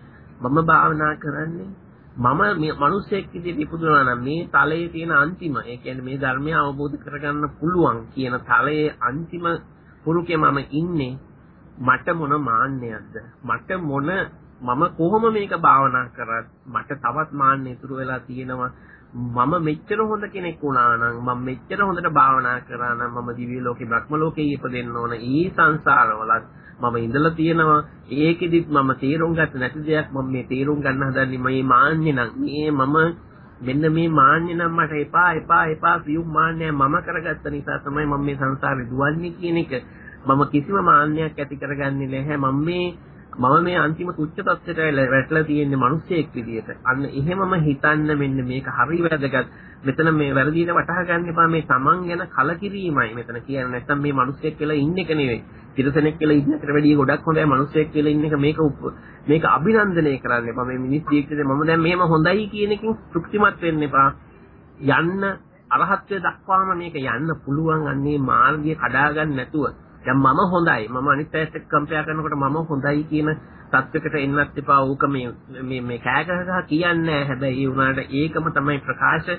මම භාවනා කරන්නේ මම මේ මිනිස්සෙක් විදිහට ඉපදුනා නම් මේ තලයේ තියෙන අන්තිම ඒ කියන්නේ මේ ධර්මය අවබෝධ කරගන්න පුළුවන් කියන තලයේ අන්තිම පුරුකේ මම ඉන්නේ මට මොන මාන්නයක්ද මට මොන මම කොහොම මේක භාවනා කරත් මට තවත් මාන්න ඉතුරු වෙලා තියෙනවා මම මෙච්චර හොඳ කෙනෙක් වුණා නම් මම මෙච්චර හොඳට භාවනා කරා නම් මම දිව්‍ය ලෝකේ බ්‍රහ්ම ලෝකේ ඉපදෙන්න ඕන ඊ සංසාරවලත් මම ඉඳලා තියෙනවා. ඒකෙදිත් මම තේරුම් ගත්ත නැති දෙයක් මම මේ තේරුම් ගන්න හදන්නේ මේ මාන්නේ නම්. මේ මම මෙන්න මේ මාන්නේ නම් මට එපා එපා එපා සියුම් මාන්නය මම කරගත්ත නිසා තමයි මම මේ සංසාරේ දුවන්නේ කියන එක. මම කිසිම මාන්නයක් ඇති කරගන්නේ නැහැ. මම මේ මම මේ අන්තිම තුච්ච තත්ත්වයට වැටලා තියෙන්නේ මිනිස්සෙක් විදියට. අන්න එහෙමම හිතන්න මෙන්න මේක හරි වැදගත්. මෙතන මේ වැරදියට වටහා ගන්න එපා මේ Taman ගැන කලකිරීමයි මෙතන කියන්නේ. නැත්තම් මේ මිනිස්සෙක් කියලා ඉන්න එක නෙවෙයි. තිරසනෙක් කියලා ඉන්න එකට වැඩිය ගොඩක් හොඳයි මිනිස්සෙක් කියලා ඉන්න එක මේක මේක අභිනන්දනය කරන්න එපා. මේ මිනිස් ජීවිතේ මම දැන් මෙහෙම හොඳයි කියන එකකින් තෘප්තිමත් වෙන්න එපා. යන්න අරහත්ත්වයට දක්වාම මේක යන්න පුළුවන් අන්නේ මාර්ගය කඩා ගන්න නැතුව දැන් මම හොඳයි. මම අනිත් අයත් එක්ක කම්පෙයා කරනකොට මම හොඳයි කියන තත්වයකට එන්නත් එපා. ඌක මේ මේ මේ කෑ ගහ කියන්නේ හැබැයි ඒ උනාට ඒකම තමයි ප්‍රකාශ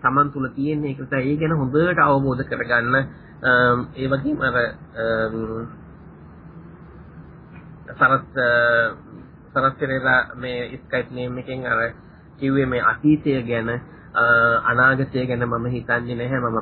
තමන් තුල තියෙන ඒක නිසා ඒ ගැන හොඳට අවබෝධ කරගන්න. ඒ වගේම අර සරත් සරත් පෙරේරා මේ ස්කයිප් නේම් එකෙන් අර කිව්වේ මේ අතීතය ගැන. අනාගතය ගැන මම හිතන්නේ නැහැ. මම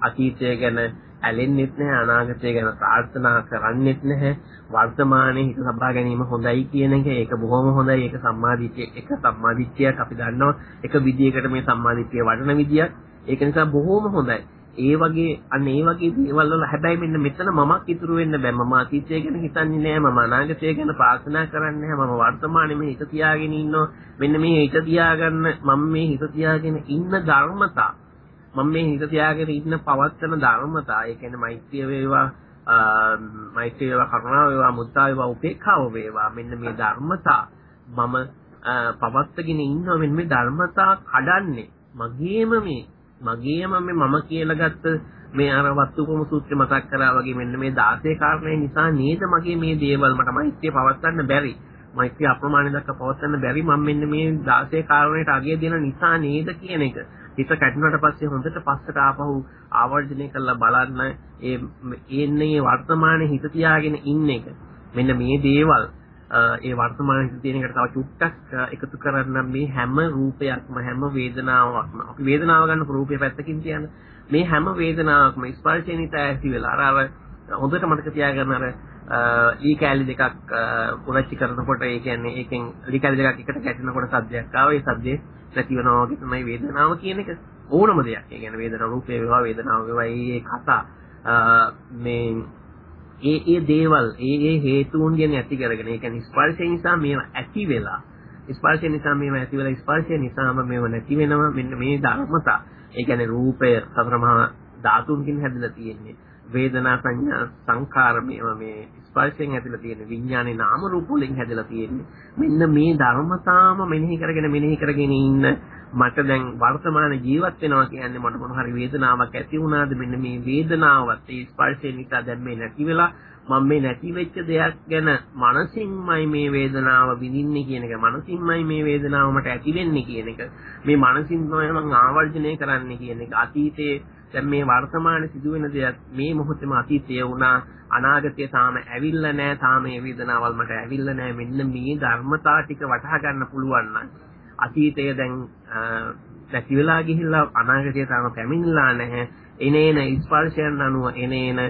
අතීතය ගැන ඇලෙන්නෙත් නැහැ අනාගතය ගැන ප්‍රාර්ථනා කරන්නෙත් නැහැ. වර්තමානයේ හිත සබා ගැනීම හොඳයි කියන එක ඒක බොහොම හොඳයි. ඒක සම්මාදිට්ඨිය එක සම්මාදිට්ඨියක් අපි දන්නවා. එක විදියකට මේ සම්මාදිට්ඨිය වඩන විදියක්. ඒක නිසා බොහොම හොඳයි. ඒ වගේ අන්න ඒ වගේ දේවල් වල හැබැයි මෙන්න මෙතන මමක් ඉතුරු වෙන්න බෑ. මම අතීතය ගැන හිතන්නේ නෑ. මම අනාගතය ගැන ප්‍රාර්ථනා කරන්නේ නෑ. මම වර්තමානයේ මේ හිත තියාගෙන ඉන්නවා. මෙන්න මේ හිත තියාගන්න මම මේ හිත තියාගෙන ඉන්න ධර්මතා මම මේ හිත තියාගෙන ඉන්න පවත්තන ධර්මතා ඒ කියන්නේ මෛත්‍රිය වේවා මෛත්‍රිය වේවා කරුණාව වේවා මුත්තා වේවා උපේක්ඛාව වේවා. මෙන්න මේ ධර්මතා මම පවත්තගෙන ඉන්නවා. මෙන්න මේ ධර්මතා කඩන්නේ මගේම මේ මගේම මේ මම කියලා ගත්ත මේ අර වස්තුකම සූත්‍රය මතක් කරා වගේ මෙන්න මේ 16 කාරණේ නිසා නේද මගේ මේ දේවල් මට මෛත්‍රිය පවත්වන්න බැරි. මෛත්‍රිය අප්‍රමාණ දක්වා පවත්වන්න බැරි මම මෙන්න මේ 16 කාරණේට අගය දෙන නිසා නේද කියන එක. හිත කැඩුනට පස්සේ හොඳට පස්සට ආපහු ආවර්ජනය කරලා බලන්න ඒ එන්නේ වර්තමානයේ හිත තියාගෙන ඉන්න එක. මෙන්න මේ දේවල් ඒ වර්තමාන හිත තියෙන එකට තව චුට්ටක් එකතු කරන්න මේ හැම රූපයක්ම හැම වේදනාවක්ම. අපි වේදනාව ගන්න රූපය පැත්තකින් තියන්න. මේ හැම වේදනාවක්ම ස්පර්ශයෙන් හිත ඇති වෙලා අර අර හොඳට මතක තියාගන්න අර ඊ කැලි e දෙකක් පුරච්චි කරනකොට ඒ කියන්නේ ඒකෙන් e ඊ කැලි දෙකක් එකට ගැටෙනකොට සද්දයක් ආවා. ඒ සද්දේ නැති වෙනවා වගේ තමයි වේදනාව කියන එක ඕනම දෙයක්. ඒ කියන්නේ වේදනාව රූපේ වේවා වේදනාව වේවා මේ කතා මේ ඒ ඒ දේවල් ඒ ඒ හේතුන් ගැන ඇති කරගෙන ඒ කියන්නේ ස්පර්ශය නිසා මේවා ඇති වෙලා ස්පර්ශය නිසා මේවා ඇති වෙලා ස්පර්ශය නිසාම මේවා නැති වෙනවා මෙන්න මේ ධර්මතා. ඒ කියන්නේ රූපය සතර මහා ධාතුන්කින් හැදලා තියෙන්නේ. වේදනා සංඥා සංකාර මේවා මේ ස්පර්ශයෙන් ඇතිලා තියෙන විඥානේ නාම රූප වලින් හැදලා තියෙන්නේ. මෙන්න මේ ධර්මතාවම මෙනෙහි කරගෙන මෙනෙහි කරගෙන ඉන්න මට දැන් වර්තමාන ජීවත් වෙනවා කියන්නේ මට මොන හරි වේදනාවක් ඇති වුණාද මෙන්න මේ වේදනාවත් ඒ ස්පර්ශය නිසා දැන් මේ නැති වෙලා මම මේ නැති වෙච්ච දෙයක් ගැන මනසින්මයි මේ වේදනාව විඳින්නේ කියන එක මනසින්මයි මේ වේදනාව මට ඇති වෙන්නේ කියන එක මේ මනසින්මයි මම ආවර්ජනය කරන්නේ කියන එක අතීතයේ දැන් මේ වර්තමානයේ සිදුවෙන දෙයක් මේ මොහොතේම අතීතය වුණා. අනාගතය තාම ඇවිල්ලා නැහැ. තාම මේ වේදනාවල් මට ඇවිල්ලා නැහැ. මෙන්න මේ ධර්මතා ටික වටහා ගන්න පුළුවන් නම් අතීතය දැන් නැති වෙලා ගිහිල්ලා අනාගතය තාම පැමිණලා නැහැ. එනේන ස්පර්ශයන් අනුව එනේන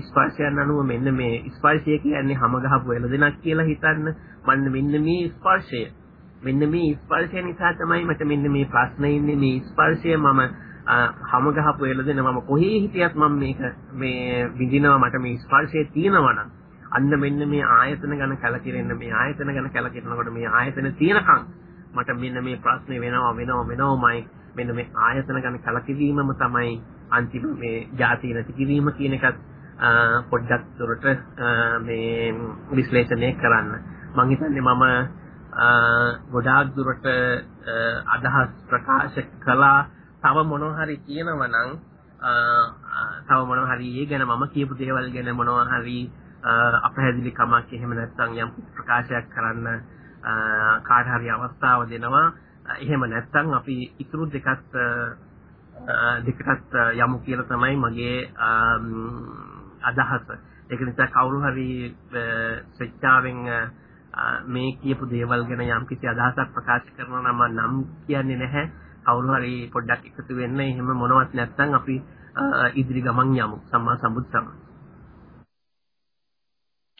ස්පර්ශයන් අනුව මෙන්න මේ ස්පර්ශය කියන්නේ හැම ගහපු වෙලදෙනක් කියලා හිතන්න. මන්න මෙන්න මේ ස්පර්ශය. මෙන්න මේ ස්පර්ශය නිසා තමයි මට මෙන්න මේ ප්‍රශ්නේ ඉන්නේ. මේ ස්පර්ශය මම හැම ගහපු වෙලදෙන මම කොහේ හිටියත් මම මේක මේ විඳිනවා මට මේ ස්පර්ශය තියෙනවා නම්. අන්න මෙන්න මේ ආයතන ගැන කලකිරෙන්න මේ ආයතන ගැන කලකිරනකොට මේ ආයතන තියෙනකන් මට මෙන්න මේ ප්‍රශ්නේ වෙනවා වෙනවා වෙනවමයි. මෙන්න මේ ආයතන ගැන කලකිරීමම තමයි අන්තිම මේ ಜಾති නැති කිරීම කියන එකත් පොඩ්ඩක් දුරට මේ විශ්ලේෂණය කරන්න. මම හිතන්නේ මම ගොඩාක් දුරට අදහස් ප්‍රකාශ කළා. තව මොනවා හරි කියනවා නම් තව මොනවා හරි ඒ ගැන මම කියපු දේවල් ගැන මොනවා හරි අපහැදිලි කමක් එහෙම නැත්නම් යම් ප්‍රකාශයක් කරන්න කාට හරි අවස්ථාව දෙනවා එහෙම නැත්නම් අපි ඉතුරු දෙකත් දෙකටත් යමු කියලා තමයි මගේ අදහස. ඒක නිසා කවුරු හරි ස්වච්ඡාවෙන් මේ කියපු දේවල් ගැන යම්කිසි අදහසක් ප්‍රකාශ කරනවා නම් නම් කියන්නේ නැහැ. කවුරු හරි පොඩ්ඩක් එකතු වෙන්න. එහෙම මොනවත් නැත්නම් අපි ඉදිරි ගමන් යමු. සම්මා සම්බුත් සමය.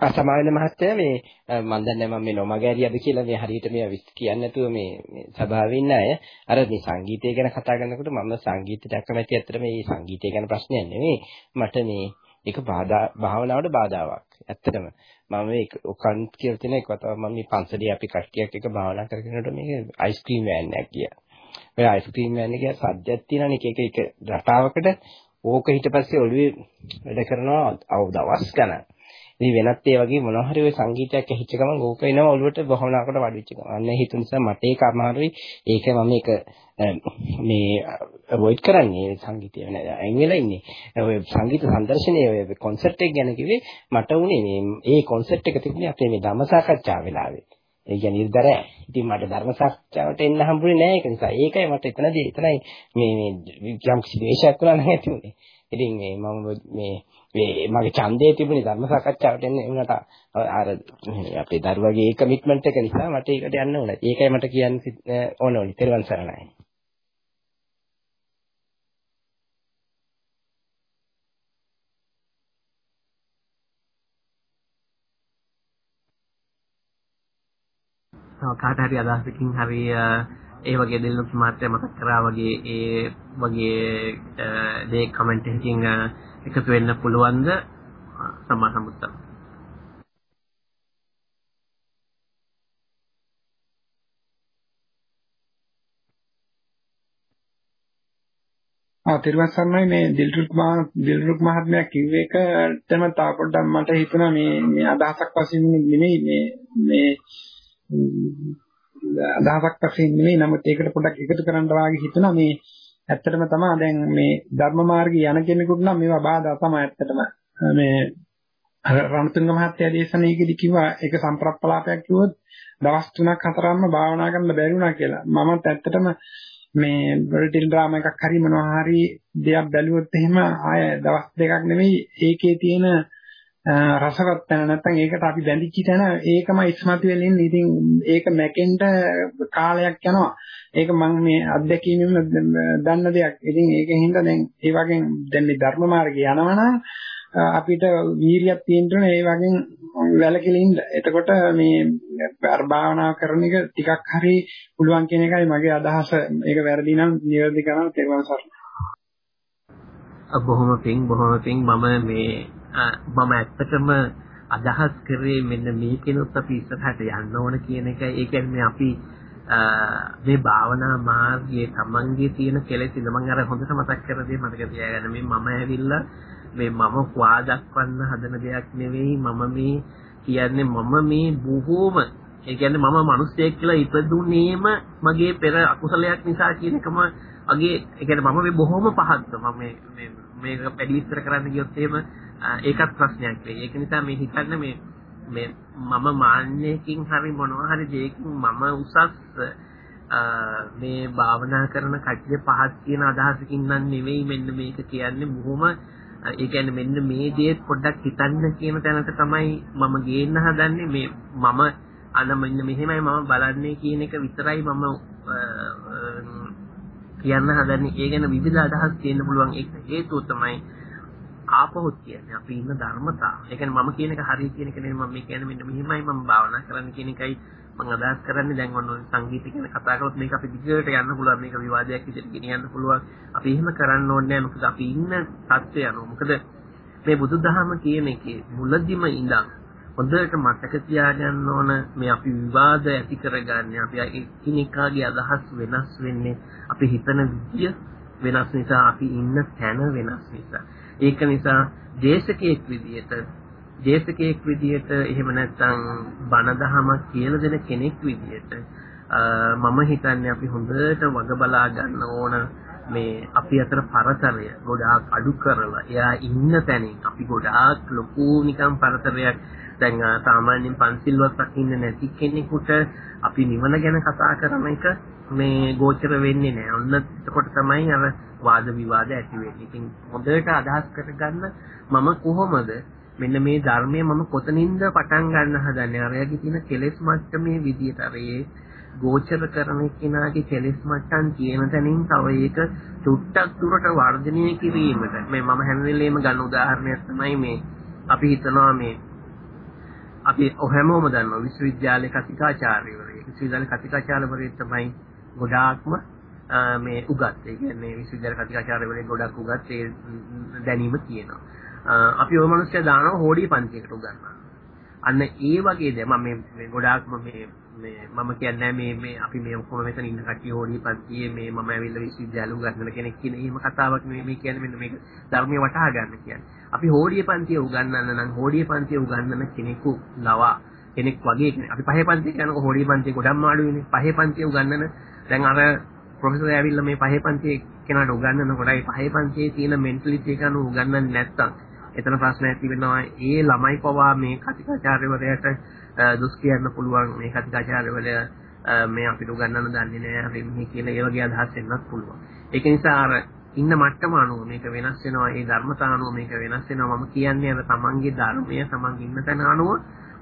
අසමාවෙන මහත්තයා මේ මම දන්නේ මම මේ නොමගෑරියද කියලා. මේ හරියට මේ කියන්නේ නැතුව මේ මේ සභාවේ ඉන්න අය. අර මේ සංගීතය ගැන කතා කරනකොට මම සංගීතයට අකමැති ඇත්තට මේ සංගීතය ගැන ප්‍රශ්නයක් නෙමෙයි. මට මේ ඒක බාධා භාවනාවට බාධාවක් ඇත්තටම. මම මේ ඔකන් කියලා තියෙන එක තමයි මම මේ පන්සලේ අපි කට්ටියක් එක භාවනා කරගෙනනකොට මේක අයිස්ක්‍රීම් වෑන් එකක් ගියා. ඔය අයිස්ක්‍රීම් වෑන් එකේ සද්දයක් තියෙනනේ එක එක එක රටාවකට ඕක ඊට පස්සේ ඔළුවේ වැඩ කරනවා අවු දවස් ගණන්. ඉතින් වෙනත් ඒ වගේ මොනවා හරි ඔය සංගීතයක් ඇහිච්ච ගමන් ඕක එනවා ඔළුවට භවනාකට වඩිච්ච ගමන්. අන්න හිතු නිසා මට ඒක අමාරුයි. ඒක මම ඒක මේ අවොයිඩ් කරන්නේ සංගීතය නෑ. අයින් වෙලා ඉන්නේ. ඔය සංගීත සංදර්ශනයේ ඔය කොන්සර්ට් එක ගැන කිව්වේ මට උනේ මේ ඒ කොන්සර්ට් එක තිබුණේ අපේ මේ ධම්ම සාකච්ඡා වෙලාවේ. ඒ කියන්නේ නිර්දරය. ඉතින් මට ධර්ම සාකච්ඡාවට එන්න හම්බුනේ නැහැ ඒක නිසා. ඒකයි මට එතනදී එතනයි මේ මේ යම් කිසි දේශයක් කරන්න නැති උනේ. ඉතින් මේ මම මේ මේ මගේ ඡන්දේ තිබුණේ ධර්ම සාකච්ඡාවට එන්න උනට අර අපේ දරුවගේ කමිට්මන්ට් එක නිසා මට ඒකට යන්න ඕනේ. ඒකයි මට කියන්න ඕන ඕනි. තෙරුවන් සරණයි. කාට හරි අදහසකින් හරි ඒ වගේ දෙල්ලුත් මාත්‍ය මතක් කරා වගේ ඒ වගේ දේ කමෙන්ට් එකකින් එකතු වෙන්න පුළුවන්ද? සම්මා සම්බුද්ධ ආ තිරුවන් සරණයි. මේ දිල්රුක් මහ දිල්රුක් මහත්මයා කිව්ව එකටම තා පොඩ්ඩක් මට හිතුණා මේ මේ අදහසක් වශයෙන් නෙමෙයි. මේ මේ අදහසක් වශයෙන් නෙමෙයි නමුත් ඒකට පොඩ්ඩක් එකතු කරන්න වාගේ හිතුණා මේ ඇත්තටම තමයි දැන් මේ ධර්ම මාර්ගයේ යන කෙනෙකුට නම් මේවා බාධා තමයි ඇත්තටම මේ රණතුංග මහත්තයා දේශනාවේදී කිව්වා ඒක සම්ප්‍රප්පලාපයක් කිව්වොත් දවස් 3ක් 4ක්ම භාවනා කරන්න බැරි වුණා කියලා. මමත් ඇත්තටම මේ බර්ටිල් ඩ්‍රාමා එකක් හරි මොනවා හරි දෙයක් බැලුවොත් එහෙම ආය දවස් දෙකක් නෙමෙයි ඒකේ තියෙන රසවත් තැන නැත්නම් ඒකට අපි බැඳිච්ච තැන ඒකම ඉස්මතු වෙලා ඉන්නේ. ඉතින් ඒක මැකෙන්න කාලයක් යනවා. ඒක මම මේ අත්දැකීමෙන් දන්න දෙයක්. ඉතින් ඒකෙන් හින්දා දැන් ඒ වගේ දැන් මේ ධර්ම මාර්ගේ යනවනම් අපිට වීරියක් තියෙන්න ඕනේ ඒ වගේ වැලකිලා ඉන්න. එතකොට මේ අර භාවනා කරන එක ටිකක් හරි පුළුවන් කියන එකයි මගේ අදහස. ඒක වැරදි නම් නිවැරදි කරන්න තේරුම් ගන්න. බොහොම පිං බොහොම පිං මම මේ මම ඇත්තටම අදහස් කරේ මෙන්න මේකෙනුත් අපි ඉස්සරහට යන්න ඕන කියන එක. ඒ කියන්නේ අපි මේ භාවනා මාර්ගයේ තමන්ගේ තියෙන කෙලෙස් ඉඳ මම අර හොඳට මතක් කර දෙයි මතක තියාගන්න. මේ මම ඇවිල්ලා මේ මම කුවා දක්වන්න හදන දෙයක් නෙවෙයි. මම මේ කියන්නේ මම මේ බොහෝම ඒ කියන්නේ මම මිනිස්සෙක් කියලා ඉපදුනේම මගේ පෙර අකුසලයක් නිසා කියන එකම අගේ ඒ කියන්නේ මම මේ බොහොම පහත් මම මේ මේක වැඩි විස්තර කරන්න ගියොත් එහෙම ඒකත් ප්‍රශ්නයක් වෙයි. ඒක නිසා මේ හිතන්න මේ මේ මම මාන්නයකින් හරි මොනවා හරි දෙයකින් මම උසස් මේ භාවනා කරන කට්ටිය පහත් කියන අදහසකින් නම් නෙවෙයි මෙන්න මේක කියන්නේ. බොහොම ඒ කියන්නේ මෙන්න මේ දේ පොඩ්ඩක් හිතන්න කියන තැනට තමයි මම ගේන්න හදන්නේ. මේ මම අන මෙන්න මෙහෙමයි මම බලන්නේ කියන එක විතරයි මම කියන්න හදන්නේ. ඒ ගැන විවිධ අදහස් තියෙන්න පුළුවන්. ඒක හේතුව තමයි ආපහුත් කියන්නේ අපි ඉන්න ධර්මතාව. ඒ කියන්නේ මම කියන එක හරිය කියන එක නෙමෙයි මම මේ කියන්නේ මෙන්න මෙහෙමයි මම භාවනා කරන්න කියන එකයි මම අදහස් කරන්නේ දැන් ඔන්න සංගීත ගැන කතා කරොත් මේක අපි දිගට යන්න පුළුවන් මේක විවාදයක් විදිහට ගෙනියන්න පුළුවන්. අපි එහෙම කරන්න ඕනේ නැහැ මොකද අපි ඉන්න තත්ත්වය අනුව. මොකද මේ බුදුදහම කියන එකේ මුලදිම ඉඳන් හොඳට මතක තියාගන්න ඕන මේ අපි විවාද ඇති කරගන්නේ අපි එකිනෙකාගේ අදහස් වෙනස් වෙන්නේ අපි හිතන විදිය වෙනස් නිසා අපි ඉන්න තැන වෙනස් නිසා ඒක නිසා දේශකයෙක් විදියට දේශකයෙක් විදියට එහෙම නැත්නම් බණ දහමක් කියලා දෙන කෙනෙක් විදියට මම හිතන්නේ අපි හොඳට වග බලා ගන්න ඕන මේ අපි අතර පරතරය ගොඩාක් අඩු කරලා. එයා ඉන්න තැනින් අපි ගොඩාක් ලොකු නිකම් පරතරයක්. දැන් සාමාන්‍යයෙන් පන්සිල්වත් රකින්න නැති කෙනෙකුට අපි නිවන ගැන කතා කරන එක මේ ගෝචර වෙන්නේ නැහැ. ඔන්න එතකොට තමයි අර වාද විවාද ඇති වෙන්නේ. ඉතින් හොඳට අදහස් කරගන්න මම කොහොමද මෙන්න මේ ධර්මය මම කොතනින්ද පටන් ගන්න හදන්නේ? අරයාගේ තියෙන කෙලෙස් මට්ටමේ විදියට අර ඒ ගෝචර කරන කෙනාගේ කෙලෙස් මට්ටම් කියන තැනින් තව ඒක චුට්ටක් දුරට වර්ධනය කිරීමට මේ මම හැම වෙලේම ගන්න උදාහරණයක් තමයි මේ අපි හිතනවා මේ අපි හැමෝම දන්නවා විශ්වවිද්‍යාලයේ කතිකාචාර්යවරයෙක්. විශ්වවිද්‍යාලයේ කතිකාචාර්යවරයෙක් තමයි ගොඩාක්ම මේ උගත්. ඒ කියන්නේ විශ්වවිද්‍යාල කතිකාචාර්යවරයෙක් ගොඩක් උගත් ඒ දැනීම තියෙනවා. අපි ওই මිනිස්සු දානවා හෝඩිය පන්තියකට උගන්වනවා. අන්න ඒ වගේ දේ මම මේ ගොඩාක්ම මේ මේ මම කියන්නේ මේ මේ අපි මේ ඔක්කොම මෙතන ඉන්න කට්ටිය හොඩි පන්තියේ මේ මම ඇවිල්ලා විශ්වවිද්‍යාල උගන්වන කෙනෙක් කියන එහෙම කතාවක් නෙමෙයි මේ කියන්නේ මෙන්න මේක ධර්මයේ වටහා ගන්න කියන්නේ. අපි හොඩිය පන්තිය උගන්වන්න නම් හොඩිය පන්තිය උගන්වන කෙනෙකු ලවා කෙනෙක් වගේ කෙනෙක්. අපි පහේ පන්තිය කියනකොට හොඩිය පන්තිය ගොඩක් මාඩුවේනේ. පහේ පන්තිය උගන්වන දැන් අර ප්‍රොෆෙසර් ඇවිල්ලා මේ පහේ පන්තියේ කෙනාට උගන්වනකොට ඒ පහේ පන්තියේ තියෙන මෙන්ටැලිටි එක අනුව උගන්වන්නේ නැත්තම් එතන ප්‍රශ්න ඇති වෙනවා. ඒ ළමයි පවා මේ කතිකාචාර්යවරයාට දුස් කියන්න පුළුවන් මේ කතිකාචාර්යවල මේ අපිට උගන්වන්න දන්නේ නැහැ අපි මෙහි කියලා ඒ වගේ අදහස් එන්නත් පුළුවන්. ඒක නිසා අර ඉන්න මට්ටම අනුව මේක වෙනස් වෙනවා. ඒ ධර්මතා අනුව මේක වෙනස් වෙනවා. මම කියන්නේ අර තමන්ගේ ධර්මය තමන් ඉන්න තැන අනුව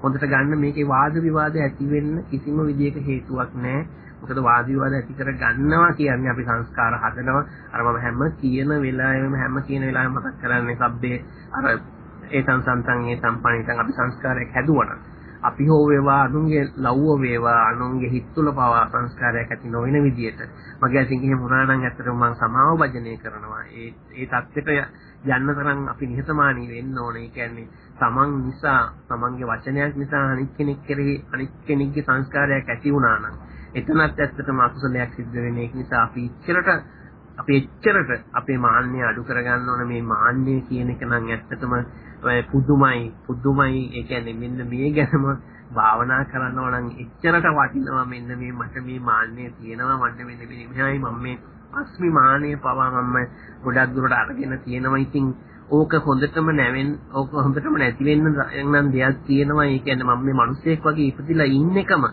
හොඳට ගන්න මේකේ වාද විවාද ඇති වෙන්න කිසිම විදියක හේතුවක් නැහැ. මොකද වාද විවාද ඇති කර ගන්නවා කියන්නේ අපි සංස්කාර හදනවා. අර මම හැම කියන වෙලාවෙම හැම කියන වෙලාවෙම මතක් කරන්නේ සබ්බේ අර ඒ සංසන්තන් ඒ සම්පණිතන් අපි සංස්කාරයක් හැදුවනම් අපි හෝ වේවා අනුන්ගේ ලව්ව වේවා අනුන්ගේ හිත් තුළ පවා සංස්කාරයක් ඇති නොවන විදියට මගේ අතින් එහෙම වුණා නම් ඇත්තටම මම සමාව භජනය කරනවා ඒ ඒ தත්ත්වයට යන්න තරම් අපි නිහතමානී වෙන්න ඕනේ. ඒ කියන්නේ තමන් නිසා තමන්ගේ වචනයක් නිසා අනිත් කෙනෙක් කෙරෙහි අනිත් කෙනෙක්ගේ සංස්කාරයක් ඇති වුණා නම් එතනත් ඇත්තටම අකුසලයක් සිද්ධ වෙන එක නිසා අපි ඉච්චරට අපි එච්චරට අපේ මාන්නය අඩු කරගන්න ඕන. මේ මාන්නය කියන එක නම් ඇත්තටම පුදුමයි පුදුමයි. ඒ කියන්නේ මෙන්න මේ ගැනම භාවනා කරනවා නම් එච්චරට වටිනවා. මෙන්න මේ මට මේ මාන්නය තියෙනවා. මට මෙන්න මෙහෙමයි මම මේ අස්මි මාන්නය පවා මම ගොඩක් දුරට අරගෙන තියෙනවා. ඉතින් ඕක හොඳටම නැවෙන් ඕක හොඳටම නැති වෙන්න නම් දෙයක් තියෙනවා. ඒ කියන්නේ මම මේ මිනිස්සෙක් වගේ ඉපදිලා ඉන්න එකම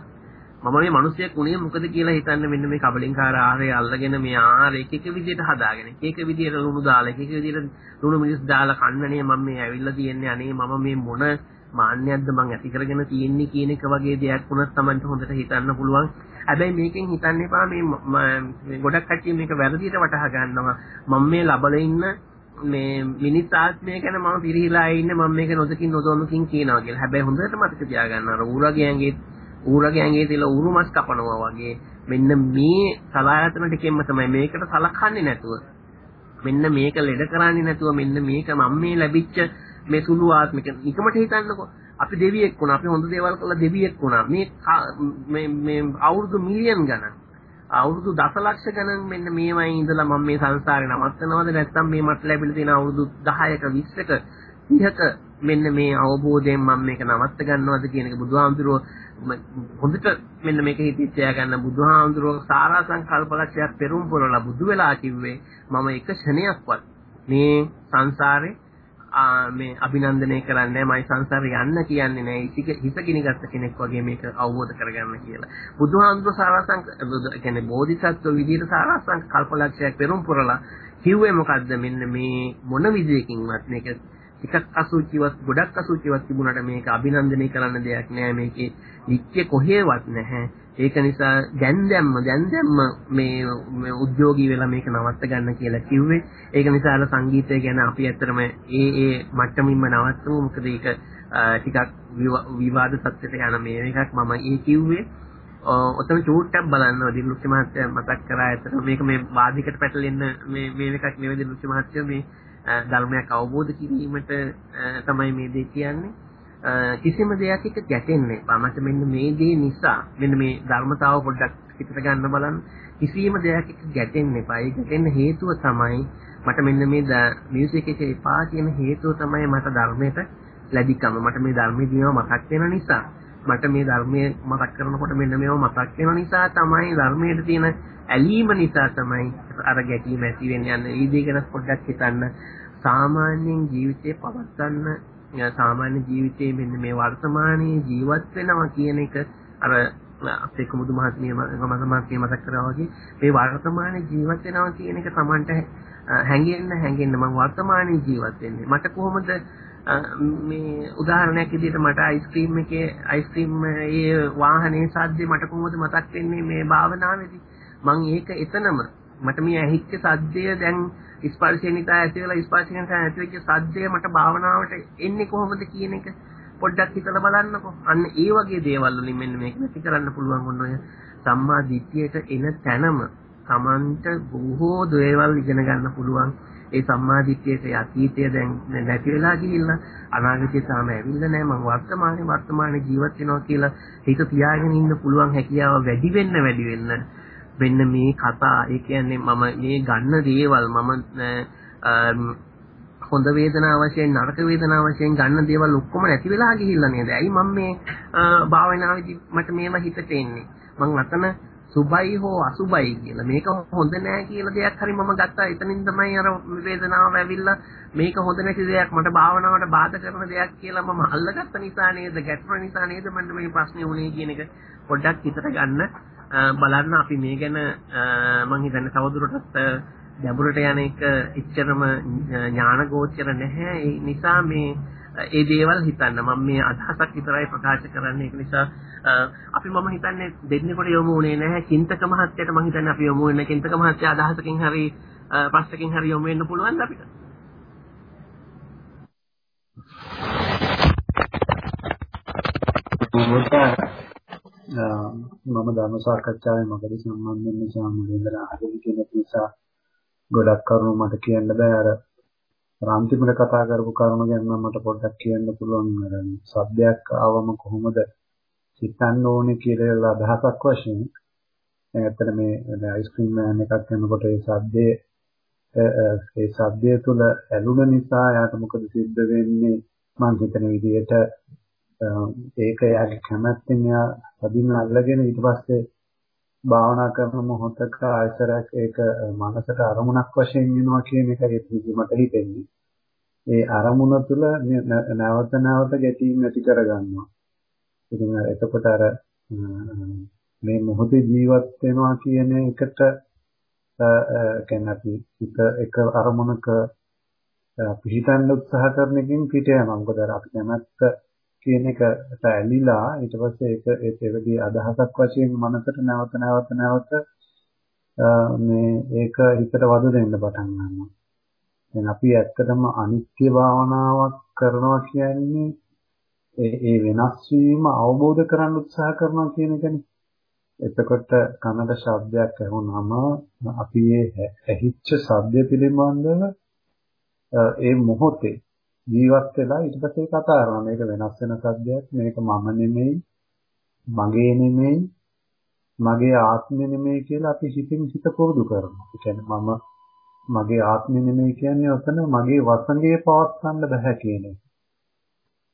මම මේ මිනිස්සෙක් උනේ මොකද කියලා හිතන්න මෙන්න මේ කබලින්කාර ආහාරය අල්ලගෙන මේ ආහාර එක එක විදිහට හදාගෙන එක එක විදිහට ලුණු දාලා එක එක විදිහට ලුණු මිරිස් දාලා කන්නනේ මම මේ ඇවිල්ලා තියන්නේ. අනේ මම මේ මොන මාන්නයක්ද මං ඇති කරගෙන තියෙන්නේ කියන එක වගේ දෙයක් වුණත් Tamanට හොඳට හිතන්න පුළුවන්. හැබැයි මේකෙන් හිතන්න එපා මේ ගොඩක් කට්ටිය මේක වැරදියට වටහා ගන්නවා. මම මේ ලබල ඉන්න මේ මිනිස් ආත්මය ගැන මම පිරිහිලා ඉන්නේ මම මේක නොදකින් නොදොමකින් කියනවා කියලා. හැබැයි හොඳට මතක තියාගන්න අර ඌරගේ ඇඟේ ඌරගේ ඇඟේ තියලා ඌරු මස් කපනවා වගේ. මෙන්න මේ සලායතන ටිකෙන්ම තමයි මේකට සලකන්නේ නැතුව. මෙන්න මේක ලෙඩ කරන්නේ නැතුව මෙන්න මේක මම මේ ලැබිච්ච මේ සුළු ආත්මික නිකමට හිතන්නකෝ. අපි දෙවියෙක් වුණා අපි හොඳ දේවල් කළා දෙවියෙක් වුණා. මේ මේ මේ අවුරුදු මිලියන් ගණන්. අවුරුදු දසලක්ෂ ගණන් මෙන්න මේවයි ඉඳලා මම මේ සංසාරේ නවත්තනවද නැත්නම් මේ මට ලැබිලා තියෙන අවුරුදු 10ක 20ක 30ක මෙන්න මේ අවබෝධයෙන් මම මේක නවත්ත ගන්නවද කියන එක බුදුහාමුදුරුවෝ හොඳට මෙන්න මේක හිතේ තියාගන්න බුදුහාමුදුරුවෝ සාරා සංකල්පලක්ෂයක් පෙරම් පුරලා බුදු වෙලා කිව්වේ මම එක ක්ෂණයක්වත් මේ සංසාරේ මේ අභිනන්දනය කරන්නේ මයි සංසාරේ යන්න කියන්නේ නෑ හිත ගිනිගත්ත කෙනෙක් වගේ මේක අවබෝධ කරගන්න කියලා. බුදුහාමුදුර සාරාංශ කියන්නේ බෝධිසත්ව විදිහට සාරාංශ කල්පලක්ෂයක් පෙරම් පුරලා කිව්වේ මොකද්ද? මෙන්න මේ මොන විදියකින්වත් මේක ටිකක් අසුචිවත් ගොඩක් අසුචිවත් තිබුණාට මේක අභිනන්දනය කරන්න දෙයක් නෑ මේකේ නිත්‍ය කොහේවත් නැහැ ඒක නිසා දැන් දැම්ම දැන් දැම්ම මේ මේ උද්‍යෝගී වෙලා මේක නවත්ත ගන්න කියලා කිව්වේ. ඒක නිසා අර සංගීතය ගැන අපි ඇත්තටම ඒ ඒ මට්ටමින්ම නවත්තමු. මොකද ඒක ටිකක් විවාද සත්‍යයට යන මේ එකක් මම ඒ කිව්වේ. ඔතන චූට්ටක් බලන්න දිනුක්ෂ මහත්තයා මතක් කරා ඇත්තට මේක මේ වාදිකට පැටලෙන්න මේ මේ එකක් නෙවෙයි දිනුක්ෂ මහත්තයා මේ ධර්මයක් අවබෝධ කිරීමට තමයි මේ දේ කියන්නේ. කිසිම දෙයක් එක්ක ගැටෙන්නේ එපා. මට මෙන්න මේ දේ නිසා මෙන්න මේ ධර්මතාව පොඩ්ඩක් හිතට ගන්න බලන්න. කිසිම දෙයක් එක්ක ගැටෙන්න එපා. ඒ ගැටෙන්න හේතුව තමයි මට මෙන්න මේ මියුසික් එකේ එපා කියන හේතුව තමයි මට ධර්මයට ලැබිකම. මට මේ ධර්මයේ දිනව මතක් වෙන නිසා. මට මේ ධර්මයේ මතක් කරනකොට මෙන්න මේව මතක් වෙන නිසා තමයි ධර්මයට තියෙන ඇලීම නිසා තමයි අර ගැටීම ඇති වෙන්නේ. යන ඒ දේ ගැන පොඩ්ඩක් හිතන්න. සාමාන්‍යයෙන් ජීවිතේ පවත්වන්න සාමාන්‍ය ජීවිතයේ මෙන්න මේ වර්තමානයේ ජීවත් වෙනවා කියන එක අර අපේ කුමුදු මහත්මිය මම මහත්මිය මතක් කරා වගේ මේ වර්තමානයේ ජීවත් වෙනවා කියන එක Tamanට හැංගෙන්න හැංගෙන්න මම වර්තමානයේ ජීවත් වෙන්නේ මට කොහොමද මේ උදාහරණයක් විදිහට මට අයිස්ක්‍රීම් එකේ අයිස්ක්‍රීම් ඒ වාහනේ සද්දේ මට කොහොමද මතක් වෙන්නේ මේ භාවනාවේදී මම ඒක එතනම මට මේ ඇහිච්ච සද්දය දැන් ස්පර්ශය නිසා ඇති වෙලා ස්පර්ශය නිසා ඇති වෙච්ච සද්දය මට භාවනාවට එන්නේ කොහොමද කියන එක පොඩ්ඩක් හිතලා බලන්නකෝ. අන්න ඒ වගේ දේවල් වලින් මෙන්න මේක නැති කරන්න පුළුවන් ඔන්න ඔය සම්මා දිට්ඨියට එන තැනම Tamanට බොහෝ දේවල් ඉගෙන ගන්න පුළුවන්. ඒ සම්මා දිට්ඨියට අතීතය දැන් නැති වෙලා ගිහිල්ලා අනාගතය තාම ඇවිල්ලා නැහැ මම වර්තමානයේ වර්තමානයේ ජීවත් වෙනවා කියලා හිත තියාගෙන ඉන්න පුළුවන් හැකියාව වැඩි වෙන්න වැඩි වෙන්න මෙන්න මේ කතා ඒ කියන්නේ මම මේ ගන්න දේවල් මම හොඳ වේදනාව වශයෙන් නරක වේදනාව වශයෙන් ගන්න දේවල් ඔක්කොම නැති වෙලා ගිහිල්ලා නේද? ඇයි මම මේ භාවනාවේදී මට මේව හිතට එන්නේ? මං අතන සුබයි හෝ අසුබයි කියලා මේක හොඳ නෑ කියලා දෙයක් හරි මම ගත්තා. එතනින් තමයි අර වේදනාව ඇවිල්ලා මේක හොඳ නැති දෙයක් මට භාවනාවට බාධා කරන දෙයක් කියලා මම අල්ලගත්ත නිසා නේද? ගැටුණ නිසා නේද මට මේ ප්‍රශ්නේ උනේ කියන එක පොඩ්ඩක් හිතට ගන්න බලන්න අපි මේ ගැන මම හිතන්නේ තවදුරටත් ගැඹුරට යන එක එච්චරම ඥානගෝචර නැහැ. ඒ නිසා මේ ඒ දේවල් හිතන්න මම මේ අදහසක් විතරයි ප්‍රකාශ කරන්නේ. ඒක නිසා අපි මම හිතන්නේ දෙන්නෙකුට යොමු වුණේ නැහැ. චින්තක මහත්තයට මම හිතන්නේ අපි යොමු වෙන චින්තක මහත්තයා අදහසකින් හරි ප්‍රශ්නකින් හරි යොමු වෙන්න පුළුවන් අපිට. මොකද මම ධර්ම සාකච්ඡාවේ මොකද සම්බන්ධ නිසා මොකද අහගෙන කියන නිසා ගොඩක් කරුණු මට කියන්න බෑ අර රාම්තිමල කතා කරපු කරුණු ගැන මට පොඩ්ඩක් කියන්න පුළුවන් අර සබ්දයක් ආවම කොහොමද හිතන්න ඕනේ කියලා අදහසක් වශයෙන් ඇත්තට මේ අයිස්ක්‍රීම් මෑන් එකක් කරනකොට ඒ සබ්දයේ ඒ සබ්දය තුළ ඇලුන නිසා යාට මොකද සිද්ධ වෙන්නේ මම හිතන විදිහට ඒක එයාගේ කැමැත්තෙන් එයා අදින්න අල්ලගෙන ඊට පස්සේ භාවනා කරන මොහොතක ආයතරයක් ඒක මනසට අරමුණක් වශයෙන් වෙනවා කියන එකයි මට හිතෙන්නේ. ඒ අරමුණ තුළ නැවත නැවත ගැටීම් ඇති කරගන්නවා. ඉතින් එතකොට අර මේ මොහොතේ ජීවත් වෙනවා කියන එකට කියන්නේ අපි හිත එක අරමුණක පිහිටන්න උත්සාහ කරන එකෙන් පිට යනවා. මොකද අපි කැමැත්ත කියන එකට ඇලිලා ඊට පස්සේ ඒක ඒ තෙවදී අදහසක් වශයෙන් මනසට නැවත නැවත නැවත මේ ඒක හිතට වද දෙන්න පටන් ගන්නවා. දැන් අපි ඇත්තටම අනිත්‍ය භාවනාවක් කරනවා කියන්නේ ඒ ඒ වෙනස් වීම අවබෝධ කරගන්න උත්සාහ කරනවා කියන එකනේ. එතකොට කනට ශබ්දයක් ඇහුනම අපි ඒ ඇහිච්ච ශබ්දය පිළිබඳව ඒ මොහොතේ ජීවත් වෙලා ඊට පස්සේ කතා කරනවා මේක වෙනස් වෙන සද්දයක් මේක මම නෙමෙයි මගේ නෙමෙයි මගේ ආත්මෙ නෙමෙයි කියලා අපි හිතින් හිත පුරුදු කරනවා. ඒ කියන්නේ මම මගේ ආත්මෙ නෙමෙයි කියන්නේ ඔතන මගේ වසඟේ පවත්වන්න බෑ කියන එක.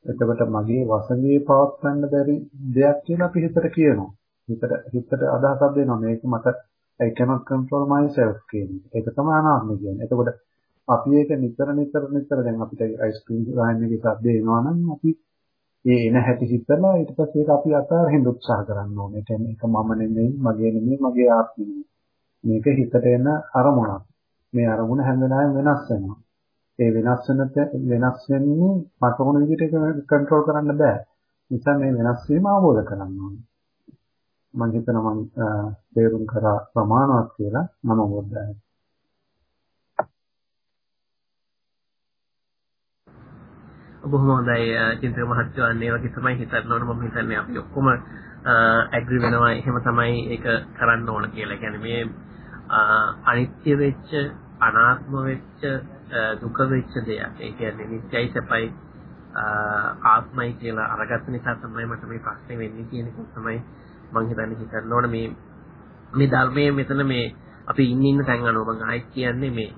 එතකොට මගේ වසඟේ පවත්වන්න බැරි දෙයක් කියලා අපි හිතට කියනවා. හිතට හිතට අදහසක් දෙනවා මේක මට I cannot control myself කියන එක. ඒක තමයි අනාත්මය කියන්නේ. එතකොට අපි ඒක නිතර නිතර නිතර දැන් අපිට අයිස්ක්‍රීම් ගහන එකේ ශබ්ද එනවා නම් අපි ඒ එන හැටි හිතලා ඊට පස්සේ ඒක අපි අතාරින්න උත්සාහ කරන්න ඕනේ. ඒ කියන්නේ ඒක මම නෙමෙයි, මගේ නෙමෙයි, මගේ ආත්මය. මේක හිතට එන අරමුණක්. මේ අරමුණ හැම වෙලාවෙම වෙනස් වෙනවා. ඒ වෙනස් වෙන වෙනස් වෙන්නේ මට ඕන විදිහට කන්ට්‍රෝල් කරන්න බෑ. නිසා මේ වෙනස් වීම අවබෝධ කරගන්න ඕනේ. මම හිතනවා මම තේරුම් කරා ප්‍රමාණවත් කියලා මම අවබෝධයි. බොහොම හොඳයි චින්තක මහත්තයෝ අන්නේ වගේ තමයි හිතන්න ඕන මම හිතන්නේ අපි ඔක්කොම ඇග්‍රි වෙනවා එහෙම තමයි ඒක කරන්න ඕන කියලා. කියන්නේ මේ අනිත්‍ය වෙච්ච අනාත්ම වෙච්ච දුක වෙච්ච දෙයක්. ඒ කියන්නේ නිත්‍යයි සපයි ආත්මයි කියලා අරගත්ත නිසා තමයි මට මේ ප්‍රශ්නේ වෙන්නේ කියන එක තමයි මම හිතන්නේ හිතන්න ඕන මේ මේ ධර්මයේ මෙතන මේ අපි ඉන්න ඉන්න තැන් අනුව මම ආයිත් කියන්නේ මේ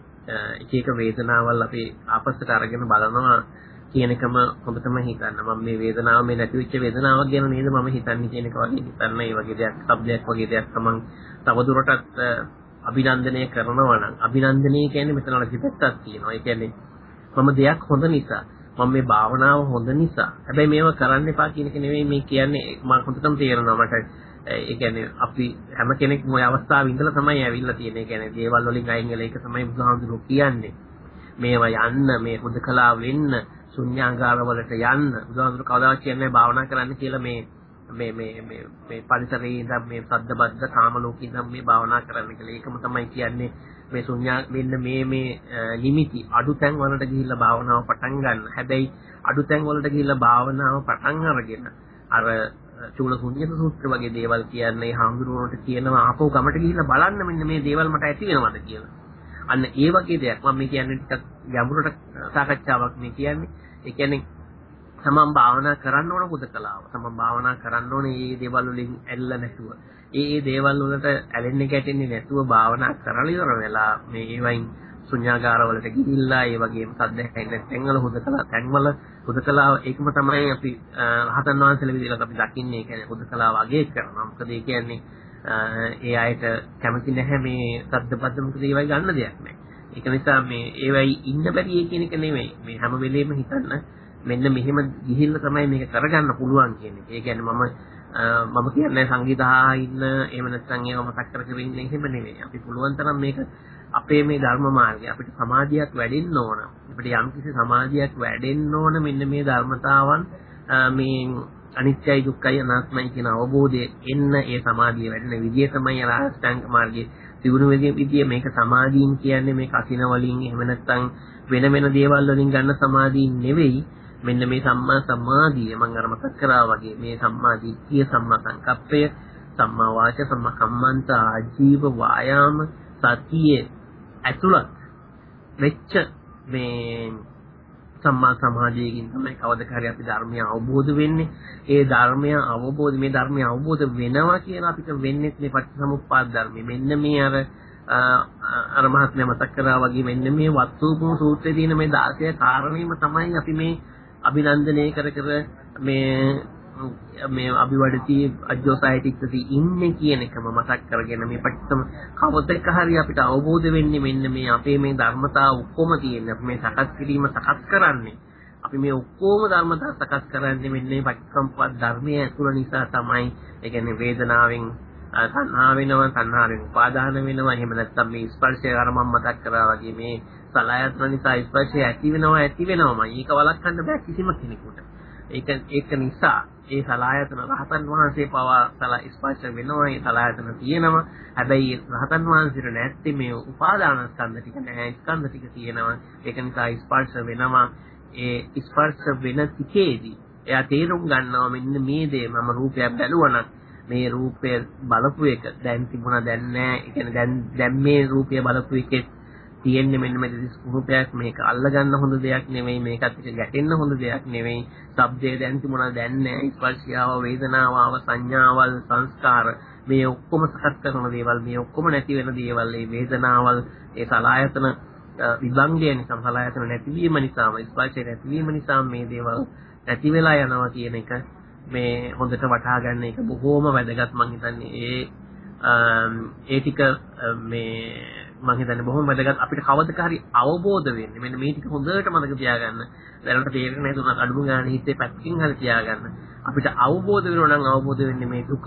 එක එක වේදනාවල් අපි ආපස්සට අරගෙන බලනවා කියන එකම හොඳටම හිතන්න. මම මේ වේදනාව මේ නැති වෙච්ච වේදනාවක් ගැන නේද මම හිතන්නේ කියන එක වගේ හිතන්න. ඒ වගේ දෙයක්, શબ્දයක් වගේ දෙයක් තමන් තවදුරටත් අභිනන්දනය කරනවා නම් අභිනන්දනය කියන්නේ මෙතන ලකිතක් තියෙනවා. ඒ කියන්නේ මම දෙයක් හොඳ නිසා මම මේ භාවනාව හොඳ නිසා හැබැයි මේව කරන්න එපා කියන එක නෙවෙයි මේ කියන්නේ මම හොඳටම තේරෙනවා මට ඒ කියන්නේ අපි හැම කෙනෙක්ම ওই අවස්ථාවේ ඉඳලා තමයි ඇවිල්ලා තියෙන්නේ. ඒ කියන්නේ දේවල් වලින් අයින් වෙලා ඒක තමයි බුදුහාමුදුරුවෝ කියන්නේ. මේවා යන්න මේ හුදකලා වෙන්න ශුන්‍යාගාර වලට යන්න බුදුහාමුදුරුවෝ කවදාවත් කියන්නේ භාවනා කරන්න කියලා මේ මේ මේ මේ මේ පරිසරයේ ඉඳන් මේ සද්ද බද්ද කාම ලෝකේ ඉඳන් මේ භාවනා කරන්න කියලා. ඒකම තමයි කියන්නේ මේ ශුන්‍යා මෙන්න මේ මේ නිමිති අඩුතැන් වලට ගිහිල්ලා භාවනාව පටන් ගන්න. හැබැයි අඩුතැන් වලට ගිහිල්ලා භාවනාව පටන් අරගෙන අර චූල කුඤ්ඤත සූත්‍ර වගේ දේවල් කියන්නේ හාමුදුරුවන්ට කියනවා ආපහු ගමට ගිහිල්ලා බලන්න මෙන්න මේ දේවල් මට ඇති වෙනවද කියලා. අන්න ඒ වගේ දෙයක් මම මේ කියන්නේ ටිකක් ගැඹුරට සාකච්ඡාවක් මේ කියන්නේ. ඒ කියන්නේ තමන් භාවනා කරන්න ඕන හුදකලාව. තමන් භාවනා කරන්න ඕනේ මේ දේවල් වලින් ඇල්ල නැතුව. ඒ ඒ දේවල් වලට ඇලෙන්නේ ගැටෙන්නේ නැතුව භාවනා කරලා ඉවර වෙලා මේ ඒවයින් ශුන්‍යාගාර වලට ගිහිල්ලා ඒ වගේම සද්ද හැෙන්න තැන්වල හුදකලා තැන්වල හුදකලාව ඒකම තමයි අපි රහතන් වහන්සේලා විදිහට අපි දකින්නේ කියන්නේ හුදකලාව අගය කරනවා. මොකද ඒ කියන්නේ ඒ අයට කැමති නැහැ මේ සද්දපද්ද මොකද ඒවයි ගන්න දෙයක් නැහැ. ඒක නිසා මේ ඒවයි ඉන්න බැරි කියන එක නෙමෙයි. මේ හැම වෙලෙම හිතන්න මෙන්න මෙහෙම ගිහිල්ලා තමයි මේක කරගන්න පුළුවන් කියන එක. ඒ කියන්නේ මම මම කියන්නේ සංගීතහා ඉන්න එහෙම නැත්නම් ඒව මතක් කර කර ඉන්න එහෙම නෙමෙයි. අපි පුළුවන් තරම් මේක අපේ මේ ධර්ම මාර්ගය අපිට සමාධියක් වැඩෙන්න ඕන. අපිට යම්කිසි සමාධියක් වැඩෙන්න ඕන මෙන්න මේ ධර්මතාවන් මේ අනිත්‍යයි දුක්ඛයි අනාත්මයි කියන අවබෝධය එන්න ඒ සමාධිය වැඩෙන විදිය තමයි අරහස්තංග මාර්ගයේ තිබුණු විදිය මේක සමාධියින් කියන්නේ මේ කසින වලින් එහෙම නැත්නම් වෙන වෙන දේවල් වලින් ගන්න සමාධියින් නෙවෙයි මෙන්න මේ සම්මා සමාධිය මම අර මතක් කරා වගේ මේ සම්මා දිට්ඨිය සම්මා සංකප්පය සම්මා වාච සම්මා කම්මන්ත ආජීව වායාම සතිය ඇතුළත් වෙච්ච මේ සම්මා සමාධියකින් තමයි කවදක හරි අපි ධර්මය අවබෝධ වෙන්නේ. ඒ ධර්මය අවබෝධ මේ ධර්මය අවබෝධ වෙනවා කියලා අපිට වෙන්නේ මේ පටිච්චසමුප්පාද ධර්මය. මෙන්න මේ අර අර මහත්මයා මතක් කරා වගේ මෙන්න මේ වත්තුපෝ සූත්‍රයේ තියෙන මේ 16 කාරණේම තමයි අපි මේ අභිනන්දනය කර කර මේ මේ අභිවඩති අජෝසයිටික්සති ඉන්නේ කියන එකම මතක් කරගෙන මේ පටිච්චසම කවදක හරි අපිට අවබෝධ වෙන්නේ මෙන්න මේ අපේ මේ ධර්මතාව ඔක්කොම තියෙන මේ සකස් කිරීම සකස් කරන්නේ. අපි මේ ඔක්කොම ධර්මතා සකස් කරන්නේ මෙන්න මේ පටිච්චසම්පද ධර්මයේ ඇතුළ නිසා තමයි. ඒ කියන්නේ වේදනාවෙන් තණ්හා වෙනවා තණ්හාවෙන් උපාදාන වෙනවා. එහෙම නැත්නම් මේ ස්පර්ශය අර මම මතක් කරා වගේ මේ සලආයතන නිසා ස්පර්ශය ඇති වෙනවා ඇති වෙනවමයි. ඒක වළක්වන්න බෑ කිසිම කෙනෙකුට. ඒක ඒක නිසා ඒ සලායතන රහතන් වහන්සේ පවා සල ස්පර්ශ වෙනවා ඒ සලායතන තියෙනවා. හැබැයි රහතන් වහන්සේට නැත්තේ මේ උපාදාන ස්කන්ධ ටික නැහැ ස්කන්ධ ටික තියෙනවා. ඒක නිසා ස්පර්ශ වෙනවා. ඒ ස්පර්ශ වෙන තිකේදී එයා තේරුම් ගන්නවා මෙන්න මේ දේ මම රූපයක් බැලුවා මේ රූපය බලපු එක දැන් තිබුණා දැන් නැහැ ඒ කියන්නේ දැන් දැන් මේ රූපය බලපු එකේ තියෙන්නේ මෙන්න මේ ස්වරූපයක් මේක අල්ලගන්න හොඳ දෙයක් නෙමෙයි මේකත් එක්ක ගැටෙන්න හොඳ දෙයක් නෙමෙයි ශබ්දය දැන් තිබුණා දැන් නෑ ස්පර්ශයාව වේදනාව සංඥාවල් සංස්කාර මේ ඔක්කොම සකස් කරන දේවල් මේ ඔක්කොම නැති වෙන දේවල් මේ වේදනාවල් ඒ සලායතන විභංගය නිසා සලායතන නැතිවීම නිසාම ස්පර්ශය නැතිවීම නිසා මේ දේවල් නැති වෙලා යනවා කියන එක මේ හොඳට වටහා ගන්න එක බොහෝම වැදගත් මම හිතන්නේ. ඒ ඒ ටික මේ මම හිතන්නේ බොහොම වැදගත්. අපිට කවදක හරි අවබෝධ වෙන්නේ මෙන්න මේ ටික හොඳට මතක තියාගන්න. දැනට තේරෙන්නේ නැතුණත් අඩුම ගානේ හිතේ පැත්තකින් හරි තියාගන්න. අපිට අවබෝධ වෙනවා නම් අවබෝධ වෙන්නේ මේ දුක.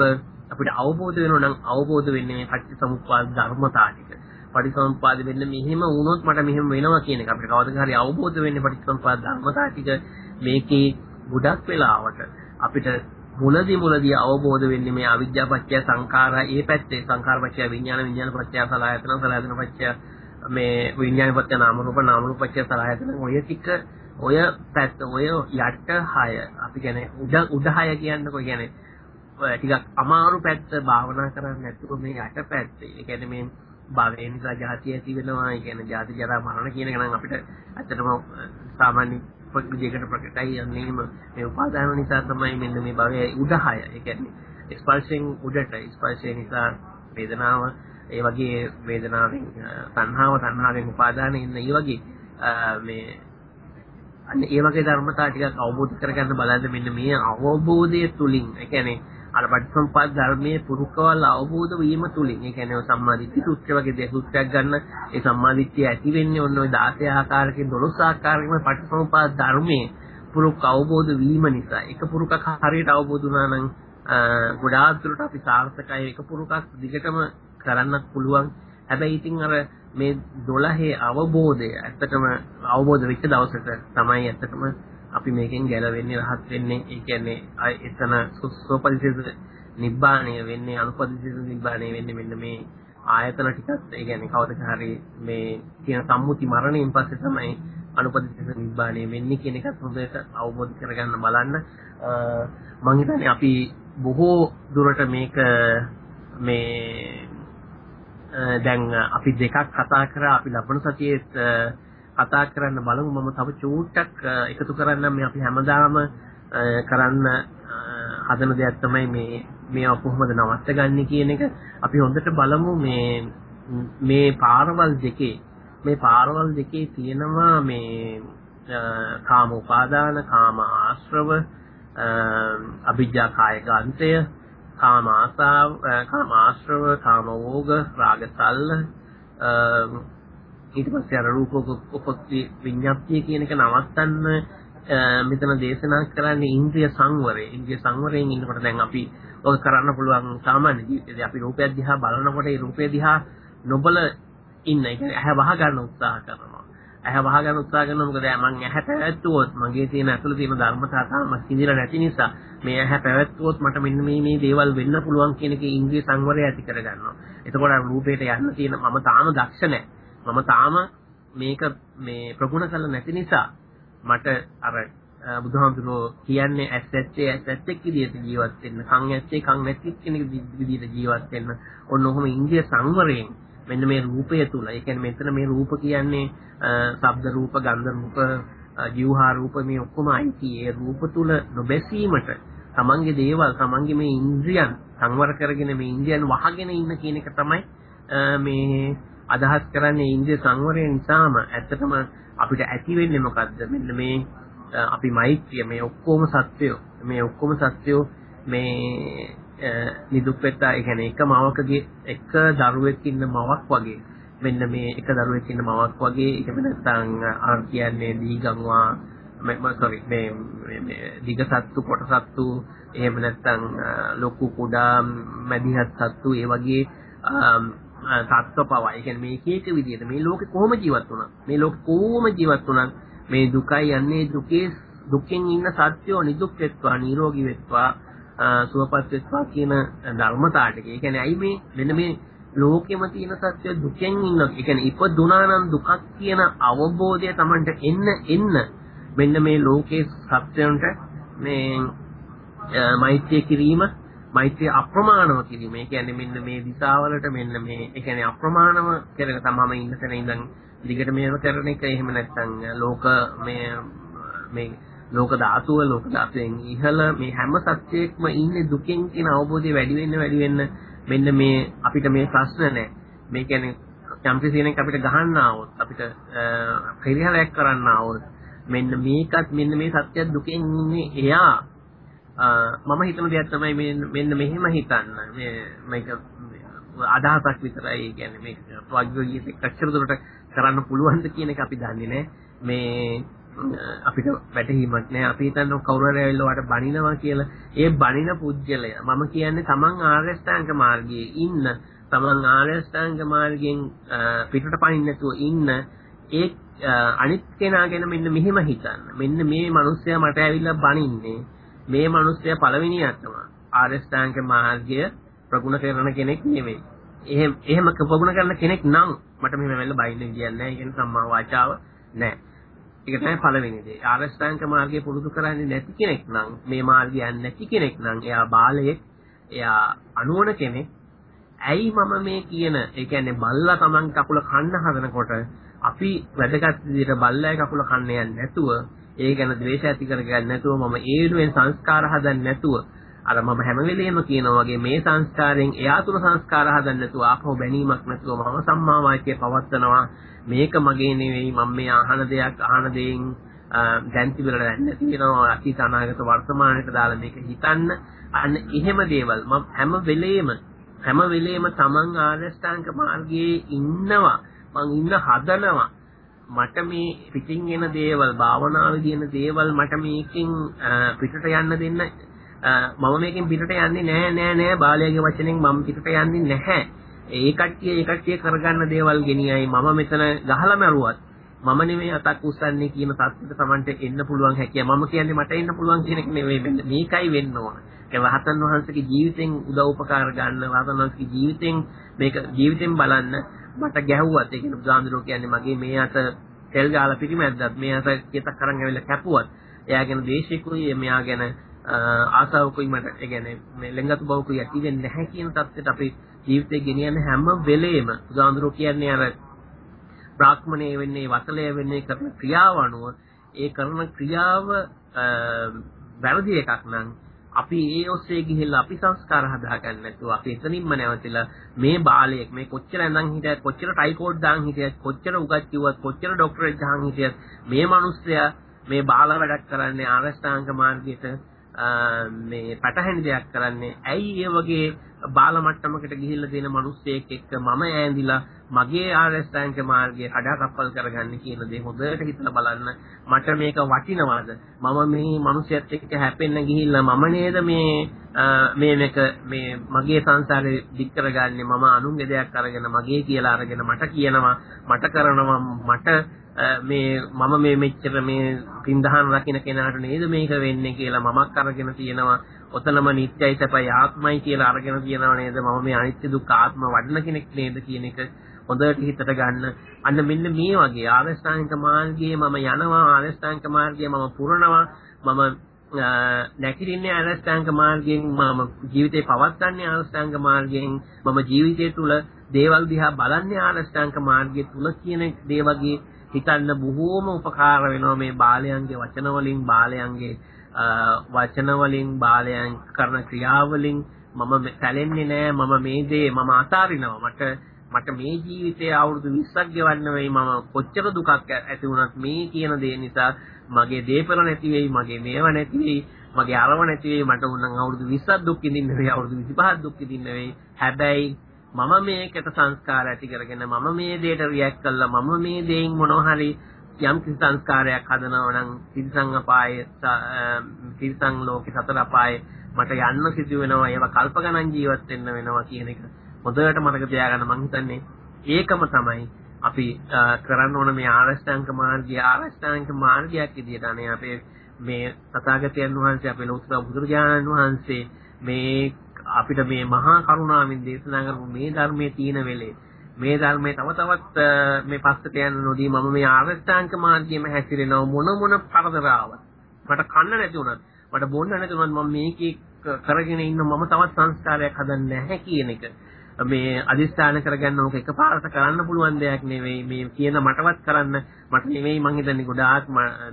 අපිට අවබෝධ වෙනවා නම් අවබෝධ වෙන්නේ මේ පටිච්චසමුප්පාද ධර්මතා ටික. පටිච්චසමුප්පාද වෙන්න මෙහෙම වුණොත් මට මෙහෙම වෙනවා කියන එක. අපිට කවදක හරි අවබෝධ වෙන්නේ පටිච්චසමුප්පාද ධර්මතා ටික. මේකේ ගොඩක් වෙලාවට අපිට මුලදී මුලදී අවබෝධ වෙන්නේ මේ අවිද්‍යාව පත්‍ය සංඛාරා ඒ පැත්තේ සංඛාර පත්‍ය විඥාන විඥාන පත්‍ය සලආයතන සලආයතන පත්‍ය මේ විඥාන පත්‍ය නාම රූප නාම රූප පත්‍ය සලආයතන ඔය ටික ඔය පැත්ත ඔය යට හය. අපි කියන්නේ උඩ උඩ හය කියන්නකො. කියන්නේ ටිකක් අමාරු පැත්ත භාවනා කරන්නේ නැතුව මේ යට පැත්තේ. ඒ කියන්නේ මේ භවය නිසා ජාතිය ඇති වෙනවා. ඒ කියන්නේ ජාති ජරා මරණ කියන එක නම් අපිට ඇත්තටම සාමාන්‍ය විදිහකට ප්‍රකටයි යන්නේම මේ උපාදාන නිසා තමයි මෙන්න මේ භවයේ උඩහය ඒ කියන්නේ ස්පර්ශයෙන් උඩට ස්පර්ශය නිසා වේදනාව ඒ වගේ වේදනාවෙන් තණ්හාව තණ්හාවෙන් උපාදාන ඉන්න. ඒ වගේ මේ අන්න ඒ වගේ ධර්මතා ටිකක් අවබෝධ කරගන්න බලන්න මෙන්න මේ අවබෝධය තුලින්. ඒ කියන්නේ අර පටිසම්පාද ධර්මයේ පුරුකවල් අවබෝධ වීම තුලින්. ඒ කියන්නේ සම්මාදිට්ඨි සූත්‍ර වගේ දෙයක් සූත්‍රයක් ගන්න ඒ සම්මාදිට්ඨිය ඇති වෙන්නේ ඔන්න ඔය 16 ආකාරකින් 12 ආකාරකින් පටිසම්පාද ධර්මයේ පුරුක අවබෝධ වීම නිසා. එක පුරුකක් හරියට අවබෝධ වුණා නම් ගොඩාක් දුරට අපි සාර්ථකයි. එක පුරුකක් දිගටම කරන්නත් පුළුවන්. හැබැයි ඉතින් අර මේ 12 අවබෝධය ඇත්තටම අවබෝධ වෙච්ච දවසට තමයි ඇත්තටම අපි මේකෙන් ගැලවෙන්නේ රහත් වෙන්නේ ඒ කියන්නේ එතන සෝපදිසිත නිබ්බාණය වෙන්නේ අනුපදිසිත නිබ්බාණය වෙන්නේ මෙන්න මේ ආයතන ටිකත්. ඒ කියන්නේ කවදක හරි මේ කියන සම්මුති මරණයෙන් පස්සේ තමයි අනුපදිසිත නිබ්බාණය වෙන්නේ කියන එකත් හොඳට අවබෝධ කරගන්න බලන්න. මම හිතන්නේ අපි බොහෝ දුරට මේක මේ දැන් අපි දෙකක් කතා කරා. අපි ලබන සතියේ කතා කරන්න බලමු. මම තව චූට්ටක් එකතු කරන්නම්. මේ අපි හැමදාම කරන්න හදන දෙයක් තමයි මේ මේවා කොහොමද නවත්ත ගන්න කියන එක. අපි හොඳට බලමු මේ මේ පාරවල් දෙකේ මේ පාරවල් දෙකේ තියෙනවා මේ කාම උපාදාන කාම ආශ්‍රව අභිජ්ජා කාය ගාන්තය කාම ආසාව කාම ආශ්‍රව කාම ඕග රාග සල්ල ඊට පස්සේ අර රූප උපපත්ති විඤ්ඤාප්තිය කියන එක නවත්තන්න මෙතන දේශනා කරන්නේ ඉන්ද්‍රිය සංවරය. ඉන්ද්‍රිය සංවරයෙන් ඉන්නකොට දැන් අපි ඔක කරන්න පුළුවන් සාමාන්‍ය ජීවිතේදී අපි රූපය දිහා බලනකොට ඒ රූපය දිහා නොබල ඉන්න. ඒ කියන්නේ ඇහැ වහ ගන්න උත්සාහ කරනවා. ඇහැ වහ ගන්න උත්සාහ කරනවා මොකද මම ඇහැ පැවැත්වුවොත් මගේ තියෙන ඇතුළේ තියෙන ධර්මතා තාම සිඳිලා නැති නිසා මේ ඇහැ පැවැත්වුවොත් මට මෙන්න මේ මේ දේවල් වෙන්න පුළුවන් කියන එකේ ඉන්ද්‍රිය සංවරය ඇති කරගන්නවා. එතකොට රූපයට යන්න තියෙන මම තාම දක්ෂ නැහැ. මම තාම මේක මේ ප්‍රගුණ කරලා නැති නිසා මට අර බුදුහාමුදුරුවෝ කියන්නේ ඇස් ඇත්තේ ඇස් ඇත්තෙක් විදිහට ජීවත් වෙන්න, කන් ඇත්තේ කන් නැති කෙනෙක් විදිහට ජීවත් වෙන්න. ඔන්න ඔහොම ඉන්ද්‍රිය සංවරයෙන් මෙන්න මේ රූපය තුල. ඒ කියන්නේ මෙතන මේ රූප කියන්නේ ශබ්ද රූප, ගන්ධ රූප, ජීවහා රූප මේ ඔක්කොම අයිති. ඒ රූප තුල නොබැසීමට තමන්ගේ දේවල්, තමන්ගේ මේ ඉන්ද්‍රියන් සංවර කරගෙන මේ ඉන්ද්‍රියන් වහගෙන ඉන්න කියන එක තමයි මේ අදහස් කරන්නේ ඉන්ද්‍රිය සංවරය නිසාම ඇත්තටම අපිට ඇති වෙන්නේ මොකද්ද? මෙන්න මේ අපි මෛත්‍රිය මේ ඔක්කොම සත්‍යය මේ ඔක්කොම සත්‍යය මේ නිදුක් වෙත්තා. ඒ කියන්නේ එක මවකගේ එක දරුවෙක් ඉන්න මවක් වගේ. මෙන්න මේ එක දරුවෙක් ඉන්න මවක් වගේ. ඒක නැත්නම් අර කියන්නේ දීගම්වා මම sorry මේ මේ දිග සත්තු කොට සත්තු එහෙම නැත්නම් ලොකු කුඩා මැදිහත් සත්තු ඒ වගේ තත්ත්ව පවා. ඒ කියන්නේ මේ කීක විදිහට මේ ලෝකේ කොහොම ජීවත් වුණත් මේ ලෝකේ කොහොම ජීවත් වුණත් මේ දුකයි යන්නේ දුකේ දුකෙන් ඉන්න සත්‍යෝ නිදුක් වෙත්වා නිරෝගී වෙත්වා සුවපත් වෙත්වා කියන ධර්මතාව ටික. ඒ කියන්නේ ඇයි මේ මෙන්න මේ ලෝකෙම තියෙන සත්‍ය දුකෙන් ඉන්න. ඒ කියන්නේ ඉපදුනා නම් දුකක් කියන අවබෝධය Tamanට එන්න එන්න මෙන්න මේ ලෝකේ සත්‍යයන්ට මේ මෛත්‍රිය කිරීම මෛත්‍රිය අප්‍රමාණව කිරීම. ඒ කියන්නේ මෙන්න මේ දිශාවලට මෙන්න මේ ඒ කියන්නේ අප්‍රමාණව කරන තමම ඉන්න තැන ඉඳන් දිගට මේව කරන එක එහෙම නැත්නම් ලෝක මේ මේ ලෝක ධාතුව ලෝක ධාතුවෙන් ඉහළ මේ හැම සත්‍යයක්ම ඉන්නේ දුකෙන් කියන අවබෝධය වැඩි වෙන්න වැඩි වෙන්න මෙන්න මේ අපිට මේ ප්‍රශ්න නැහැ. මේ කියන්නේ යම් කෙනෙක් අපිට ගහන්න ආවොත් අපිට පරිහරණයක් කරන්න ආවොත් මෙන්න මේකත් මෙන්න මේ සත්‍ය දුකෙන් ඉන්නේ එයා මම හිතන දෙයක් තමයි මෙන්න මෙහෙම හිතන්න මේ මේක අදහසක් විතරයි. ඒ කියන්නේ මේක ප්‍රායෝගිකව කොච්චර දුරට කරන්න පුළුවන්ද කියන එක අපි දන්නේ නැහැ. මේ අපිට වැටහීමක් නැහැ. අපි හිතන්නේ කවුරු හරි ඇවිල්ලා වට බනිනවා කියලා. ඒ බනින පුජ්‍යලය මම කියන්නේ තමන් ආර්යෂ්ටාංග මාර්ගයේ ඉන්න තමන් ආර්යෂ්ටාංග මාර්ගයෙන් පිටට පනින්න නැතුව ඉන්න ඒ අනිත් කෙනා ගැන මෙන්න මෙහෙම හිතන්න. මෙන්න මේ මිනිස්සයා මට ඇවිල්ලා බනින්නේ. මේ මිනිස්සයා පළවෙනියටම ආර්යෂ්ටාංග මාර්ගය ප්‍රගුණ කරන කෙනෙක් නෙවෙයි. එහෙම එහෙම ප්‍රගුණ කරන කෙනෙක් නම් මට මෙහෙම වෙන්න බයින්නේ කියන්නේ නැහැ. ඒ කියන්නේ සම්මා වාචාව නැහැ. ඒක තමයි පළවෙනි දේ. ආරෂ්ඨාංග මාර්ගය පුරුදු කරන්නේ නැති කෙනෙක් නම් මේ මාර්ගය යන්නේ නැති කෙනෙක් නම් එයා බාලයෙක්, එයා අනුවන කෙනෙක්. ඇයි මම මේ කියන ඒ කියන්නේ බල්ලා Taman කකුල කන්න හදනකොට අපි වැඩගත් විදිහට බල්ලාගේ කකුල කන්න යන්නේ නැතුව ඒ ගැන ද්වේෂ ඇති කරගන්න නැතුව මම ඒ වෙනුවෙන් සංස්කාර හදන්නේ නැතුව. අර මම හැම වෙලෙම කියනවා වගේ මේ සංස්කාරයෙන් එයා තුන සංස්කාර හදන්න නැතුව ආපහු බැනීමක් නැතුව මම සම්මා වාක්‍යය පවත්නවා මේක මගේ නෙවෙයි මම මේ අහන දෙයක් අහන දෙයින් දැන් තිබිලා නැන්නේ තියෙනවා අතීත අනාගත වර්තමානයට දාලා මේක හිතන්න. අන්න එහෙම දේවල් මම හැම වෙලෙම හැම වෙලෙම Taman ආරෂ්ඨාංග මාර්ගයේ ඉන්නවා. මං ඉන්න හදනවා. මට මේ පිටින් එන දේවල් භාවනාවේදී එන දේවල් මට මේකෙන් පිටට යන්න දෙන්න මම මේකෙන් පිටට යන්නේ නෑ නෑ නෑ බාලයාගේ වචනෙන් මම පිටට යන්නේ නැහැ. ඒ කට්ටිය ඒ කට්ටිය කරගන්න දේවල් ගෙනියයි මම මෙතන ගහලා මරුවත් මම නෙමෙයි අතක් උස්සන්නේ කියන තත්ත්වෙට Tamanට එන්න පුළුවන් හැකියාව. මම කියන්නේ මට එන්න පුළුවන් කියන එක නෙවෙයි වෙන්නේ. මේකයි වෙන්න ඕන. ඒ වහතන් වහන්සේගේ ජීවිතෙන් උදව් උපකාර ගන්න වහතන් වහන්සේගේ ජීවිතෙන් මේක ජීවිතෙන් බලන්න මට ගැහුවත් ඒ කියන්නේ බුදුහාමුදුරුවෝ කියන්නේ මගේ මේ අත තෙල් ගාලා පිටිමැද්දත් මේ අත කියතක් කරන් ඇවිල්ලා කැපුවත් එයා ගැන දේශිකුයි මෙයා ගැන ආසාවකුයි මට ඒ කියන්නේ මේ ලෙන්ගතු බවකුයි ඇති වෙන්නේ නැහැ කියන தත්ත්වයට අපි ජීවිතේ ගෙනියන හැම වෙලේම බුදුහාඳුරෝ කියන්නේ අර බ්‍රාහ්මණය වෙන්නේ වසලය වෙන්නේ කරන ක්‍රියාව අනුව ඒ කරන ක්‍රියාව වැරදි එකක් නම් අපි ඒ ඔස්සේ ගිහිල්ලා අපි සංස්කාර හදාගන්න නැතුව අපි එතනින්ම නැවතිලා මේ බාලයෙක් මේ කොච්චර ඇඳන් හිටියත් කොච්චර ටයිකෝඩ් දාන් හිටියත් කොච්චර උගත් කිව්වත් කොච්චර ડોක්ටරේට් දාන් හිටියත් මේ මිනිස්සයා මේ බාල වැඩක් කරන්නේ ආරෂ්ඨාංග මාර්ගයට මේ පැටහෙන දෙයක් කරන්නේ. ඇයි ඒ වගේ බාල මට්ටමකට ගිහිල්ලා තියෙන මිනිස්සෙක් එක්ක මම ඈඳිලා මගේ ආරස්ථාංක මාර්ගය කඩාකප්පල් කරගන්න කියන දේ හොඳට හිතලා බලන්න. මට මේක වටිනවද? මම මේ මිනිස්සෙක් එක්ක හැපෙන්න ගිහිල්ලා මම නේද මේ මේ මේක මේ මගේ සංසාරේ දික් කරගන්නේ? මම අනුන්ගේ දෙයක් අරගෙන මගේ කියලා අරගෙන මට කියනවා මට කරනවා මට මේ මම මේ මෙච්චර මේ පින්දහන් රකින්න කෙනාට නේද මේක වෙන්නේ කියලා මමක් අරගෙන තියෙනවා. ඔතනම නිත්‍යයි සපයි ආත්මයි කියලා අරගෙන තියෙනවා නේද? මම මේ අනිත්‍ය දුක්ඛ ආත්ම වඩන කෙනෙක් නේද කියන එක හොඳට හිතට ගන්න. අන්න මෙන්න මේ වගේ ආරස්ථානික මාර්ගයේ මම යනවා ආරස්ථානික මාර්ගයේ මම පුරනවා. මම නැකිරින්නේ ආරස්ථාංග මාර්ගයෙන් මම ජීවිතේ පවත්න්නේ ආරස්ථාංග මාර්ගයෙන් මම ජීවිතය තුළ දේවල් දිහා බලන්නේ ආරස්ථාංග මාර්ගය තුල කියන දේ වගේ හිතන්න බොහෝම උපකාර වෙනවා මේ බාලයන්ගේ වචන වලින් බාලයන්ගේ වචන වලින් බාලයන් කරන ක්‍රියාවලින් මම සැලෙන්නේ නෑ මම මේ දේ මම අතාරිනවා. මට මට මේ ජීවිතයේ අවුරුදු 20ක් ගෙවන්න වෙයි මම කොච්චර දුකක් ඇති වුණත් මේ කියන දේ නිසා මගේ දේපල නැති වෙයි මගේ මේව නැති වෙයි මගේ අරව නැති වෙයි මට උනම් අවුරුදු 20ක් දුක් විඳින්න වෙයි අවුරුදු 25ක් දුක් විඳින්න වෙයි. හැබැයි මම මේකට සංස්කාර ඇති කරගෙන මම මේ දෙයට රියැක්ට් කළා මම මේ දෙයින් මොනවා හරි යම් කිසි සංස්කාරයක් හදනවා නම් තිරිසං අපායේ තිරිසං ලෝකේ සතර අපායේ මට යන්න සිදු වෙනවා ඒවා කල්ප ගණන් ජීවත් වෙන්න වෙනවා කියන එක හොඳට මතක තියාගන්න මං හිතන්නේ. ඒකම තමයි අපි කරන්න ඕන මේ ආරෂ්ඨාංග මාර්ගය. ආරෂ්ඨාංග මාර්ගයක් විදිහට අනේ අපේ මේ තථාගතයන් වහන්සේ අපේ ලෝතර බුදුරජාණන් වහන්සේ මේ අපිට මේ මහා කරුණාවෙන් දේශනා කරපු මේ ධර්මයේ තියෙන වෙලේ මේ ධර්මයේ තව තවත් මේ පස්සට යන නොදී මම මේ ආරෂ්ඨාංක මාර්ගයේම හැසිරෙනව. මොන මොන පරදරාවක් මට කන්න නැති වුණත් මට බොන්න නැති වුණත් මම මේකේ කරගෙන ඉන්න මම තවත් සංස්කාරයක් හදන්නේ නැහැ කියන එක. මේ අදිස්ථාන කරගන්න ඕක එකපාරට කරන්න පුළුවන් දෙයක් නෙවෙයි. මේ කියන මටවත් කරන්න මට නෙවෙයි මං හිතන්නේ ගොඩාක්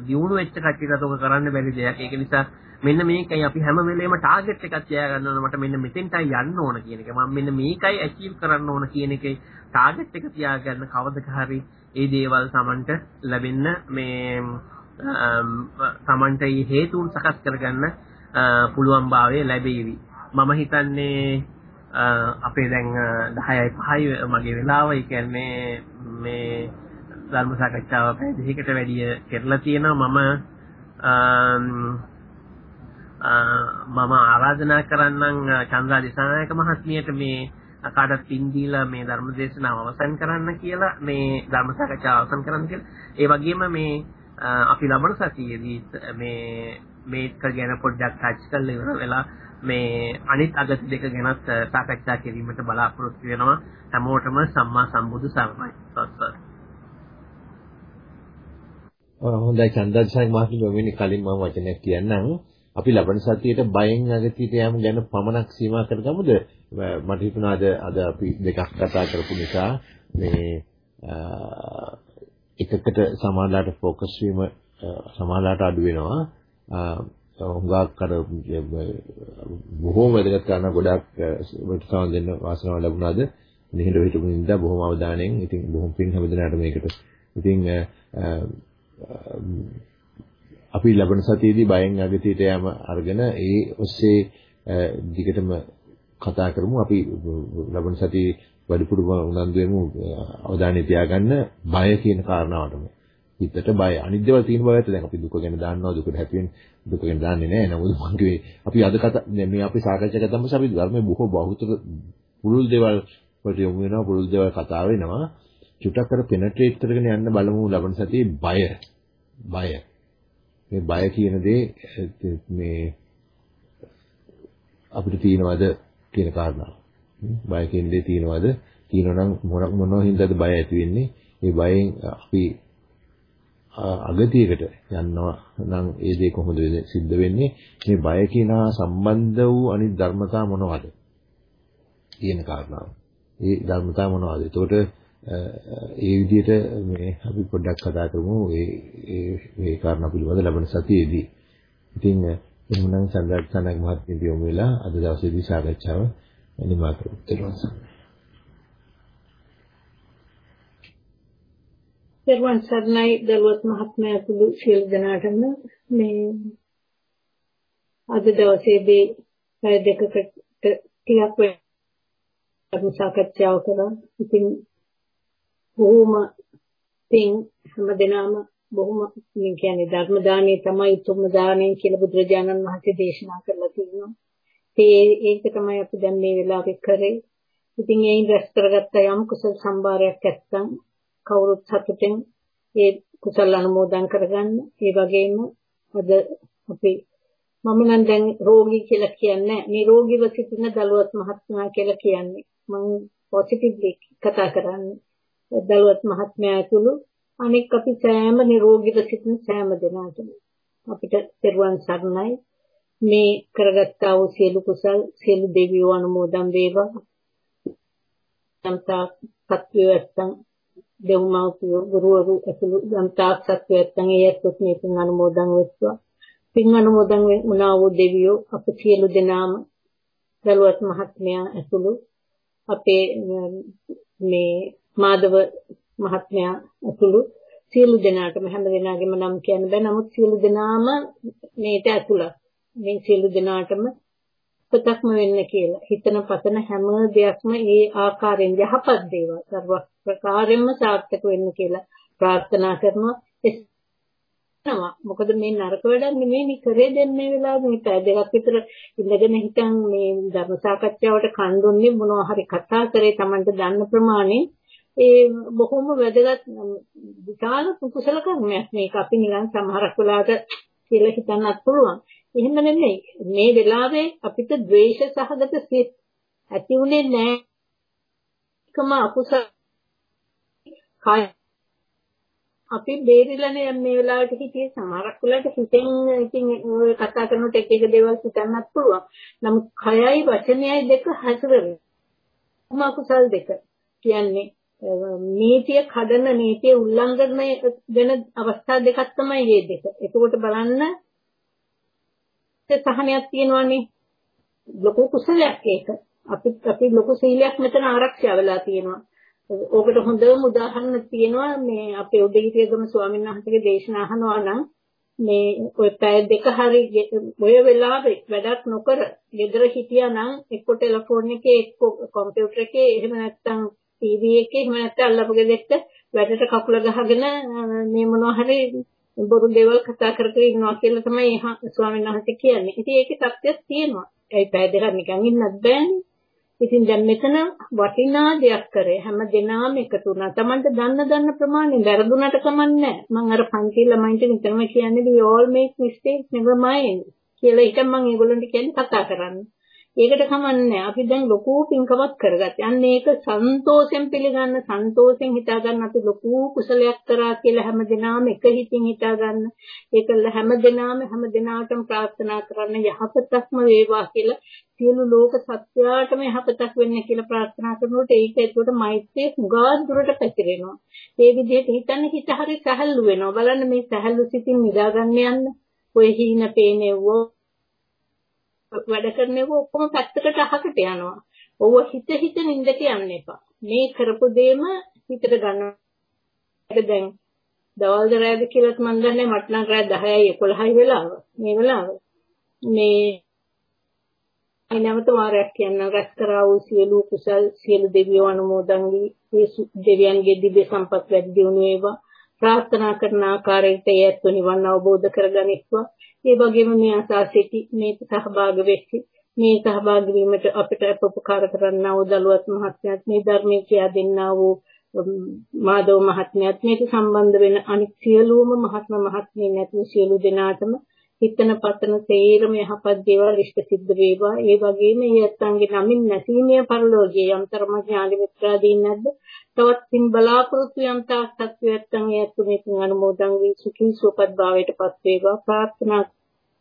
දියුණු වෙච්ච කට්ටියට ඕක කරන්න බැරි දෙයක්. ඒක නිසා මෙන්න මේකයි අපි හැම වෙලේම ටාගට් එකක් තියාගන්න ඕන. මට මෙන්න මෙතෙන්ටයි යන්න ඕන කියන එක. මම මෙන්න මේකයි ඇචීව් කරන්න ඕන කියන එකේ ටාගට් එක තියාගන්න කවදක හරි ඒ දේවල් Tamanට ලැබෙන්න මේ Tamanට හේතුන් සකස් කරගන්න පුළුවන් භාවය ලැබෙවි. මම හිතන්නේ අපේ දැන් 10යි 5යි මගේ වෙලාව. ඒ කියන්නේ මේ ධර්ම සාකච්ඡාව පැය දෙකකට වැඩිය කරලා තියෙනවා. මම මම ආරාධනා කරන්නම් චන්ද්‍රා දිසානායක මහත්මියට මේ කාටත් පින් දීලා මේ ධර්ම දේශනාව අවසන් කරන්න කියලා මේ ධර්ම සාකච්ඡාව අවසන් කරන්න කියලා. ඒ වගේම මේ අපි ලබන සතියේදී මේ මේක ගැන පොඩ්ඩක් ටච් කරලා ඉවර වෙලා මේ අනිත් අගති දෙක ගැනත් සාකච්ඡා කිරීමට බලාපොරොත්තු වෙනවා. හැමෝටම සම්මා සම්බුදු සරණයි. සස්ස හොඳයි චන්දර්ශන මහත්මයා මෙන්න කලින් මම වචනයක් කියන්නම්. අපි ලබන සතියේට බයෙන් අගතියට යෑම ගැන පමණක් සීමා කරගමුද මට හිතුණා අද අද අපි දෙකක් කතා කරපු නිසා මේ එකකට සමාජලාට ෆෝකස් වීම සමාජලාට අඩු වෙනවා. හුඟක් අර බොහෝම වැදගත් කරන ගොඩක් වටසාවන් දෙන්න වාසනාව ලැබුණාද? නිහිර හිටපු නින්දා බොහොම අවධානයෙන් ඉතින් බොහොම පින් හැමදෙනාට මේකට ඉතින් අපි ලබන සතියේදී බයෙන් අගතියට යෑම අරගෙන ඒ ඔස්සේ දිගටම කතා කරමු. අපි ලබන සතියේ වැඩිපුර උනන්දු වෙමු අවධානය තියාගන්න බය කියන කාරණාවටම. හිතට බය. අනිත් දේවල් තියෙන බව ඇත්ත. දැන් අපි දුක ගැන දන්නවා දුකට හැපි වෙන දුක ගැන දන්නේ නැහැ. නමුත් මම කිව්වේ අපි අද කතා මේ අපි සාකච්ඡා කරද්දී අපි ධර්මයේ බොහෝ බහුතර පුරුල් දේවල් වලට යොමු වෙනවා පුරුල් දේවල් කතා වෙනවා. චුට්ටක් කර පෙනට්‍රේට් කරගෙන යන්න බලමු ලබන සතියේ බය. බය. මේ බය කියන දේ මේ අපිට තියෙනවද කියන කාරණාව. බය කියන දේ තියෙනවද? තියෙනවනම් මොන මොනවා හින්දාද බය ඇති වෙන්නේ? ඒ බයෙන් අපි අගතියකට යනවා නම් ඒ දේ කොහොමද සිද්ධ වෙන්නේ? මේ බය කියන සම්බන්ධ වූ අනිත් ධර්මතා මොනවද? කියන කාරණාව. ඒ ධර්මතා මොනවද? එතකොට ඒ විදිහට මේ අපි පොඩ්ඩක් කතා කරමු ඒ ඒ මේ කාරණා පිළිබඳ ලබන සතියේදී. ඉතින් එහෙනම් සඳහන් මහත්මිය යොමු වෙලා අද දවසේදී සාකච්ඡාව නිමා කරමු. පෙරවන් සර්ණයි දලුවත් මහත්මයා ඇතුළු සියලු දෙනාටම මේ අද දවසේදී පැය දෙකකට ටිකක් වෙන සාකච්ඡාව කරා. ඉතින් බොහොම පින් හැමදෙනාම බොහොම මේ කියන්නේ ධර්ම දානය තමයි උතුම්ම දානය කියලා බුදුරජාණන් වහන්සේ දේශනා කරලා තියෙනවා. ඒ ඒක තමයි අපි දැන් මේ වෙලාවේ කරේ. ඉතින් ඒයින් රැස් කරගත්ත යම් කුසල සම්භාරයක් නැත්තම් කවුරුත් සතුටෙන් ඒ කුසල අනුමෝදන් කරගන්න. ඒ වගේම අද අපි මම නම් දැන් රෝගී කියලා කියන්නේ නිරෝගීව සිටින දලුවත් මහත්මයා කියලා කියන්නේ. මම පොසිටිව්ලි කතා කරන්නේ. දලුවත් මහත්මයා ඇතුළු අනෙක් අපි සෑම නිරෝගීව සිටින සෑම දෙනාටම අපිට පෙරවන් සරණයි මේ කරගත්තා වූ සියලු කුසල් සියලු දෙවියෝ අනුමෝදන් වේවා. සම්තා සත්‍යයන් දෙව්මාපියෝ ගුරුවරු ඇතුළු යම්තාක් සත්වයන් ඒත් මේ පින් අනුමෝදන් වෙත්වා පින් අනුමෝදන් වුණා වූ දෙවියෝ අප සියලු දෙනාම දලුවත් මහත්මයා ඇතුළු අපේ මේ මාදව මහත්මයා ඇතුළු සියලු දෙනාටම හැම දෙනාගේම නම් කියන්න බෑ. නමුත් සියලු දෙනාම මේට ඇතුළත්. මේ සියලු දෙනාටම පතක්ම වෙන්න කියලා. හිතන පතන හැම දෙයක්ම ඒ ආකාරයෙන් යහපත් දේවල්. සර්ව ප්‍රකාරයෙන්ම සාර්ථක වෙන්න කියලා ප්‍රාර්ථනා කරනවා. එනවා මොකද මේ නරක වැඩක් නෙමෙයි කරේ දෙන්නේ වෙලාවේ. මේ පැය දෙකක් විතර ඉඳගෙන හිටන් මේ ධර්ම සාකච්ඡාවට කන් දුන්නේ මොනවා හරි කතා කරේ Tamanට දන්න ප්‍රමාණය ඒ බොහොම වැදගත් විශාල කුසල කර්මයක් මේක අපි නිකන් සමහරක් වෙලාවට කියලා හිතන්නත් පුළුවන්. එහෙම නෙමෙයි. මේ වෙලාවේ අපිට ද්වේෂ සහගත සිත් ඇති උනේ නැහැ. කම අකුසල කය අපි බේරිලානේ මේ වෙලාවට හිටියේ සමහරක් වෙලාවට හිතෙන් ඉතින් ඔය කතා කරනකොට එක එක දේවල් හිතන්නත් පුළුවන්. නමුත් කයයි වචනයයි දෙක හසුරෙන්නේ. අකුසල් දෙක කියන්නේ නීතිය කඩන නීතිය උල්ලංඝනය වෙන අවස්ථා දෙකක් තමයි මේ දෙක. එතකොට බලන්න සහනයක් තියෙනවානේ. ලොකු කුසලයක් ඒක. අපි අපි ලොකු සීලයක් මෙතන ආරක්ෂා වෙලා තියෙනවා. ඕකට හොඳම උදාහරණ තියෙනවා මේ අපේ උදේහිතියගම ස්වාමීන් වහන්සේගේ දේශනා අහනවා නම් මේ ඔය පැය දෙක හරි ඔය වෙලාවේ වැඩක් නොකර ගෙදර හිටියා නම් එක්ක ටෙලිෆෝන් එකේ එක්ක කම්පියුටර් එකේ එහෙම නැත්නම් ටීවී එකේ එහෙම නැත්නම් අල්ලපු ගෙදෙට්ට වැඩට කකුල ගහගෙන මේ මොනවා හරි බොරු දේවල් කතා කර කර ඉන්නවා කියලා තමයි ස්වාමීන් වහන්සේ කියන්නේ. ඉතින් ඒකේ සත්‍යයක් තියෙනවා. ඒ පැය දෙකක් නිකන් ඉන්නත් බෑනේ. ඉතින් දැන් මෙතන වටිනා දෙයක් කරේ හැම දිනම එකතු වුණා. Tamanට දන්න දන්න ප්‍රමාණය වැරදුනට කමන්නේ මම අර පන්ති ළමයින්ට නිතරම කියන්නේ we all make mistakes never mind කියලා හිතන් මම ඒගොල්ලන්ට කියන්නේ කතා කරන්න. ඒකට කමන්නේ අපි දැන් ලොකු පින්කමක් කරගත්තා. අන්න ඒක සන්තෝෂෙන් පිළිගන්න, සන්තෝෂෙන් හිතාගන්න අපි ලොකු කුසලයක් කරා කියලා හැමදෙනාම එක හිතින් හිතාගන්න. ඒකල හැමදෙනාම හැමදෙනාටම ප්‍රාර්ථනා කරන්න යහපතක්ම වේවා කියලා සියලු ලෝක සත්‍යයටම යහපතක් වෙන්න කියලා ප්‍රාර්ථනා කරනකොට ඒක ඒකට මෛත්‍රිය සුගා දුරට පැතිරෙනවා. ඒ විදිහට හිතන්න හිත හරි සැහැල්ලු වෙනවා. බලන්න මේ සැහැල්ලු සිතින් නිදාගන්න යන්න. ඔය හීන පේනෙවෝ වැඩ කරනව ඔක්කොම පැත්තකට අහකට යනවා. ඔව්ව හිත හිත නින්දට යන්න එපා. මේ කරපු දෙයම හිතට ගන්න. දැන් දවල්ද රැද කියලාත් මම දන්නේ මට නම් රැ 10යි 11යි වෙලාව. මේ වෙලාව. මේ අයි නැවත වාරයක් කියන්න රැස් කරා වූ සියලු කුසල් සියලු දෙවියෝ අනුමෝදන් වී ඒ දෙවියන්ගේ දිව්‍ය සම්පත් වැඩි දියුණු වේවා. ප්‍රාර්ථනා කරන ආකාරයට ඒත් නිවන් අවබෝධ කරගනිත්වා. ඒ වගේම මේ අසා සිටි මේ සහභාගී වෙච්චි මේ සහභාගී වීමට අපිට උපකාර කරන්නා වූ දලුවත් මහත්මයාත් මේ ධර්මයේ කියා දෙන්නා වූ මාධව මහත්මයාත් මේක සම්බන්ධ වෙන අනිත් සියලුම මහත්ම මහත්මිය නැතුව සියලු දෙනාටම හිතන පතන තේරම යහපත් දේවල් ඉෂ්ට සිද්ධ වේවා. ඒ වගේම මේ අත්ංගේ නමින් නැසීමේ පරිලෝකයේ යම්තරම ඥාන මිත්‍රාදීන් නැද්ද තවත් පින් බලාපොරොත්තු යම් තාක් සත්වයන් ඇත්තු මේකින් අනුමෝදන් වී සුඛී සුවපත් භාවයට පත් වේවා. ප්‍රාර්ථනා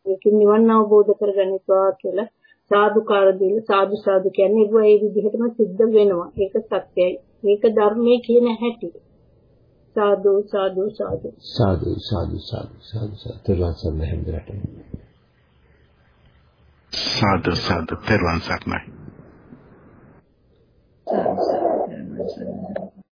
මේකින් නිවන් අවබෝධ කරගනිත්වා කියලා සාදුකාර දීලා සාදු සාදු කියන්නේ ඒවා ඒ විදිහටම සිද්ධ වෙනවා. ඒක සත්‍යයි. මේක ධර්මයේ කියන හැටි. සාදු සාදු සාදු. සාදු සාදු සාදු සාදු තෙරුවන් සරණයි හැමදෙරටම සාදු සාදු. තෙරුවන් සරණයි සාදු සාදු